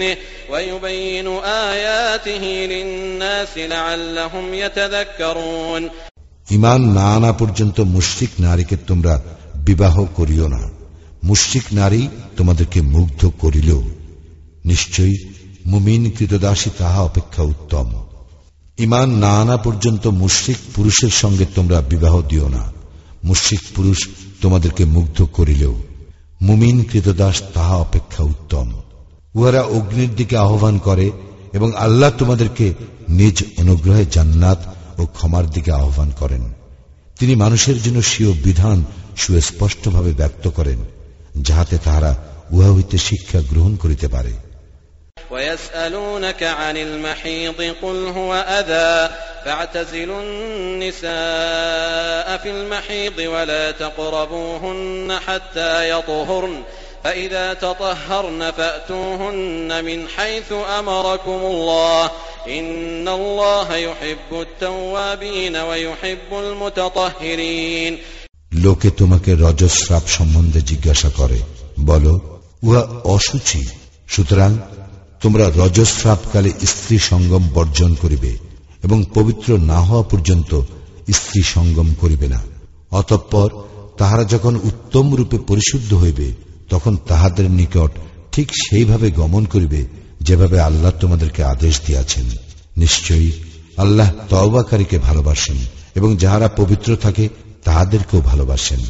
بإذنه ويبين آياته للناس لعلهم يتذكرون ইমান না আনা পর্যন্ত মুশ্রিক নারীকে তোমরা বিবাহ করিও না মুশ্রিক নারী তোমাদেরকে মুগ্ধ করিল নিশ্চয়ই মুমিন কৃতদাসী তাহা অপেক্ষা উত্তম ইমান না আনা পর্যন্ত মুশ্রিক পুরুষের সঙ্গে তোমরা বিবাহ দিও না মুশ্রিক পুরুষ তোমাদেরকে মুগ্ধ করিলেও মুমিন কৃতদাস তাহা অপেক্ষা উত্তম উহারা অগ্নির দিকে আহ্বান করে এবং আল্লাহ তোমাদেরকে নিজ অনুগ্রহে জান্নাত ও ক্ষমার দিকে আহ্বান করেন তিনি মানুষের জন্য স্বীয় বিধান সুস্পষ্টভাবে ব্যক্ত করেন যাহাতে তাহারা উহা হইতে শিক্ষা গ্রহণ করিতে পারে ويسألونك عن المحيض قل هو أذى فاعتزلوا النساء في المحيض ولا تقربوهن حتى يطهرن فإذا تطهرن فأتوهن من حيث أمركم الله إن الله يحب التوابين ويحب المتطهرين লোকে তোমাকে রজস্রাব সম্বন্ধে জিজ্ঞাসা করে বলো উহা অসুচি সুতরাং তোমরা রজস্রাবকালে স্ত্রী সঙ্গম বর্জন করিবে এবং পবিত্র না হওয়া পর্যন্ত স্ত্রী সঙ্গম করিবে না অতঃপর তাহারা যখন উত্তম রূপে পরিশুদ্ধ হইবে তখন তাহাদের নিকট ঠিক সেইভাবে গমন করিবে যেভাবে আল্লাহ তোমাদেরকে আদেশ দিয়াছেন নিশ্চয়ই আল্লাহ তওবাকারীকে ভালোবাসেন এবং যাহারা পবিত্র থাকে তাহাদেরকেও ভালোবাসেন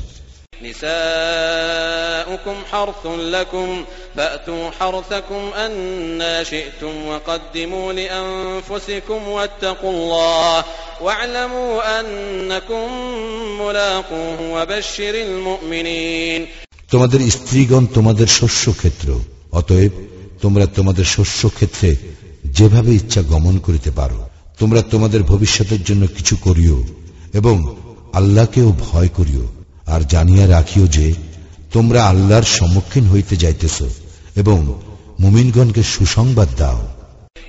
نساؤكم حرث لكم فأتوا حرثكم أنا شئتم وقدموا لأنفسكم واتقوا الله واعلموا أنكم ملاقوه وبشر المؤمنين তোমাদের স্ত্রীগণ তোমাদের শস্য ক্ষেত্র অতএব তোমরা তোমাদের শস্য ক্ষেত্রে যেভাবে ইচ্ছা গমন করিতে পারো, তোমরা তোমাদের ভবিষ্যতের জন্য কিছু করিও এবং আল্লাহকেও ভয় করিও। আর জানিয়া রাখিও যে তোমরা আল্লাহর সম্মুখীন হইতে যাইতেছ এবং মুমিনগণকে সুসংবাদ দাও।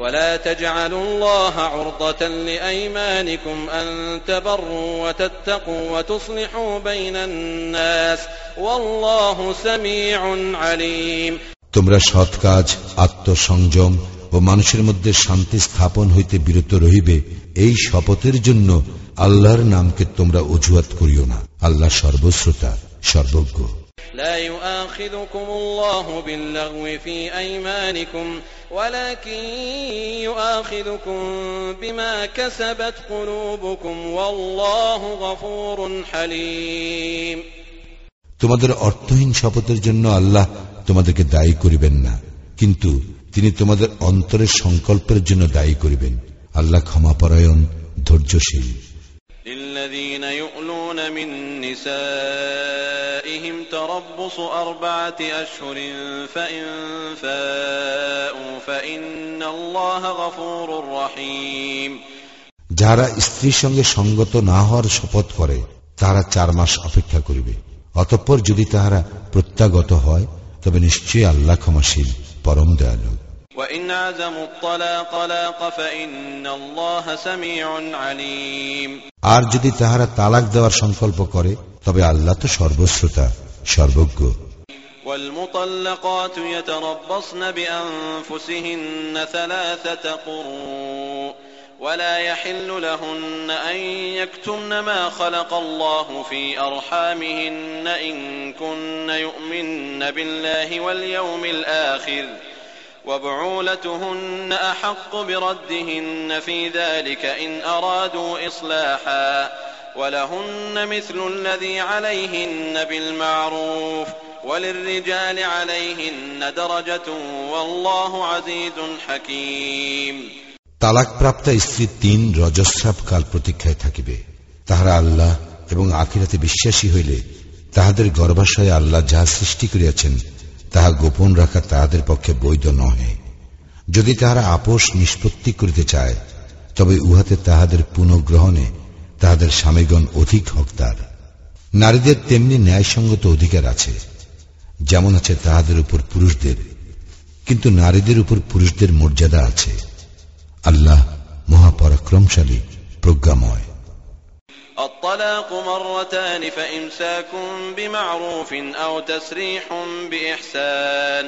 ولا تجعلوا الله عرضة لأيمانكم أن تبروا وتتقوا وتصلحوا بين الناس والله سميع عليم তোমরা সৎ কাজ আত্মসংযম ও মানুষের মধ্যে শান্তি স্থাপন হইতে বিরত রহিবে এই শপথের জন্য আল্লাহর নামকে তোমরা অজুহাত করিও না আল্লাহ সর্বশ্রোতা সর্বজ্ঞ لا يؤاخذكم الله باللغو في أيمانكم ولكن يؤاخذكم بما كسبت قلوبكم والله غفور حليم তোমাদের অর্থহীন শপথের জন্য আল্লাহ তোমাদেরকে দায়ী করিবেন না কিন্তু তিনি তোমাদের অন্তরের সংকল্পের জন্য দায়ী করিবেন আল্লাহ ক্ষমাপরায়ণ ধৈর্যশীল للذين يؤلون من نسائهم تربص أربعة أشهر فإن فاءوا فإن الله غفور رحيم যারা স্ত্রীর সঙ্গে সঙ্গত না হওয়ার শপথ করে তারা চার মাস অপেক্ষা করিবে অতঃপর যদি তাহারা প্রত্যাগত হয় তবে নিশ্চয়ই আল্লাহ ক্ষমাশীল পরম দয়ালু وإن عزموا الطلاق لاق فإن الله سميع عليم আর যদি তাহারা তালাক দেওয়ার সংকল্প করে তবে আল্লাহ তো সর্বশ্রোতা সর্বজ্ঞ والمطلقات يتربصن بأنفسهن ثلاثة قروء ولا يحل لهن أن يكتمن ما خلق الله في أرحامهن إن كن يؤمن بالله واليوم الآخر ۖ وبعولتهن أحق بردهن في ذلك إن أرادوا إصلاحا ولهن مثل الذي عليهن بالمعروف وللرجال عليهن درجة والله عزيز حكيم তালাকপ্রাপ্তা স্ত্রী তিন রজস্রাব কাল প্রতীক্ষায় থাকিবে তাহারা আল্লাহ এবং আখিরাতে বিশ্বাসী হইলে তাহাদের গর্ভাশয়ে আল্লাহ যাহা সৃষ্টি করিয়াছেন তাহা গোপন রাখা তাহাদের পক্ষে বৈধ নহে যদি তাহারা আপোষ নিষ্পত্তি করিতে চায় তবে উহাতে তাহাদের পুনঃগ্রহণে তাহাদের স্বামীগণ অধিক হকদার নারীদের তেমনি ন্যায়সঙ্গত অধিকার আছে যেমন আছে তাহাদের উপর পুরুষদের কিন্তু নারীদের উপর পুরুষদের মর্যাদা আছে আল্লাহ মহাপরাক্রমশালী প্রজ্ঞাময় الطلاق مرتان فإمساك بمعروف أو تسريح بإحسان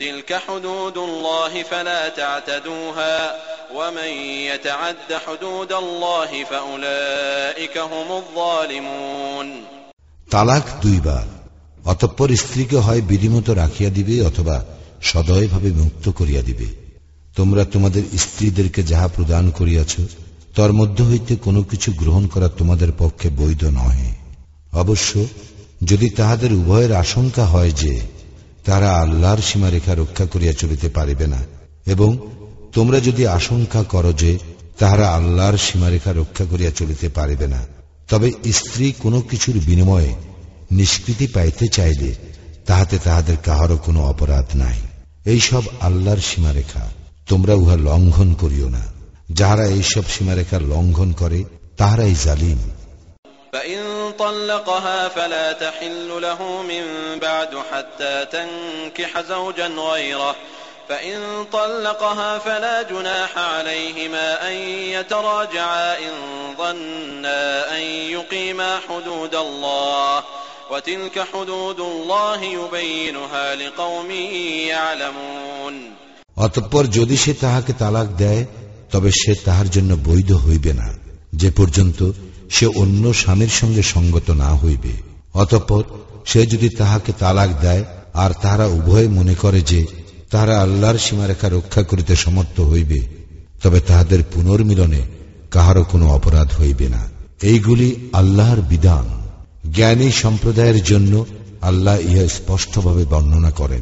تلك حدود الله فلا تعتدوها ومن يتعد حدود الله فأولئك هم الظالمون তালাক দুইবার অতঃপর স্ত্রীকে হয় বিধিমতো রাখিয়া দিবে অথবা সদয়ভাবে মুক্ত করিয়া দিবে তোমরা তোমাদের স্ত্রীদেরকে যাহা প্রদান করিয়াছ তর মধ্য হইতে কোনো কিছু গ্রহণ করা তোমাদের পক্ষে বৈধ নহে অবশ্য যদি তাহাদের উভয়ের আশঙ্কা হয় যে তারা আল্লাহর সীমারেখা রক্ষা করিয়া চলিতে পারিবে না। এবং তোমরা যদি আশঙ্কা করো যে তাহারা আল্লাহর সীমারেখা রক্ষা করিয়া চলিতে পারিবে না, তবে স্ত্রী কোনো কিছুর বিনিময়ে নিষ্কৃতি পাইতে চাইলে তাহাতে তাহাদের কাহারও কোনো অপরাধ নাই। এইসব আল্লাহর সীমারেখা, তোমরা উহা লঙ্ঘন করিও না। যাহারা এইসব সীমারেখা লঙ্ঘন করে, তাহারাই জালিম। فإن طلقها فلا تحل له من بعد حتى تنكح زوجا غيره فإن طلقها فلا جناح عليهما أن يتراجعا إن ظنا أن يقيما حدود الله وتلك حدود الله يبينها لقوم يعلمون অতঃপর যদি সে তাহাকে তালাক দেয় তবে সে তাহার জন্য বৈধ হইবে না যে পর্যন্ত সে অন্য স্বামীর সঙ্গে সঙ্গত না হইবে। অতঃপর সে যদি তাহাকে তালাক দেয়, আর তাহারা উভয় মনে করে যে তাহারা আল্লাহর সীমারেখা রক্ষা করিতে সমর্থ হইবে, তবে তাহাদের পুনর্মিলনে কাহারও কোনো অপরাধ হইবে না। এইগুলি আল্লাহর বিধান। জ্ঞানী সম্প্রদায়ের জন্য আল্লাহ ইহা স্পষ্টভাবে বর্ণনা করেন।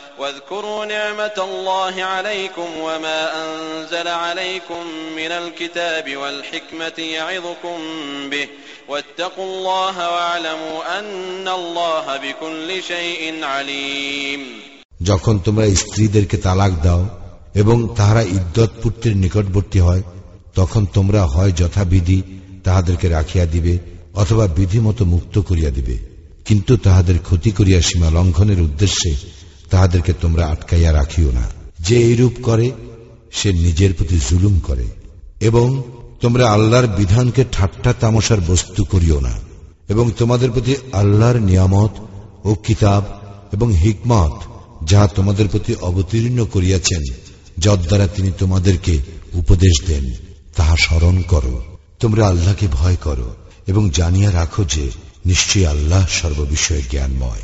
واذكروا نعمة الله عليكم وما أنزل عليكم من الكتاب والحكمة يعظكم به واتقوا الله واعلموا أن الله بكل شيء عليم যখন তোমরা স্ত্রীদেরকে তালাক দাও এবং তাহারা ইদ্যত পুত্রের নিকটবর্তী হয় তখন তোমরা হয় যথাবিধি তাহাদেরকে রাখিয়া দিবে অথবা বিধিমতো মুক্ত করিয়া দিবে কিন্তু তাহাদের ক্ষতি করিয়া সীমা লঙ্ঘনের উদ্দেশ্যে তাহাদেরকে তোমরা আটকাইয়া রাখিও না। যে এইরূপ করে, সে নিজের প্রতি জুলুম করে, এবং তোমরা আল্লাহর বিধানকে ঠাট্টা তামসার বস্তু করিও না, এবং তোমাদের প্রতি আল্লাহর নিয়ামত ও কিতাব এবং হিকমত যাহা তোমাদের প্রতি অবতীর্ণ করিয়াছেন যদ্বারা তিনি তোমাদেরকে উপদেশ দেন, তাহা স্মরণ করো। তোমরা আল্লাহকে ভয় করো এবং জানিয়া রাখো যে নিশ্চয়ই আল্লাহ সর্ববিষয়ে জ্ঞানময়।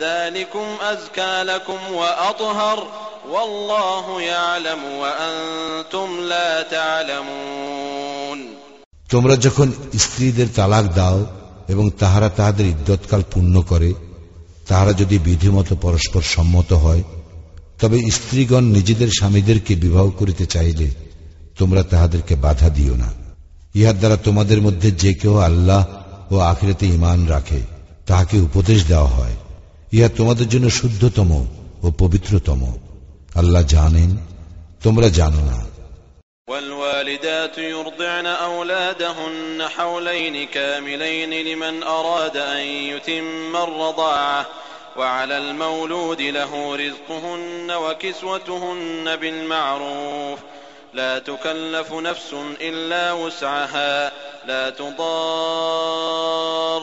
ذلكم أزكى لكم وأطهر والله يعلم وأنتم لا تعلمون তোমরা যখন স্ত্রীদের তালাক দাও এবং তাহারা তাহাদের ইদ্যৎকাল পূর্ণ করে তাহারা যদি বিধিমতো পরস্পর সম্মত হয় তবে স্ত্রীগণ নিজেদের স্বামীদেরকে বিবাহ করিতে চাইলে তোমরা তাহাদেরকে বাধা দিও না ইহার দ্বারা তোমাদের মধ্যে যে কেউ আল্লাহ ও আখিরাতে ইমান রাখে তাহাকে উপদেশ দেওয়া হয় ইহা তোমাদের জন্য শুদ্ধতম ও পবিত্রতম আল্লাহ জানেন তোমরা জানো না والوالدات يرضعن أولادهن حولين كاملين لمن أراد أن يتم الرضاعة وعلى المولود له رزقهن وكسوتهن بالمعروف لا تكلف نفس إلا وسعها لا تضار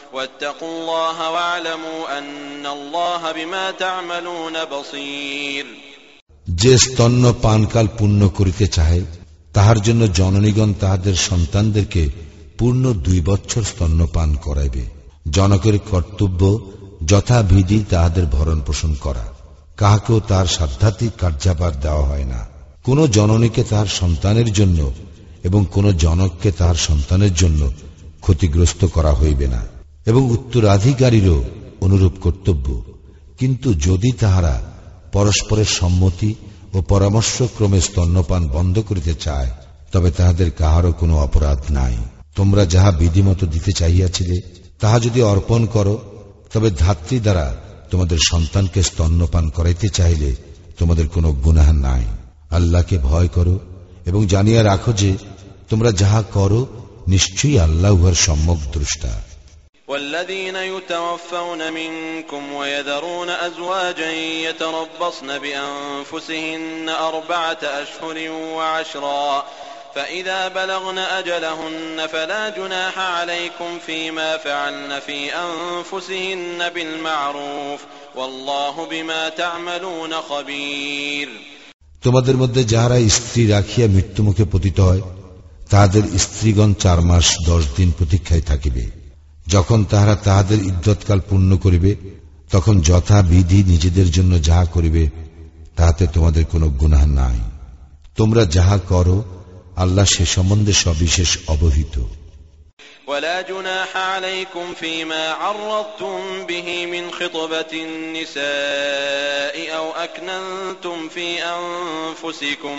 واتقوا الله واعلموا أن الله بما تعملون بصير যে স্তন্য পানকাল পূর্ণ করিতে চাহে তাহার জন্য জননীগণ তাহাদের সন্তানদেরকে পূর্ণ দুই বছর স্তন্য পান করাইবে জনকের কর্তব্য যথাবিধি তাহাদের ভরণ পোষণ করা কাহাকেও তার সাধ্যাত্মিক কার্যাবার দেওয়া হয় না কোন জননীকে তার সন্তানের জন্য এবং কোন জনককে তার সন্তানের জন্য ক্ষতিগ্রস্ত করা হইবে না এবং উত্তরাধিকারীরও অনুরূপ কর্তব্য। কিন্তু যদি তাহারা পরস্পরের সম্মতি ও পরামর্শক্রমে স্তন্যপান বন্ধ করিতে চায়, তবে তাহাদের কাহারও কোনো অপরাধ নাই। তোমরা যাহা বিধিমতো দিতে চাহিয়াছিলে, তাহা যদি অর্পণ করো, তবে ধাত্রী দ্বারা তোমাদের সন্তানকে স্তন্যপান করাইতে চাইলে তোমাদের কোনো গুনাহ নাই। আল্লাহকে ভয় করো এবং জানিয়া রাখো যে তোমরা যাহা করো, নিশ্চয়ই আল্লাহ উহার সম্যক দ্রষ্টা। والذين يتوفون منكم ويذرون أزواجا يتربصن بأنفسهن أربعة أشهر وعشرا فإذا بلغن أجلهن فلا جناح عليكم فيما فعلن في أنفسهن بالمعروف والله بما تعملون خبير তোমাদের মধ্যে যাহারা স্ত্রী রাখিয়া মৃত্যুমুখে পতিত হয় তাহাদের স্ত্রীগণ চার মাস দশ দিন প্রতীক্ষায় থাকিবে যখন তাহারা তাহাদের ইদ্যৎকাল পূর্ণ করিবে তখন যথাবিধি নিজেদের জন্য যাহা করিবে তাহাতে তোমাদের কোনো গুনাহ নাই তোমরা যাহা করো আল্লাহ সে সম্বন্ধে সবিশেষ অবহিত ولا جناح عليكم فيما عرضتم به من خطبة النساء أو أكننتم في أنفسكم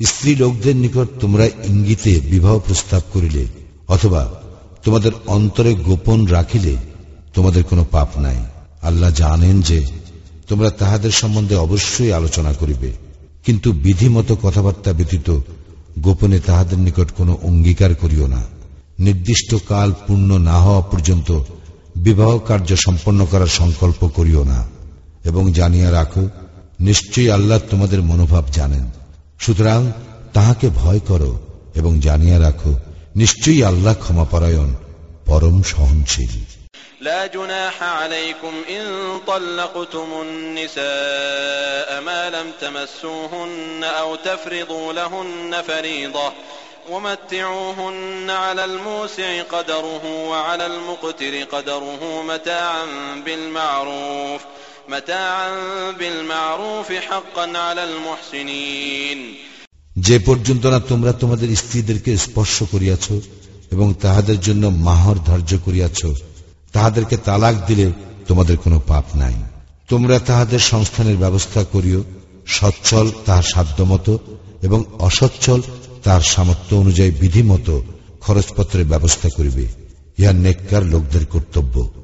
স্ত্রী লোকদের নিকট তোমরা ইঙ্গিতে বিবাহ প্রস্তাব করিলে, অথবা তোমাদের অন্তরে গোপন রাখিলে তোমাদের কোনো পাপ নাই। আল্লাহ জানেন যে তোমরা তাহাদের সম্বন্ধে অবশ্যই আলোচনা করিবে, কিন্তু বিধিমত কথাবার্তা ব্যতীত গোপনে তাহাদের নিকট কোনো অঙ্গীকার করিও না। নির্দিষ্ট কাল পূর্ণ না হওয়া পর্যন্ত বিবাহ কার্য সম্পন্ন করার সংকল্প করিও না, এবং জানিয়া রাখো, নিশ্চয়ই আল্লাহ তোমাদের মনোভাব জানেন। সুতরাং তাহাকে ভয় করো এবং জানিয়া রাখো নিশ্চয়ই আল্লাহ ক্ষমাপরায়ণ পরম সহনশীল لا جناح عليكم إن طلقتم النساء ما لم تمسوهن أو تفرضوا لهن فريضة ومتعوهن على الموسع قدره وعلى المقتر قدره متاعا بالمعروف যে পর্যন্ত না তোমরা তোমাদের স্ত্রীদেরকে স্পর্শ করিয়াছ এবং তাহাদের জন্য মাহর ধার্য করিয়াছ, তাহাদেরকে তালাক দিলে তোমাদের কোনো পাপ নাই। তোমরা তাহাদের সংস্থানের ব্যবস্থা করিও, সচ্ছল তাহার সাধ্যমতো এবং অসচ্ছল তার সামর্থ্য অনুযায়ী বিধিমতো খরচপত্রের ব্যবস্থা করিবে। ইহা নেককার লোকদের কর্তব্য।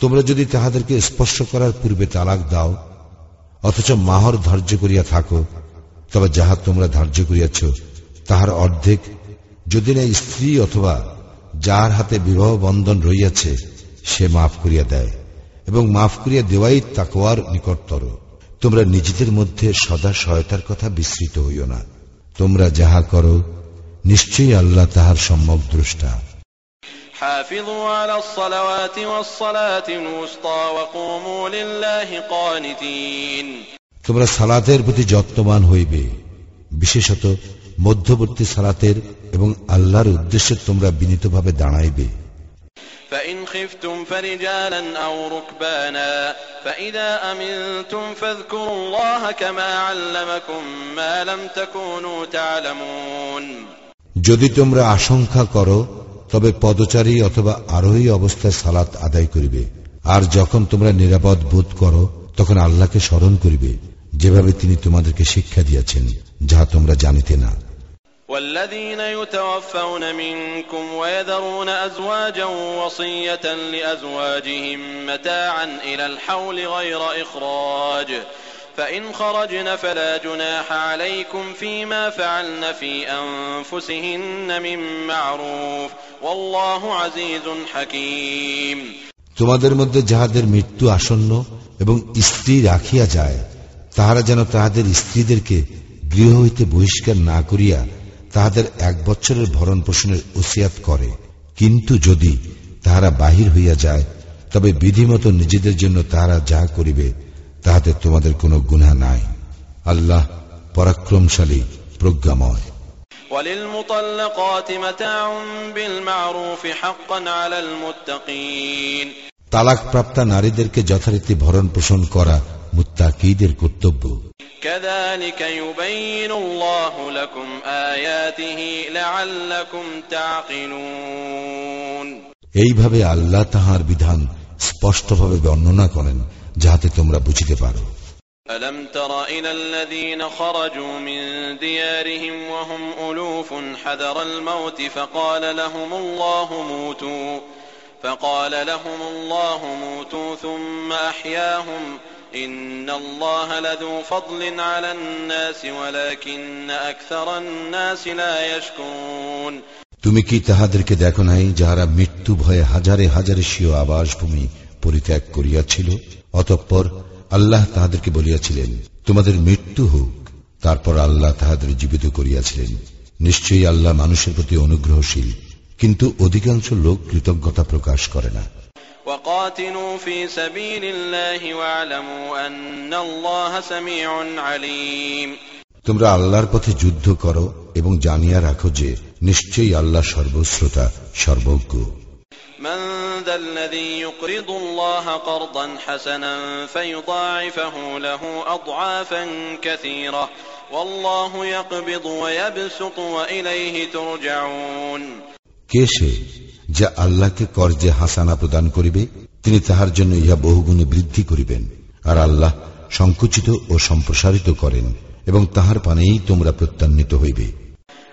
তোমরা যদি তাহাদেরকে স্পর্শ করার পূর্বে তালাক দাও, অথচ মাহর ধার্য করিয়া থাকো, তবে যাহা তোমরা ধার্য করিয়াছ, তাহার অর্ধেক যদি না স্ত্রী অথবা যার হাতে বিবাহ বন্ধন রইয়াছে সে মাফ করিয়া দেয়, এবং মাফ করিয়া দেওয়াই তাকোয়ার নিকটতর। তোমরা নিজেদের মধ্যে সদা সহায়তার কথা বিস্তৃত হইও না। তোমরা যাহা করো, নিশ্চয়ই আল্লাহ তাহার সম্যক দ্রষ্টা। حافظوا على الصلوات والصلاة الوسطى وقوموا لله قانتين তোমরা সালাতের প্রতি যত্নবান হইবে বিশেষত মধ্যবর্তী সালাতের এবং আল্লাহর উদ্দেশ্যে তোমরা বিনীতভাবে দাঁড়াইবে فإن خفتم فرجالا أو ركبانا فإذا أمنتم فاذكروا الله كما علمكم ما لم تكونوا تعلمون যদি তোমরা আশঙ্কা করো তবে পদচারী অথবা আরোহী অবস্থায় সালাত আদায় করিবে আর যখন তোমরা নিরাপদ বোধ করো তখন আল্লাহকে স্মরণ করিবে যেভাবে তিনি তোমাদেরকে শিক্ষা দিয়েছেন যাহা তোমরা জানিতে না والذين يتوفون منكم ويذرون أزواجا وصية لأزواجهم متاعا إلى الحول غير إخراج فإن خرجن فلا جناح عليكم فيما فعلن في أنفسهن من معروف والله عزيز حكيم তোমাদের মধ্যে যাহাদের মৃত্যু আসন্ন এবং স্ত্রী রাখিয়া যায়, তাহারা যেন তাহাদের স্ত্রীদেরকে গৃহ হইতে বহিষ্কার না করিয়া তাহাদের এক বছরের ভরণ পোষণের ওসিয়াত করে। কিন্তু যদি তাহারা বাহির হইয়া যায়, তবে বিধিমতো নিজেদের জন্য তাহারা যা করিবে, তাহাতে তোমাদের কোনো গুণা নাই। আল্লাহ পরাক্রমশালী, প্রজ্ঞাময়। وللمطلقات متاع بالمعروف حقا على المتقين তালাক প্রাপ্তা নারীদেরকে যথারীতি ভরণ পোষণ করা মুত্তাকিদের কর্তব্য كذلك يبين الله لكم آياته لعلكم تعقلون এইভাবে আল্লাহ তাহার বিধান স্পষ্টভাবে বর্ণনা করেন যাহাতে তোমরা বুঝিতে পারো ألم تر إلى الذين خرجوا من ديارهم وهم ألوف حذر الموت فقال لهم الله موتوا فقال لهم الله موتوا ثم أحياهم إن الله لذو فضل على الناس ولكن أكثر الناس لا يشكرون তুমি কি তাহাদেরকে দেখো নাই যাহারা মৃত্যু ভয়ে হাজারে হাজারে স্বীয় আবাসভূমি পরিত্যাগ করিয়াছিল অতঃপর আল্লাহ তাহাদেরকে বলিয়াছিলেন তোমাদের মৃত্যু হোক তারপর আল্লাহ তাহাদের জীবিত করিয়াছিলেন। নিশ্চয়ই আল্লাহ মানুষের প্রতি অনুগ্রহশীল কিন্তু অধিকাংশ লোক কৃতজ্ঞতা প্রকাশ করে না। তোমরা আল্লাহর পথে যুদ্ধ করো এবং জানিয়া রাখো যে নিশ্চয়ই আল্লাহ সর্বশ্রোতা সর্বজ্ঞ। من ذا الذي يقرض الله قرضا حسنا فيضاعفه له أضعافا كثيرة والله يقبض ويبسط وإليه ترجعون কে সে যা আল্লাহকে কর্জে হাসানা প্রদান করিবে তিনি তাহার জন্য ইহা বহুগুণে বৃদ্ধি করিবেন আর আল্লাহ সংকুচিত ও সম্প্রসারিত করেন এবং তাহার পানেই তোমরা প্রত্যান্বিত হইবে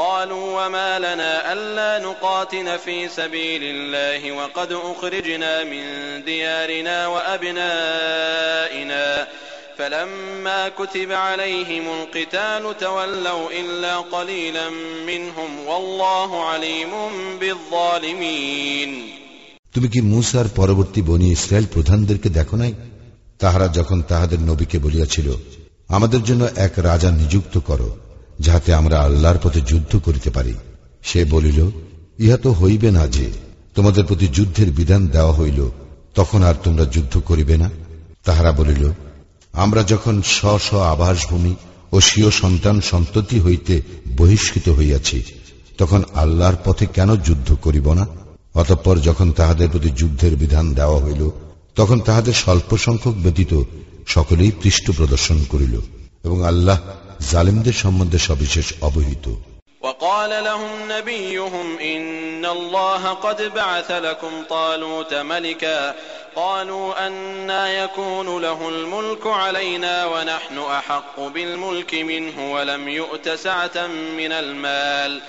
قالوا وما لنا ألا نقاتل في سبيل الله وقد أخرجنا من ديارنا وأبنائنا فلما كتب عليهم القتال تولوا إلا قليلا منهم والله عليم بالظالمين তুমি কি মুসার পরবর্তী বনি ইসরায়েল প্রধানদেরকে দেখো নাই তাহারা যখন তাহাদের নবীকে বলিয়াছিল আমাদের জন্য এক রাজা নিযুক্ত করো যাহাতে আমরা আল্লাহর পথে যুদ্ধ করিতে পারি। সে বলিল, ইহা তো হইবে না যে, তোমাদের প্রতি যুদ্ধের বিধান দেওয়া হইল, তখন আর তোমরা যুদ্ধ করিবে না। তাহারা বলিল, আমরা যখন স্ব স্ব আবাসভূমি ও স্বীয় সন্তান সন্ততি হইতে বহিষ্কৃত হইয়াছি, তখন আল্লাহর পথে কেন যুদ্ধ করিব না? অতঃপর যখন তাহাদের প্রতি যুদ্ধের বিধান দেওয়া হইল, তখন তাহাদের স্বল্প সংখ্যক ব্যতীত সকলেই পৃষ্ঠ প্রদর্শন করিল, এবং আল্লাহ জালিমদের সম্বন্ধে সবিশেষ অবহিত وقال لهم نبيهم إن الله قد بعث لكم طالوت ملكا قالوا أنا يكون له الملك علينا ونحن أحق بالملك منه ولم يؤت سعة من المال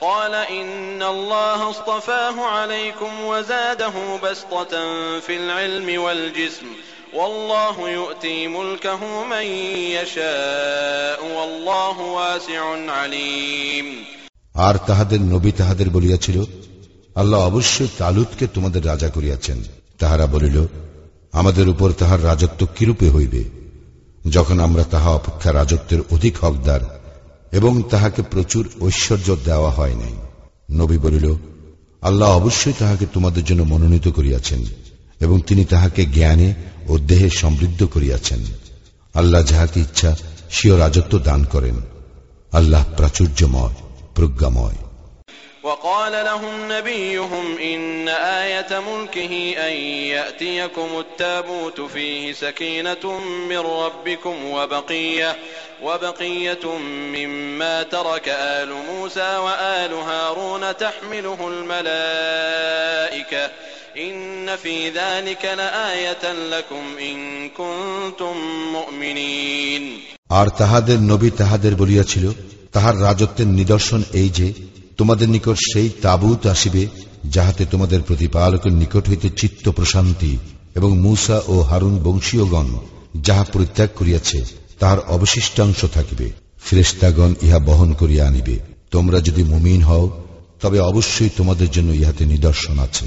قال إن الله اصطفاه عليكم وزاده بسطة في العلم والجسم والله يؤتي ملكه من يشاء والله واسع عليم আর তাহাদের নবী তাহাদের বলিয়াছিল আল্লাহ অবশ্যই তালুতকে তোমাদের রাজা করিয়াছেন তাহারা বলিল আমাদের উপর তাহার রাজত্ব কিরূপে হইবে যখন আমরা তাহা অপেক্ষা রাজত্বের অধিক হকদার এবং তাহাকে প্রচুর ঐশ্বর্য দেওয়া হয় নাই নবী বলিল আল্লাহ অবশ্যই তাহাকে তোমাদের জন্য মনোনীত করিয়াছেন এবং তিনি তাহাকে জ্ঞানে ও দেহে সমৃদ্ধ করিয়াছেন আল্লাহ যাহাকে ইচ্ছা স্বীয় রাজত্ব দান করেন আল্লাহ প্রাচুর্যময় প্রজ্ঞাময় وقال لهم نبيهم إن آية ملكه أن يأتيكم التابوت فيه سكينة من ربكم وبقية وبقية مما ترك آل موسى وآل هارون تحمله الملائكة إن في ذلك لآية لكم إن كنتم مؤمنين আর তাহাদের নবী তাহাদের বলিয়াছিল তাহার রাজত্বের নিদর্শন এই যে তোমাদের নিকট সেই তাবুত আসিবে যাহাতে তোমাদের প্রতিপালকের নিকট হইতে চিত্ত প্রশান্তি এবং মূসা ও হারুন বংশীয়গণ যাহা পরিত্যাগ করিয়াছে তাহার অবশিষ্টাংশ থাকিবে ফ্রেস্তাগণ ইহা বহন করিয়া আনিবে তোমরা যদি মুমিন হও তবে অবশ্যই তোমাদের জন্য ইহাতে নিদর্শন আছে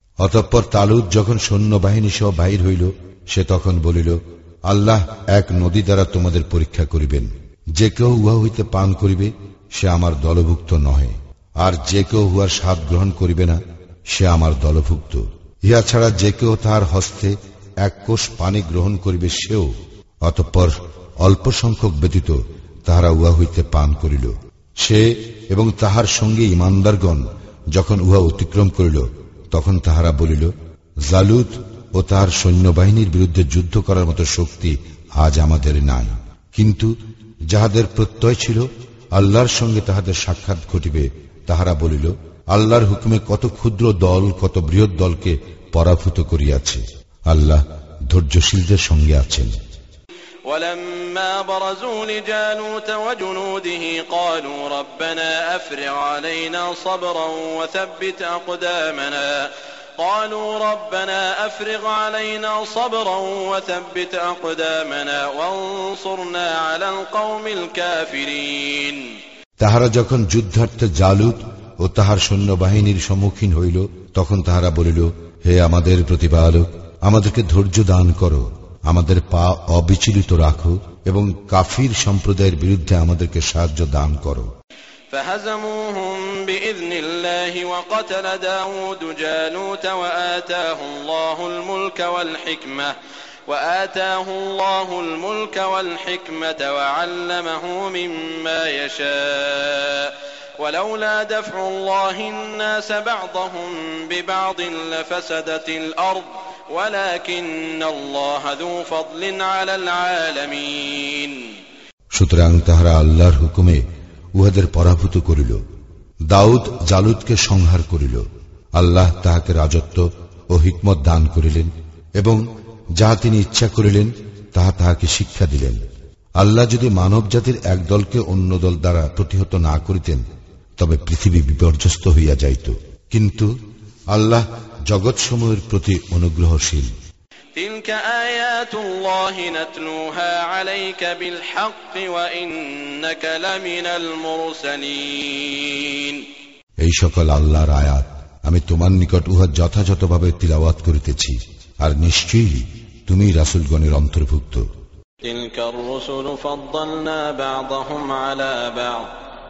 অতঃপর তালুদ যখন সৈন্যবাহিনী সহ বাহির হইল, সে তখন বলিল, আল্লাহ এক নদী দ্বারা তোমাদের পরীক্ষা করিবেন। যে কেউ উহা হইতে পান করিবে, সে আমার দলভুক্ত নহে। আর যে কেউ উহার স্বাদ গ্রহণ করিবে না, সে আমার দলভুক্ত। ইহা ছাড়া যে কেউ তাহার হস্তে এক কোষ পানি গ্রহণ করিবে, সেও অতঃপর অল্প সংখ্যক ব্যতীত তাহারা উহা হইতে পান করিল। সে এবং তাহার সঙ্গে ইমানদারগণ যখন উহা অতিক্রম করিল তখন তাহারা বলিল জালুত ও তাহার সৈন্যবাহিনীর বিরুদ্ধে যুদ্ধ করার মতো শক্তি আজ আমাদের নাই। কিন্তু যাহাদের প্রত্যয় ছিল, আল্লাহর সঙ্গে তাহাদের সাক্ষাৎ ঘটিবে। তাহারা বলিল, আল্লাহর হুকুমে কত ক্ষুদ্র দল, কত বৃহৎ দলকে পরাভূত করিয়াছে। আল্লাহ ধৈর্যশীলদের সঙ্গে আছেন। ولما برزوا لجالوت وجنوده قالوا ربنا أفرغ علينا صبرا وثبت أقدامنا قالوا ربنا أفرغ علينا صبرا وثبت أقدامنا وانصرنا على القوم الكافرين তাহারা যখন যুদ্ধার্থে জালুত ও তাহার সৈন্যবাহিনীর সম্মুখীন হইল তখন তাহারা বলিল হে আমাদের প্রতিপালক আমাদেরকে ধৈর্য দান করো আমাদের পা অবিচলিত রাখো এবং কাফির সম্প্রদায়ের বিরুদ্ধে আমাদেরকে সাহায্য দান করো فهزموهم بإذن الله وقتل داود جالوت وآتاه الله الملك والحكمة وآتاه الله الملك والحكمة وعلمه مما يشاء ولولا دفع الله الناس بعضهم ببعض لفسدت الأرض সুতরাং তাহারা আল্লাহর হুকুমে উহাদের পরাভূত করিল। দাউদ জালুদকে সংহার করিল। আল্লাহ তাহাকে রাজত্ব ও হিকমত দান করিলেন এবং যাহা তিনি ইচ্ছা করিলেন, তাহা তাহাকে শিক্ষা দিলেন। আল্লাহ যদি মানব জাতির এক দলকে অন্য দল দ্বারা প্রতিহত না করিতেন, তবে পৃথিবী বিপর্যস্ত হইয়া যাইত। কিন্তু আল্লাহ জগৎসমূহের প্রতি অনুগ্রহশীল تلك آيات الله نتلوها عليك بالحق وإنك لمن المرسلين এই সকল আল্লাহর আয়াত আমি তোমার নিকট উহা যথাযথভাবে তিলাওয়াত করিতেছি আর নিশ্চয়ই তুমি রাসুলগণের অন্তর্ভুক্ত تلك الرسل فضلنا بعضهم على بعض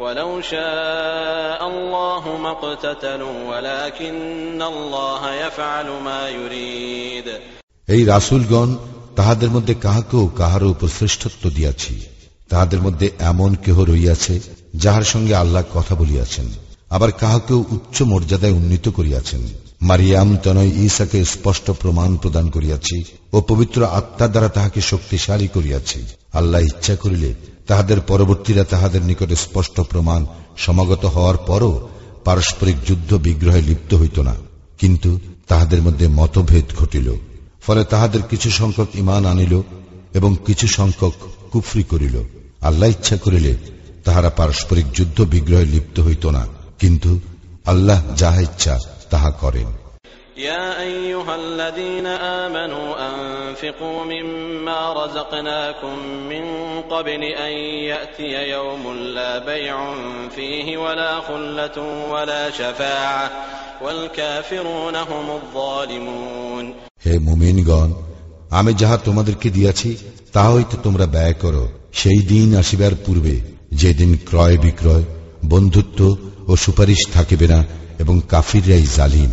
ولو شاء الله ما اقتتلوا ولكن الله يفعل ما يريد এই রাসুলগণ তাহাদের মধ্যে কাহাকেও কাহার উপর শ্রেষ্ঠত্ব দিয়াছি তাহাদের মধ্যে এমন কেহ রইয়াছে যাহার সঙ্গে আল্লাহ কথা বলিয়াছেন আবার কাহাকেও উচ্চ মর্যাদায় উন্নীত করিয়াছেন মারিয়াম তনয় ঈসাকে স্পষ্ট প্রমাণ প্রদান করিয়াছি ও পবিত্র আত্মার দ্বারা তাহাকে শক্তিশালী করিয়াছি আল্লাহ ইচ্ছা করিলে তাহাদের পরবর্তীরা তাহাদের নিকটে স্পষ্ট প্রমাণ সমাগত হওয়ার পরও পারস্পরিক যুদ্ধ বিগ্রহে লিপ্ত হইত না। কিন্তু তাহাদের মধ্যে মতভেদ ঘটিল। ফলে তাহাদের কিছু সংখ্যক ইমান আনিল এবং কিছু সংখ্যক কুফরি করিল। আল্লাহ ইচ্ছা করিলে তাহারা পারস্পরিক যুদ্ধ বিগ্রহে লিপ্ত হইত না। কিন্তু আল্লাহ যাহা ইচ্ছা, তাহা করেন। يا أيها الذين آمنوا أنفقوا مما رزقناكم من قبل أن يأتي يوم لا بيع فيه ولا خلة ولا شفاعة والكافرون هم الظالمون হে মুমিনগণ আমি যাহা তোমাদেরকে দিয়াছি তাহা হইতে তোমরা ব্যয় করো সেই দিন আসিবার পূর্বে যেদিন ক্রয় বিক্রয় বন্ধুত্ব ও সুপারিশ থাকিবে না এবং কাফিররাই জালিম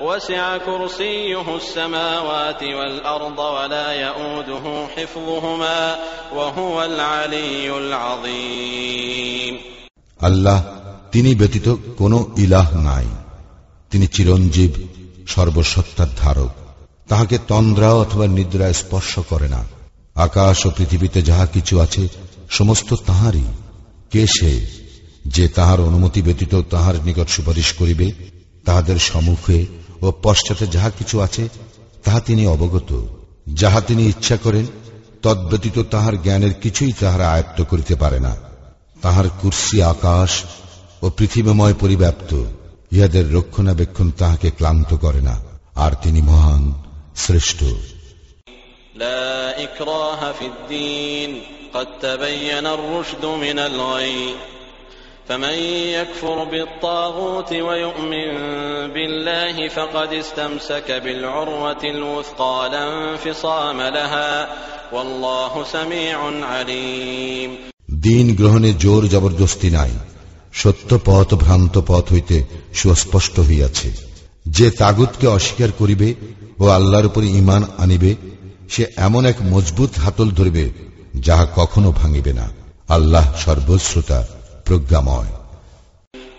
وسع كرسيه السماوات والأرض ولا يؤوده حفظهما وهو العلي العظيم আল্লাহ তিনি ব্যতীত কোন ইলাহ নাই তিনি চিরঞ্জীব সর্বসত্তার ধারক তাহাকে তন্দ্রা অথবা নিদ্রায় স্পর্শ করে না আকাশ ও পৃথিবীতে যাহা কিছু আছে সমস্ত তাহারই কে সে যে তাহার অনুমতি ব্যতীত তাহার নিকট সুপারিশ করিবে তাহাদের সম্মুখে ও পশ্চাতে যাহা কিছু আছে তাহা তিনি অবগত যাহা তিনি ইচ্ছা করেন তদ্ব্যতীত তাহার জ্ঞানের কিছুই তাহারা আয়ত্ত করিতে পারে না তাহার কুর্সি আকাশ ও পৃথিবীময় পরিব্যাপ্ত ইহাদের রক্ষণাবেক্ষণ তাহাকে ক্লান্ত করে না আর তিনি মহান শ্রেষ্ঠ لا إكراه في الدين قد تبين الرشد من الغي فمن يكفر بالطاغوت ويؤمن بالله فقد استمسك بالعروة الوثقى لا انفصام لها والله سميع عليم দিন গ্রহণে জোর জবরদস্তি নাই সত্য পথ ভ্রান্ত পথ হইতে সুস্পষ্ট হইয়াছে যে তাগুতকে অস্বীকার করিবে ও আল্লাহর উপর ইমান আনিবে সে এমন এক মজবুত হাতল ধরিবে যাহা কখনো ভাঙিবে না আল্লাহ সর্বশ্রোতা প্রজ্ঞাময়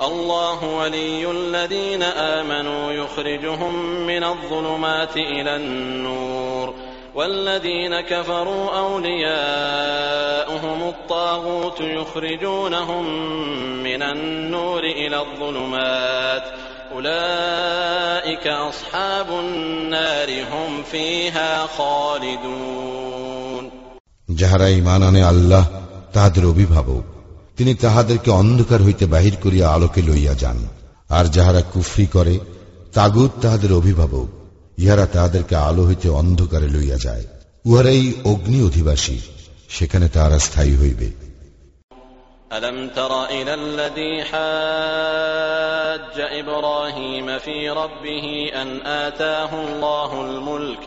الله ولي الذين آمنوا يخرجهم من الظلمات إلى النور والذين كفروا أولياؤهم الطاغوت يخرجونهم من النور إلى الظلمات أولئك أصحاب النار هم فيها خالدون যাহারা ইমান আনে আল্লাহ তাহাদের অভিভাবক তিনি তাহাদেরকে অন্ধকার হইতে বাহির করিয়া আলোকে লইয়া যান আর যাহারা কুফরি করে তাগুত তাহাদের অভিভাবক ইহারা তাহাদেরকে আলো হইতে অন্ধকারে লইয়া যায় উহারা এই অগ্নি অধিবাসী সেখানে তাহারা স্থায়ী হইবে ألم تر إلى الذي حاج إبراهيم في ربه أن آتاه الله الملك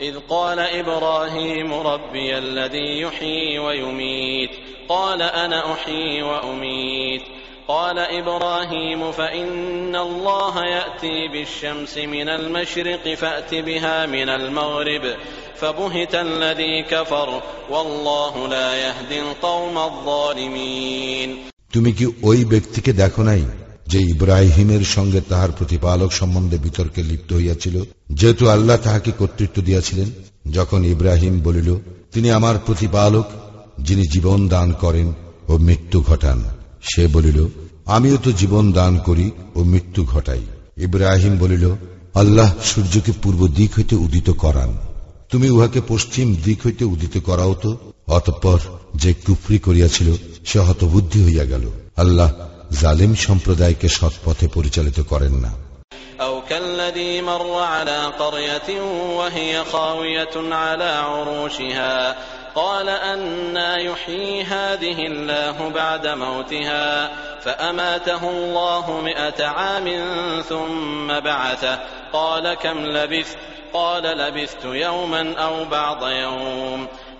إذ قال إبراهيم ربي الذي يحيي ويميت قال أنا أحيي وأميت قال إبراهيم فإن الله يأتي بالشمس من المشرق فأت بها من المغرب فبهت الذي كفر والله لا يهدي القوم الظالمين তুমি কি ওই ব্যক্তিকে দেখো নাই যে ইব্রাহিমের সঙ্গে তাহার প্রতিপালক সম্বন্ধে বিতর্কে লিপ্ত হইয়াছিল, যেহেতু আল্লাহ তাহাকে কর্তৃত্ব দিয়াছিলেন, যখন ইব্রাহিম বলিল, তিনি আমার প্রতিপালক, যিনি জীবন দান করেন ও মৃত্যু ঘটান। সে বলিল, আমিও তো জীবন দান করি ও মৃত্যু ঘটাই। ইব্রাহিম বলিল, আল্লাহ সূর্যকে পূর্ব দিক হইতে উদিত করান। তুমি উহাকে পশ্চিম দিক হইতে উদিত করাও তো? অতঃপর যে কুফরি করিয়াছিল, সে হতবুদ্ধি হইয়া গেল। আল্লাহ জালিম সম্প্রদায়কে সৎপথে পরিচালিত করেন না أو كالذي مر على قرية وهي خاوية على عروشها قال أنا يحيي هذه الله بعد موتها فأماته الله مئة عام ثم بعثه قال كم لبثت قال لبثت يوما أو بعض يوم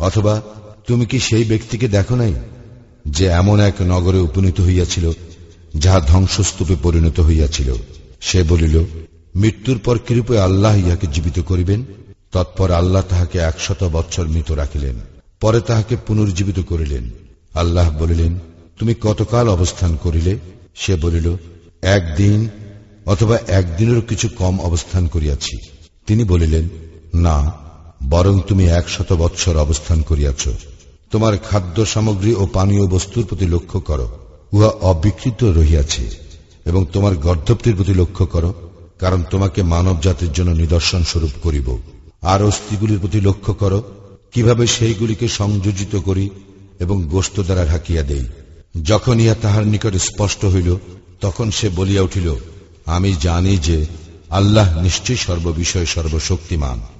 অথবা তুমি কি সেই ব্যক্তিকে দেখো নাই, যে এমন এক নগরে উপনীত হইয়াছিল, যাহা ধ্বংসস্তূপে পরিণত হইয়াছিল? সে বলিল, মৃত্যুর পর কিরূপে আল্লাহ ইহাকে জীবিত করিবেন? তৎপর আল্লাহ তাহাকে একশত বৎসর মৃত রাখিলেন, পরে তাহাকে পুনর্জীবিত করিলেন। আল্লাহ বলিলেন, তুমি কতকাল অবস্থান করিলে? সে বলিল, একদিন অথবা একদিনেরও কিছু কম অবস্থান করিয়াছি। তিনি বলিলেন, না বরং তুমি একশত বৎসর অবস্থান করিয়াছ। তোমার খাদ্য সামগ্রী ও পানীয় বস্তুর প্রতি লক্ষ্য করো, উহা অবিকৃত রহিয়াছে। এবং তোমার গর্ধপ্তির প্রতি লক্ষ্য করো, কারণ তোমাকে মানব জাতির জন্য নিদর্শন স্বরূপ করিব। আর অস্থিগুলির প্রতি লক্ষ্য করো, কীভাবে সেইগুলিকে সংযোজিত করি এবং গোস্ত দ্বারা ঢাকিয়া দেই। যখন ইহা তাহার নিকট স্পষ্ট হইল, তখন সে বলিয়া উঠিল, আমি জানি যে আল্লাহ নিশ্চয়ই সর্ববিষয়ে সর্বশক্তিমান।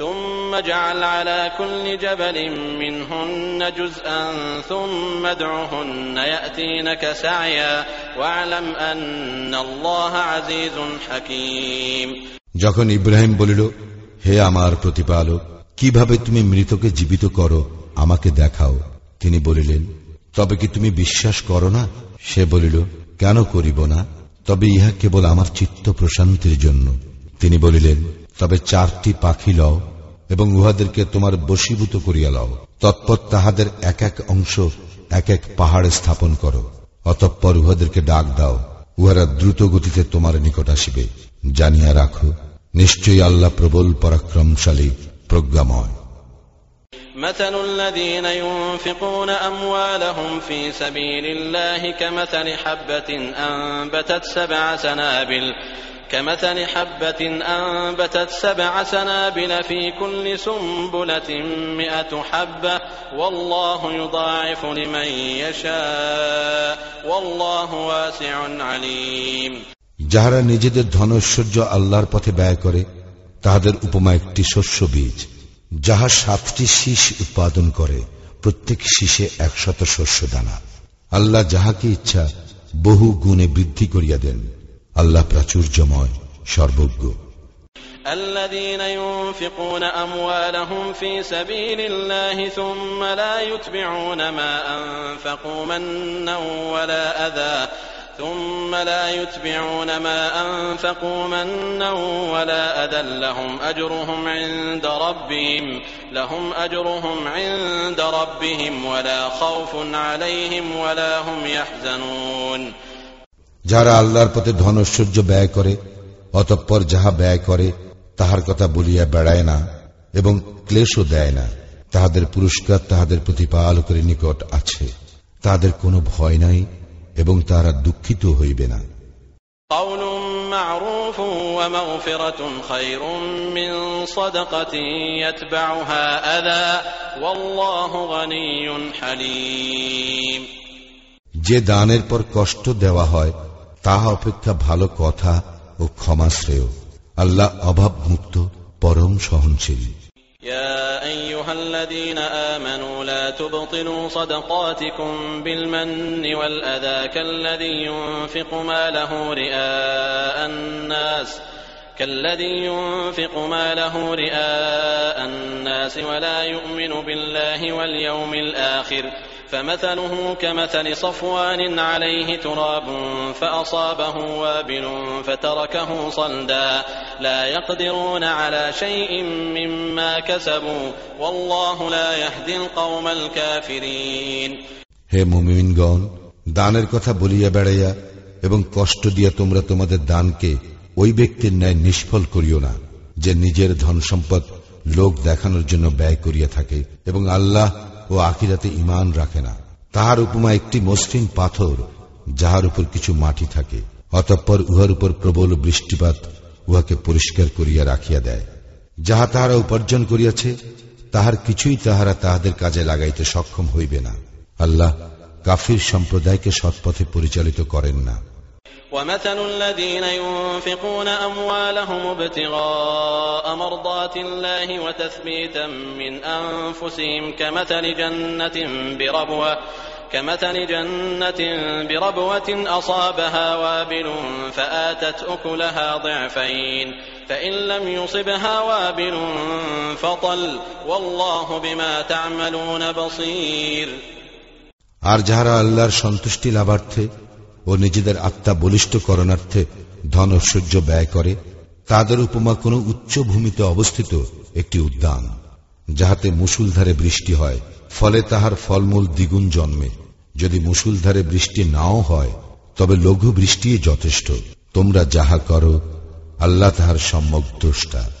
ثم اجعل على كل جبل منهن جزءا ثم ادعهن يأتينك سعيا واعلم أن الله عزيز حكيم যখন ইব্রাহিম বলিল হে আমার প্রতিপালক কিভাবে তুমি মৃতকে জীবিত করো আমাকে দেখাও তিনি বলিলেন তবে কি তুমি বিশ্বাস করো না সে বলিল কেন করিব না তবে ইহা কেবল আমার চিত্ত প্রশান্তির জন্য তিনি বলিলেন তবে চারটি পাখি লও এবং উহাদেরকে তোমার বশীভূত করিয়া লও তৎপর তাহাদের এক এক অংশ এক এক পাহাড়ে স্থাপন করো অতঃপর উহাদেরকে ডাক দাও উহারা দ্রুত গতিতে তোমার নিকট আসিবে জানিয়া রাখো নিশ্চয়ই আল্লাহ প্রবল পরাক্রমশালী প্রজ্ঞাময় مثل الذين ينفقون أموالهم في سبيل الله كمثل حبة أنبتت سبع سنابل كمثل حبة أنبتت سبع سنابل في كل سنبلة مئة حبة والله يضاعف لمن يشاء والله واسع عليم যাহারা নিজেদের ধনৈশ্বর্য আল্লাহর পথে ব্যয় করে তাহাদের উপমা একটি শস্য বীজ যাহা সাতটি শীষ উৎপাদন করে প্রত্যেক শীষে একশত শস্য দানা আল্লাহ যাহাকে ইচ্ছা বহু গুণে বৃদ্ধি করিয়া দেন আল্লাহ প্রাচুর্যময় সর্বজ্ঞ الذين ينفقون أموالهم في سبيل الله ثم لا يتبعون ما أنفقوا منا ولا أذى ثم لا يتبعون ما أنفقوا منا ولا أذى لهم أجرهم عند ربهم لهم أجرهم عند ربهم ولا خوف عليهم ولا هم يحزنون যারা আল্লাহর পথে ধনৈশ্বর্য ব্যয় করে অতঃপর যাহা ব্যয় করে তাহার কথা বলিয়া বেড়ায় না এবং ক্লেশও দেয় না। তাহাদের পুরস্কার তাহাদের প্রতিপালকের নিকট আছে। তাদের কোনো ভয় নাই এবং তারা দুঃখিত হইবে না। যে দানের পর কষ্ট দেওয়া হয় তাহা অপেক্ষা ভালো কথা ও ক্ষমা শ্রেয় আল্লাহ অভাব মুক্ত পরম সহনশীল يا أيها الذين آمنوا لا تبطلوا صدقاتكم بالمن والأذى كالذي ينفق ماله رئاء الناس كالذي ينفق ماله رئاء الناس ولا يؤمن بالله واليوم الآخر فمثله كمثل صفوان عليه تراب فأصابه وابل فتركه صلدا لا يقدرون على شيء مما كسبوا والله لا يهدي القوم الكافرين হে মুমিনগণ দানের কথা বলিয়া বেড়াইয়া এবং কষ্ট দিয়া তোমরা তোমাদের দানকে ওই ব্যক্তির ন্যায় নিষ্ফল করিও না যে নিজের ধন সম্পদ লোক দেখানোর জন্য ব্যয় করিয়া থাকে এবং আল্লাহ ও আখিরাতে ইমান রাখে না। তাহার উপমা একটি মসৃণ পাথর, যাহার উপর কিছু মাটি থাকে। অতঃপর উহার উপর প্রবল বৃষ্টিপাত উহাকে পরিষ্কার করিয়া রাখিয়া দেয়। যাহা তাহারা উপার্জন করিয়াছে, তাহার কিছুই তাহারা তাহাদের কাজে লাগাইতে সক্ষম হইবে না। আল্লাহ কাফির সম্প্রদায়কে সৎপথে পরিচালিত করেন না। ومثل الذين ينفقون أموالهم ابتغاء مرضات الله وتثبيتا من أنفسهم كمثل جنة بربوة كمثل جنة بربوة أصابها وابل فآتت أكلها ضعفين فإن لم يصبها وابل فطل والله بما تعملون بصير আর যাহারা আল্লাহর সন্তুষ্টি লাভার্থে ও নিজেদের আত্মা বলিষ্ঠ করণার্থে ধন ঐশ্বর্য ব্যয় করে, তাদের উপমা কোনো উচ্চ ভূমিতে অবস্থিত একটি উদ্যান, যাহাতে মুসুলধারে বৃষ্টি হয়, ফলে তাহার ফলমূল দ্বিগুণ জন্মে। যদি মুসুলধারে বৃষ্টি নাও হয়, তবে লঘু বৃষ্টি যথেষ্ট। তোমরা যাহা করো, আল্লাহ তাহার সম্যক দ্রষ্টা।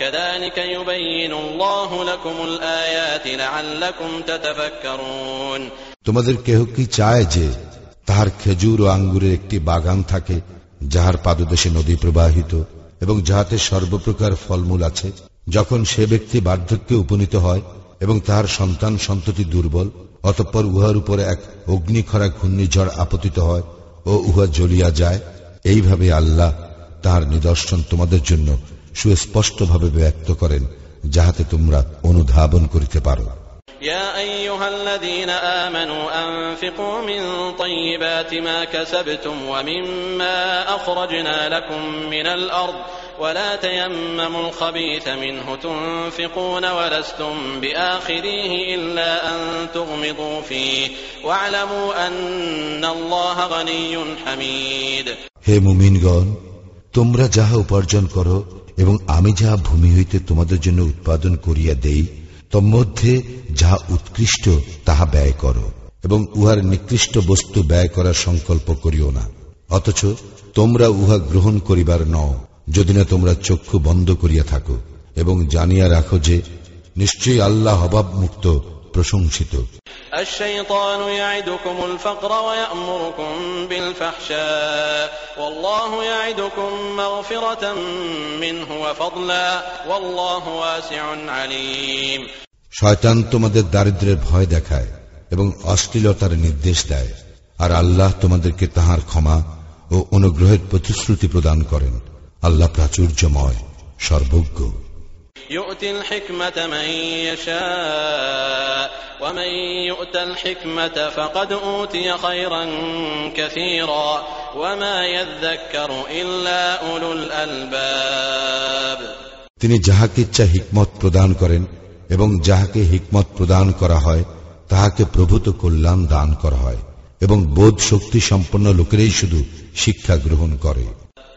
كذلك يبين الله لكم الآيات لعلكم تتفكرون তোমাদের কেহ কি চায় যে তাহার খেজুর ও আঙ্গুরের একটি বাগান থাকে যাহার পাদদেশে নদী প্রবাহিত এবং যাহাতে সর্বপ্রকার ফলমূল আছে যখন সে ব্যক্তি বার্ধক্যে উপনীত হয় এবং তাহার সন্তান সন্ততি দুর্বল অতঃপর উহার উপরে এক অগ্নিখরা ঘূর্ণিঝড় আপতিত হয় ও উহা জ্বলিয়া যায় এইভাবে আল্লাহ তাহার নিদর্শন তোমাদের জন্য সুস্পষ্টভাবে ব্যক্ত করেন যাহাতে তোমরা অনুধাবন করিতে পারো يا أيها الذين آمنوا أنفقوا من طيبات ما كسبتم ومما أخرجنا لكم من الأرض ولا تيمموا الخبيث منه تنفقون ولستم بآخريه إلا أن تغمضوا فيه واعلموا أن الله غني حميد হে মুমিনগণ তোমরা যাহা উপার্জন করো এবং আমি যাহা ভূমি হইতে তোমাদের জন্য উৎপাদন করিয়া দেই তন্মধ্যে যাহা উৎকৃষ্ট তাহা ব্যয় করো, এবং উহার নিকৃষ্ট বস্তু ব্যয় করার সংকল্প করিও না। অথচ তোমরা উহা গ্রহণ করিবার নও যদি না তোমরা চক্ষু বন্ধ করিয়া থাকো, এবং জানিয়া রাখো যে, নিশ্চয়ই আল্লাহ অভাব মুক্ত প্রশংসিত। শয়তান তোমাদের দারিদ্রের ভয় দেখায় এবং অশ্লীলতার নির্দেশ দেয় আর আল্লাহ তোমাদেরকে তাহার ক্ষমা ও অনুগ্রহের প্রতিশ্রুতি প্রদান করেন। আল্লাহ প্রাচুর্যময় সর্বজ্ঞ। يؤتي الحكمة من يشاء ومن يؤت الحكمة فقد أوتي خيرا كثيرا وما يذكر إلا أولو الألباب তিনি যাহাকে ইচ্ছা হিকমত প্রদান করেন এবং যাহাকে হিকমত প্রদান করা হয় তাহাকে প্রভূত কল্যাণ দান করা হয় এবং বোধ শক্তি সম্পন্ন লোকেরাই শুধু শিক্ষা গ্রহণ করে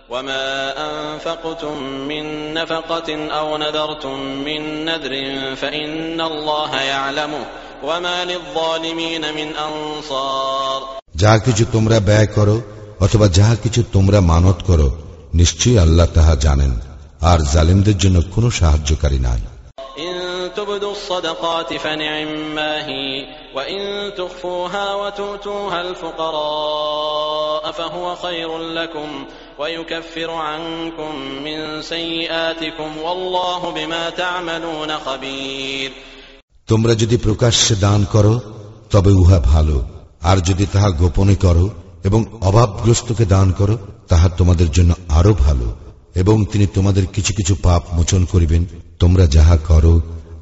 وما أنفقتم من نفقة أو نذرتم من نذر فإن الله يعلمه وما للظالمين من أنصار যাহা কিছু তোমরা ব্যয় করো অথবা যাহা কিছু তোমরা মানত করো নিশ্চয়ই আল্লাহ তাহা জানেন আর জালিমদের জন্য কোনো সাহায্যকারী নাই إن تبدوا الصدقات فنعما هي وإن تخفوها وتؤتوها الفقراء فهو خير لكم ويكفر عنكم من سيئاتكم والله بما تعملون خبير তোমরা যদি প্রকাশ্যে দান করো তবে উহা ভালো আর যদি তাহা গোপনে করো এবং অভাবগ্রস্তকে দান করো তাহা তোমাদের জন্য আরো ভালো এবং তিনি তোমাদের কিছু কিছু পাপ মোচন করিবেন তোমরা যাহা করো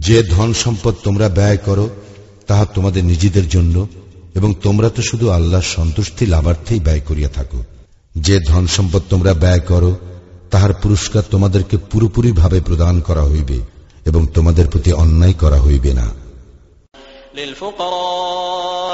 যে ধন সম্পদ তোমরা ব্যয় করো, তাহা তোমাদের নিজেদের জন্য, এবং তোমরা তো শুধু আল্লাহর সন্তুষ্টি লাভার্থেই ব্যয় করিয়া থাকো। যে ধন সম্পদ তোমরা ব্যয় করো, তাহার পুরস্কার তোমাদেরকে পুরোপুরিভাবে প্রদান করা হইবে, এবং তোমাদের প্রতি অন্যায় করা হইবে না।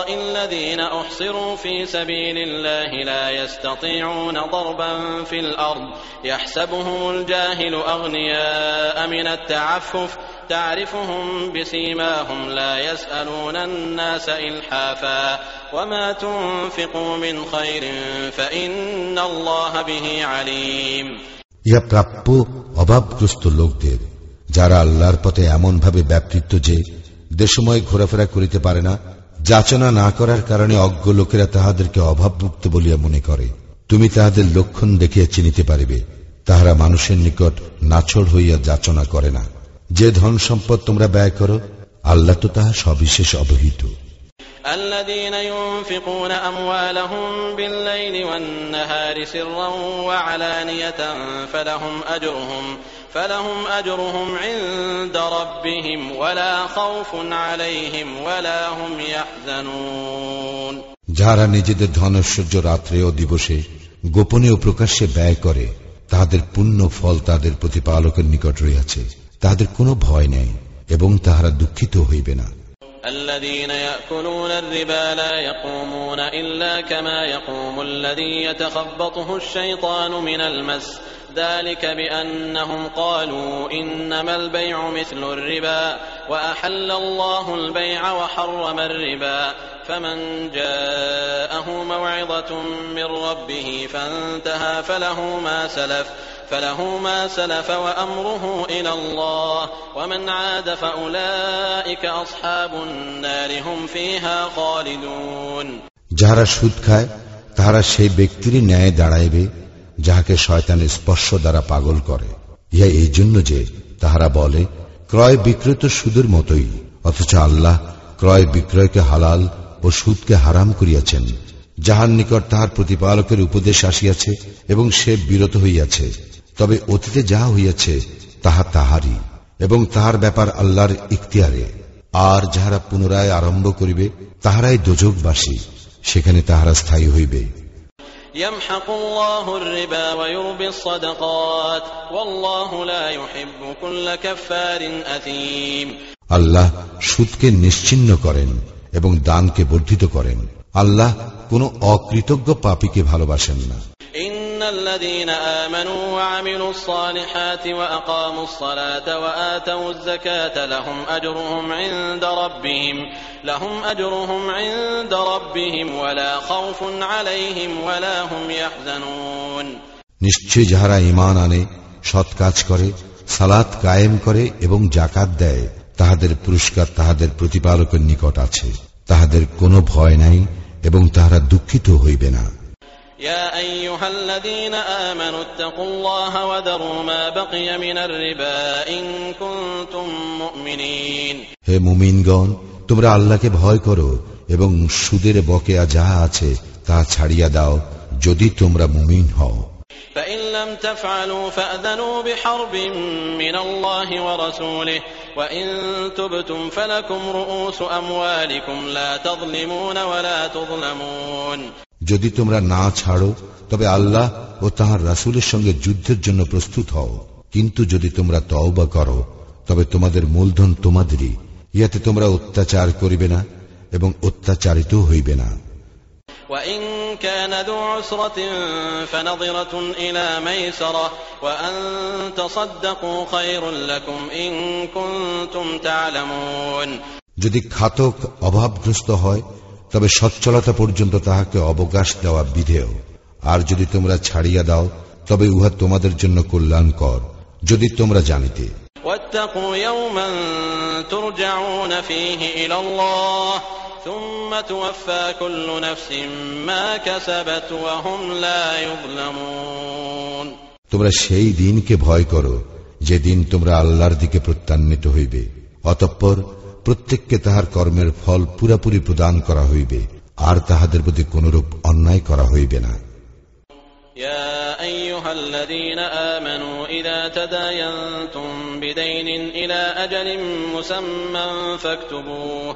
الذين أحصروا في سبيل الله لا يستطيعون ضربا في الأرض يحسبهم الجاهل أغنياء من التعفف تعرفهم بسيماهم لا يسألون الناس إلحافا وما تنفقوا من خير فإن الله به عليم ইহা প্রাপ্য অভাবগ্রস্ত লোকদের যারা আল্লাহর পথে এমন ভাবে ব্যাপৃত যে দেশময় ঘোরাফেরা করিতে পারে না যাচনা না করার কারণে অজ্ঞ লোকেরা তাহাদেরকে অভাবমুক্ত বলিয়া মনে করে তুমি তাহাদের লক্ষণ দেখিয়া চিনিতে পারিবে তাহারা মানুষের নিকট নাছড় হইয়া যাচনা করে না যে ধন সম্পদ তোমরা ব্যয় করো আল্লাহ তো তাহা সবিশেষ অবহিত الذين ينفقون أموالهم بالليل والنهار سرا وعلانية فلهم أجرهم فلهم أجرهم عند ربهم ولا خوف عليهم ولا هم يحزنون যাহারা নিজেদের ধনৈশ্বর্য রাত্রে ও দিবসে গোপনে ও প্রকাশ্যে ব্যয় করে তাহাদের পুণ্য ফল তাদের প্রতিপালকের নিকট রইয়াছে তাহাদের কোনো ভয় নেই এবং তাহারা দুঃখিত হইবে না الذين يأكلون الربا لا يقومون إلا كما يقوم الذي يتخبطه الشيطان من المس ذلك بأنهم قالوا إنما البيع مثل الربا وأحل الله البيع وحرم الربا فمن جاءه موعظة من ربه فانتهى فله ما سلف فله ما سلف وأمره إلى الله ومن عاد فأولئك أصحاب النار هم فيها خالدون যাহারা সুদ খায় তাহারা সেই ব্যক্তিরই ন্যায় দাঁড়াইবে যাহাকে শয়তানের স্পর্শ দ্বারা পাগল করে। ইহা এই জন্য যে তাহারা বলে, ক্রয় বিক্রয় তো সুদের মতোই, অথচ আল্লাহ ক্রয় বিক্রয়কে হালাল ও সুদকে হারাম করিয়াছেন, যাহার নিকট তাহার প্রতিপালকের উপদেশ আসিয়াছে এবং সে বিরত হইয়াছে। তবে অতীতে যাহা হইয়াছে, তাহা তাহারই, এবং তাহার ব্যাপার আল্লাহর ইখতিয়ারে। আর যাহারা পুনরায় আরম্ভ করিবে, তাহারাই দোজকবাসী সেখানে তাহারা স্থায়ী হইবে। يمحق الله الربا ويربي الصدقات والله لا يحب كل كفار أثيم আল্লাহ সুদকে নিশ্চিন্ন করেন এবং দানকে বর্ধিত করেন আল্লাহ কোন অকৃতজ্ঞ পাপীকে ভালোবাসেন না إن الذين آمنوا وعملوا الصالحات وأقاموا الصلاة وآتوا الزكاة لهم أجرهم عند ربهم لهم أجرهم عند ربهم ولا خوف عليهم ولا هم يحزنون নিশ্চয় যাহারা ইমান আনে সৎ কাজ করে সালাত কায়েম করে এবং জাকাত দেয় তাহাদের পুরস্কার তাহাদের প্রতিপালকের নিকট আছে তাহাদের কোনো ভয় নাই এবং তাহারা দুঃখিত হইবে না يا أيها الذين آمنوا اتقوا الله وذروا ما بقي من الربا إن كنتم مؤمنين হে মুমিনগণ তোমরা আল্লাহকে ভয় করো এবং সুদের বকেয়া যাহা আছে তা ছাড়িয়া দাও যদি তোমরা মুমিন হও فإن لم تفعلوا فأذنوا بحرب من الله ورسوله وإن تبتم فلكم رؤوس أموالكم لا تظلمون ولا تظلمون যদি তোমরা না ছাড়ো তবে আল্লাহ ও তাহার রাসূলের সঙ্গে যুদ্ধের জন্য প্রস্তুত হও কিন্তু যদি তোমরা তওবা করো তবে তোমাদের মূলধন তোমাদেরই ইয়াতে তোমরা অত্যাচার করিবে না এবং অত্যাচারিত হইবে না وإن كان ذو عسرة فنظرة إلى ميسرة وأن تصدقوا خير لكم إن كنتم تعلمون যদি খাতক অভাবগ্রস্ত হয় তবে সচ্ছলতা পর্যন্ত তাহাকে অবকাশ দেওয়া বিধেয়। আর যদি তোমরা ছাড়িয়া দাও তবে উহা তোমাদের জন্য কল্যাণ কর যদি তোমরা জানিতে। তোমরা সেই দিনকে ভয় করো যেদিন তোমরা আল্লাহর দিকে প্রত্যান্বিত হইবে। অতঃপর প্রত্যেককে তাহার কর্মের ফল পুরাপুরি প্রদান করা হইবে আর তাহাদের প্রতি কোনরূপ অন্যায় করা হইবে না يا أيها الذين آمنوا إذا تداينتم بدين إلى أجل مسمى فاكتبوه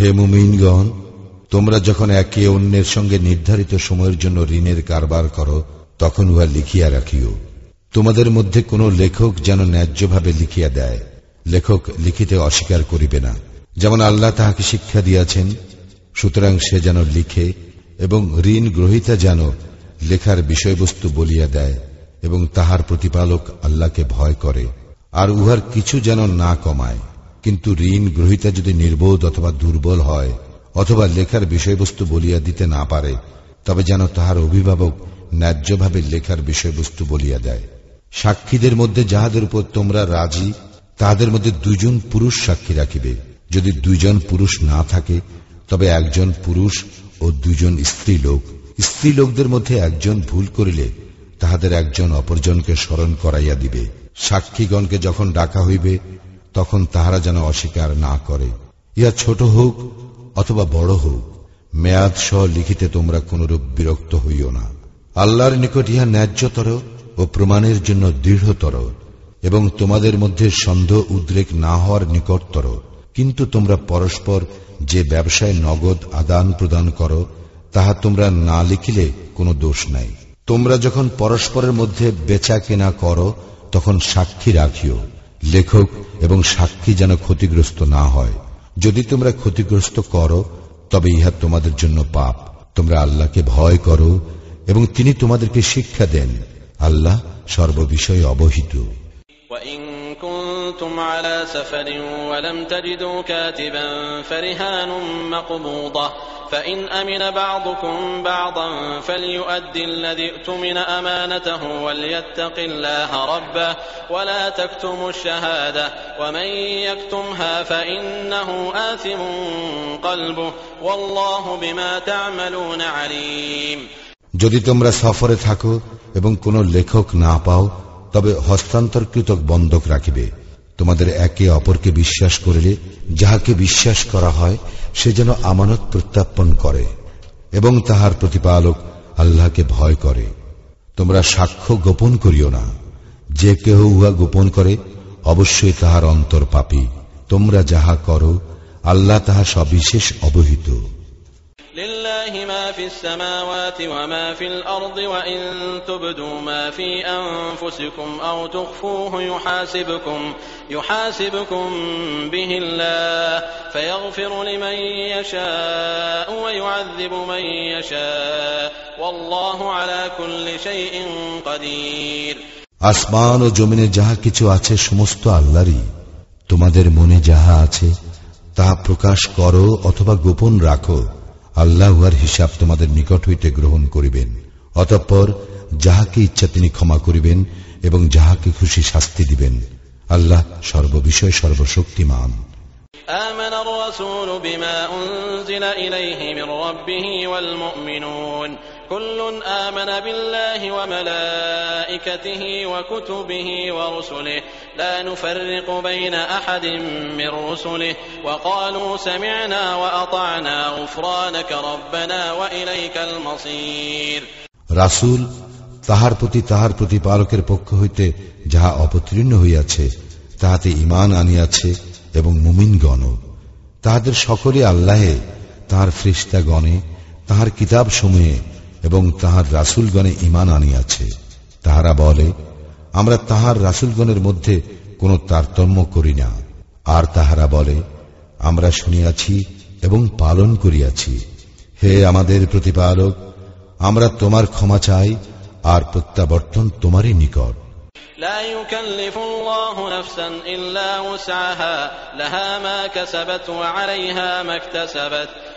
হে মুমিনগণ, তোমরা যখন একে অন্যের সঙ্গে নির্ধারিত সময়ের জন্য ঋণের কারবার করো, তখন উহা লিখিয়া রাখিও। তোমাদের মধ্যে কোনো লেখক যেন ন্যায্যভাবে লিখিয়া দেয়। লেখক লিখিতে অস্বীকার করিবে না। যেমন আল্লাহ তাহাকে শিক্ষা দিয়াছেন, সুতরাং সে যেন লিখে এবং ঋণ গ্রহিতা যেন লেখার বিষয়বস্তু বলিয়া দেয় এবং তাহার প্রতিপালক আল্লাহকে ভয় করে, আর উহার কিছু যেন না কমায়। কিন্তু ঋণ গ্রহিতা যদি নির্বোধ অথবা দুর্বল হয়, অথবা লেখার বিষয়বস্তু বলিয়া দিতে না পারে, তবে যেন তাহার অভিভাবক ন্যায্যভাবে লেখার বিষয়বস্তু বলিয়া দেয়। সাক্ষীদের মধ্যে যাহাদের উপর তোমরা রাজি, তাহাদের মধ্যে দুজন পুরুষ সাক্ষী রাখিবে। যদি দুইজন পুরুষ না থাকে, তবে একজন পুরুষ ও দুজন স্ত্রী লোক স্ত্রী লোকদের মধ্যে একজন ভুল করিলে, তাহাদের একজন অপরজনকে স্মরণ করাইয়া দিবে। সাক্ষীগণকে যখন ডাকা হইবে তখন তাহারা যেন অস্বীকার না করে। ইহা ছোট হোক অথবা বড় হোক, মেয়াদ সহ লিখিতে তোমরা কোনরূপ বিরক্ত হইও না। আল্লাহর নিকট ইহা ন্যায্যতর ও প্রমাণের জন্য দৃঢ়তর এবং তোমাদের মধ্যে সন্দেহ উদ্রেক না হওয়ার নিকটতর। কিন্তু তোমরা পরস্পর যে ব্যবসায় নগদ আদান প্রদান করো, তাহা তোমরা না লিখিলে কোনো দোষ নাই। তোমরা যখন পরস্পরের মধ্যে বেচা কেনা করো, তখন সাক্ষী রাখিও। লেখক এবং সাক্ষী যেন ক্ষতিগ্রস্ত না হয়। যদি তোমরা ক্ষতিগ্রস্ত করো, তবে ইহা তোমাদের জন্য পাপ। তোমরা আল্লাহকে ভয় করো এবং তিনি তোমাদেরকে শিক্ষা দেন। আল্লাহ সর্ববিষয়ে অবহিত। وإن كنتم على سفر ولم تجدوا كاتبا فرهان مقبوضة فإن أمن بعضكم بعضا فليؤدي الذي اؤتمن أمانته وليتق الله ربه ولا تكتموا الشهادة ومن يكتمها فإنه آثم قلبه والله بما تعملون عليم যদি তোমরা সফরে থাকো এবং কোনো লেখক না পাও তবে হস্তান্তরকৃত বন্ধক রাখিবে। তোমাদের একে অপরকে বিশ্বাস করিলে যাহাকে বিশ্বাস করা হয়, সে যেন আমানত প্রত্যাপন করে এবং তাহার প্রতিপালক আল্লাহকে ভয় করে। তোমরা সাক্ষ্য গোপন করিও না। যে কেহ উহা গোপন করে, অবশ্যই তাহার অন্তর পাপি। তোমরা যাহা করো, আল্লাহ তাহা সবিশেষ অবহিত। لله ما في السماوات وما في الأرض وإن تبدوا ما في أنفسكم أو تخفوه يحاسبكم يحاسبكم به الله فيغفر لمن يشاء ويعذب من يشاء والله على كل شيء قدير আসমান ও জমিনে যাহা কিছু আছে সমস্ত আল্লাহরই তোমাদের মনে যাহা আছে তাহা প্রকাশ করো অথবা গোপন রাখো আল্লাহ উহার হিসাব তোমাদের নিকট হইতে গ্রহণ করিবেন অতঃপর যাহাকে ইচ্ছা তিনি ক্ষমা করিবেন এবং যাহাকে খুশি শাস্তি দিবেন আল্লাহ সর্ববিষয় সর্বশক্তিমান آمن الرسول بما أنزل إليه من ربه والمؤمنون كل آمن بالله وملائكته وكتبه ورسله لا نفرق بين أحد من رسله وقالوا سمعنا وأطعنا غفرانك ربنا وإليك المصير রাসূল তাহার প্রতি তাহার প্রতিপালকের পক্ষ হইতে যাহা অবতীর্ণ হইয়াছে তাহাতে ইমান আনিয়াছে এবং মুমিনগণ তাহাদের সকলে আল্লাহে তাহার ফ্রিস্তাগণে তাহার কিতাব সমূহে এবং তাহার রাসুলগণে ইমান আনিয়াছে তাহারা বলে আমরা তাহার রাসুলগণের মধ্যে কোনো তারতম্য করি না আর তাহারা বলে আমরা শুনিয়াছি এবং পালন করিয়াছি হে আমাদের প্রতিপালক আমরা তোমার ক্ষমা চাই আর প্রত্যাবর্তন তোমারই নিকট لا يكلف الله نفسا إلا وسعها لها ما كسبت وعليها ما اكتسبت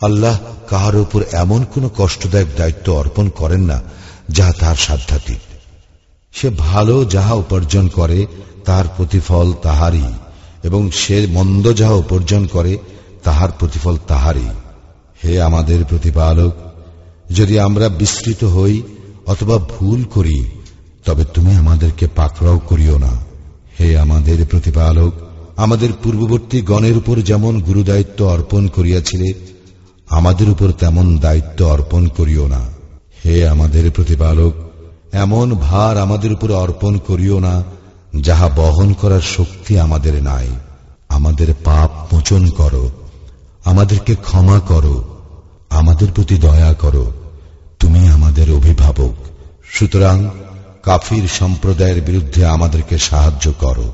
আল্লাহ কাহার উপর এমন কোন কষ্টদায়ক দায়িত্ব অর্পণ করেন না, যাহা তাহার সাধ্যাতীত। সে ভালো যাহা উপার্জন করে, তাহার প্রতিফল তাহারই, এবং সে মন্দ যাহা উপার্জন করে, তাহার প্রতিফল তাহারই। হে আমাদের প্রতিপালক, যদি আমরা বিস্তৃত হই অথবা ভুল করি, তবে তুমি আমাদেরকে পাকড়াও করিও না। হে আমাদের প্রতিপালক, আমাদের পূর্ববর্তী গণের উপর যেমন গুরুদায়িত্ব অর্পণ করিয়াছিলে আমাদের উপর তেমন দায়িত্ব অর্পণ করিও না। হে আমাদের প্রতিপালক, এমন ভার আমাদের উপর অর্পণ করিও না, যাহা বহন করার শক্তি আমাদের নাই। আমাদের পাপ মোচন করো, আমাদেরকে ক্ষমা করো, আমাদের প্রতি দয়া করো, তুমি আমাদের অভিভাবক। সুতরাং কাফির সম্প্রদায়ের বিরুদ্ধে আমাদেরকে সাহায্য করো।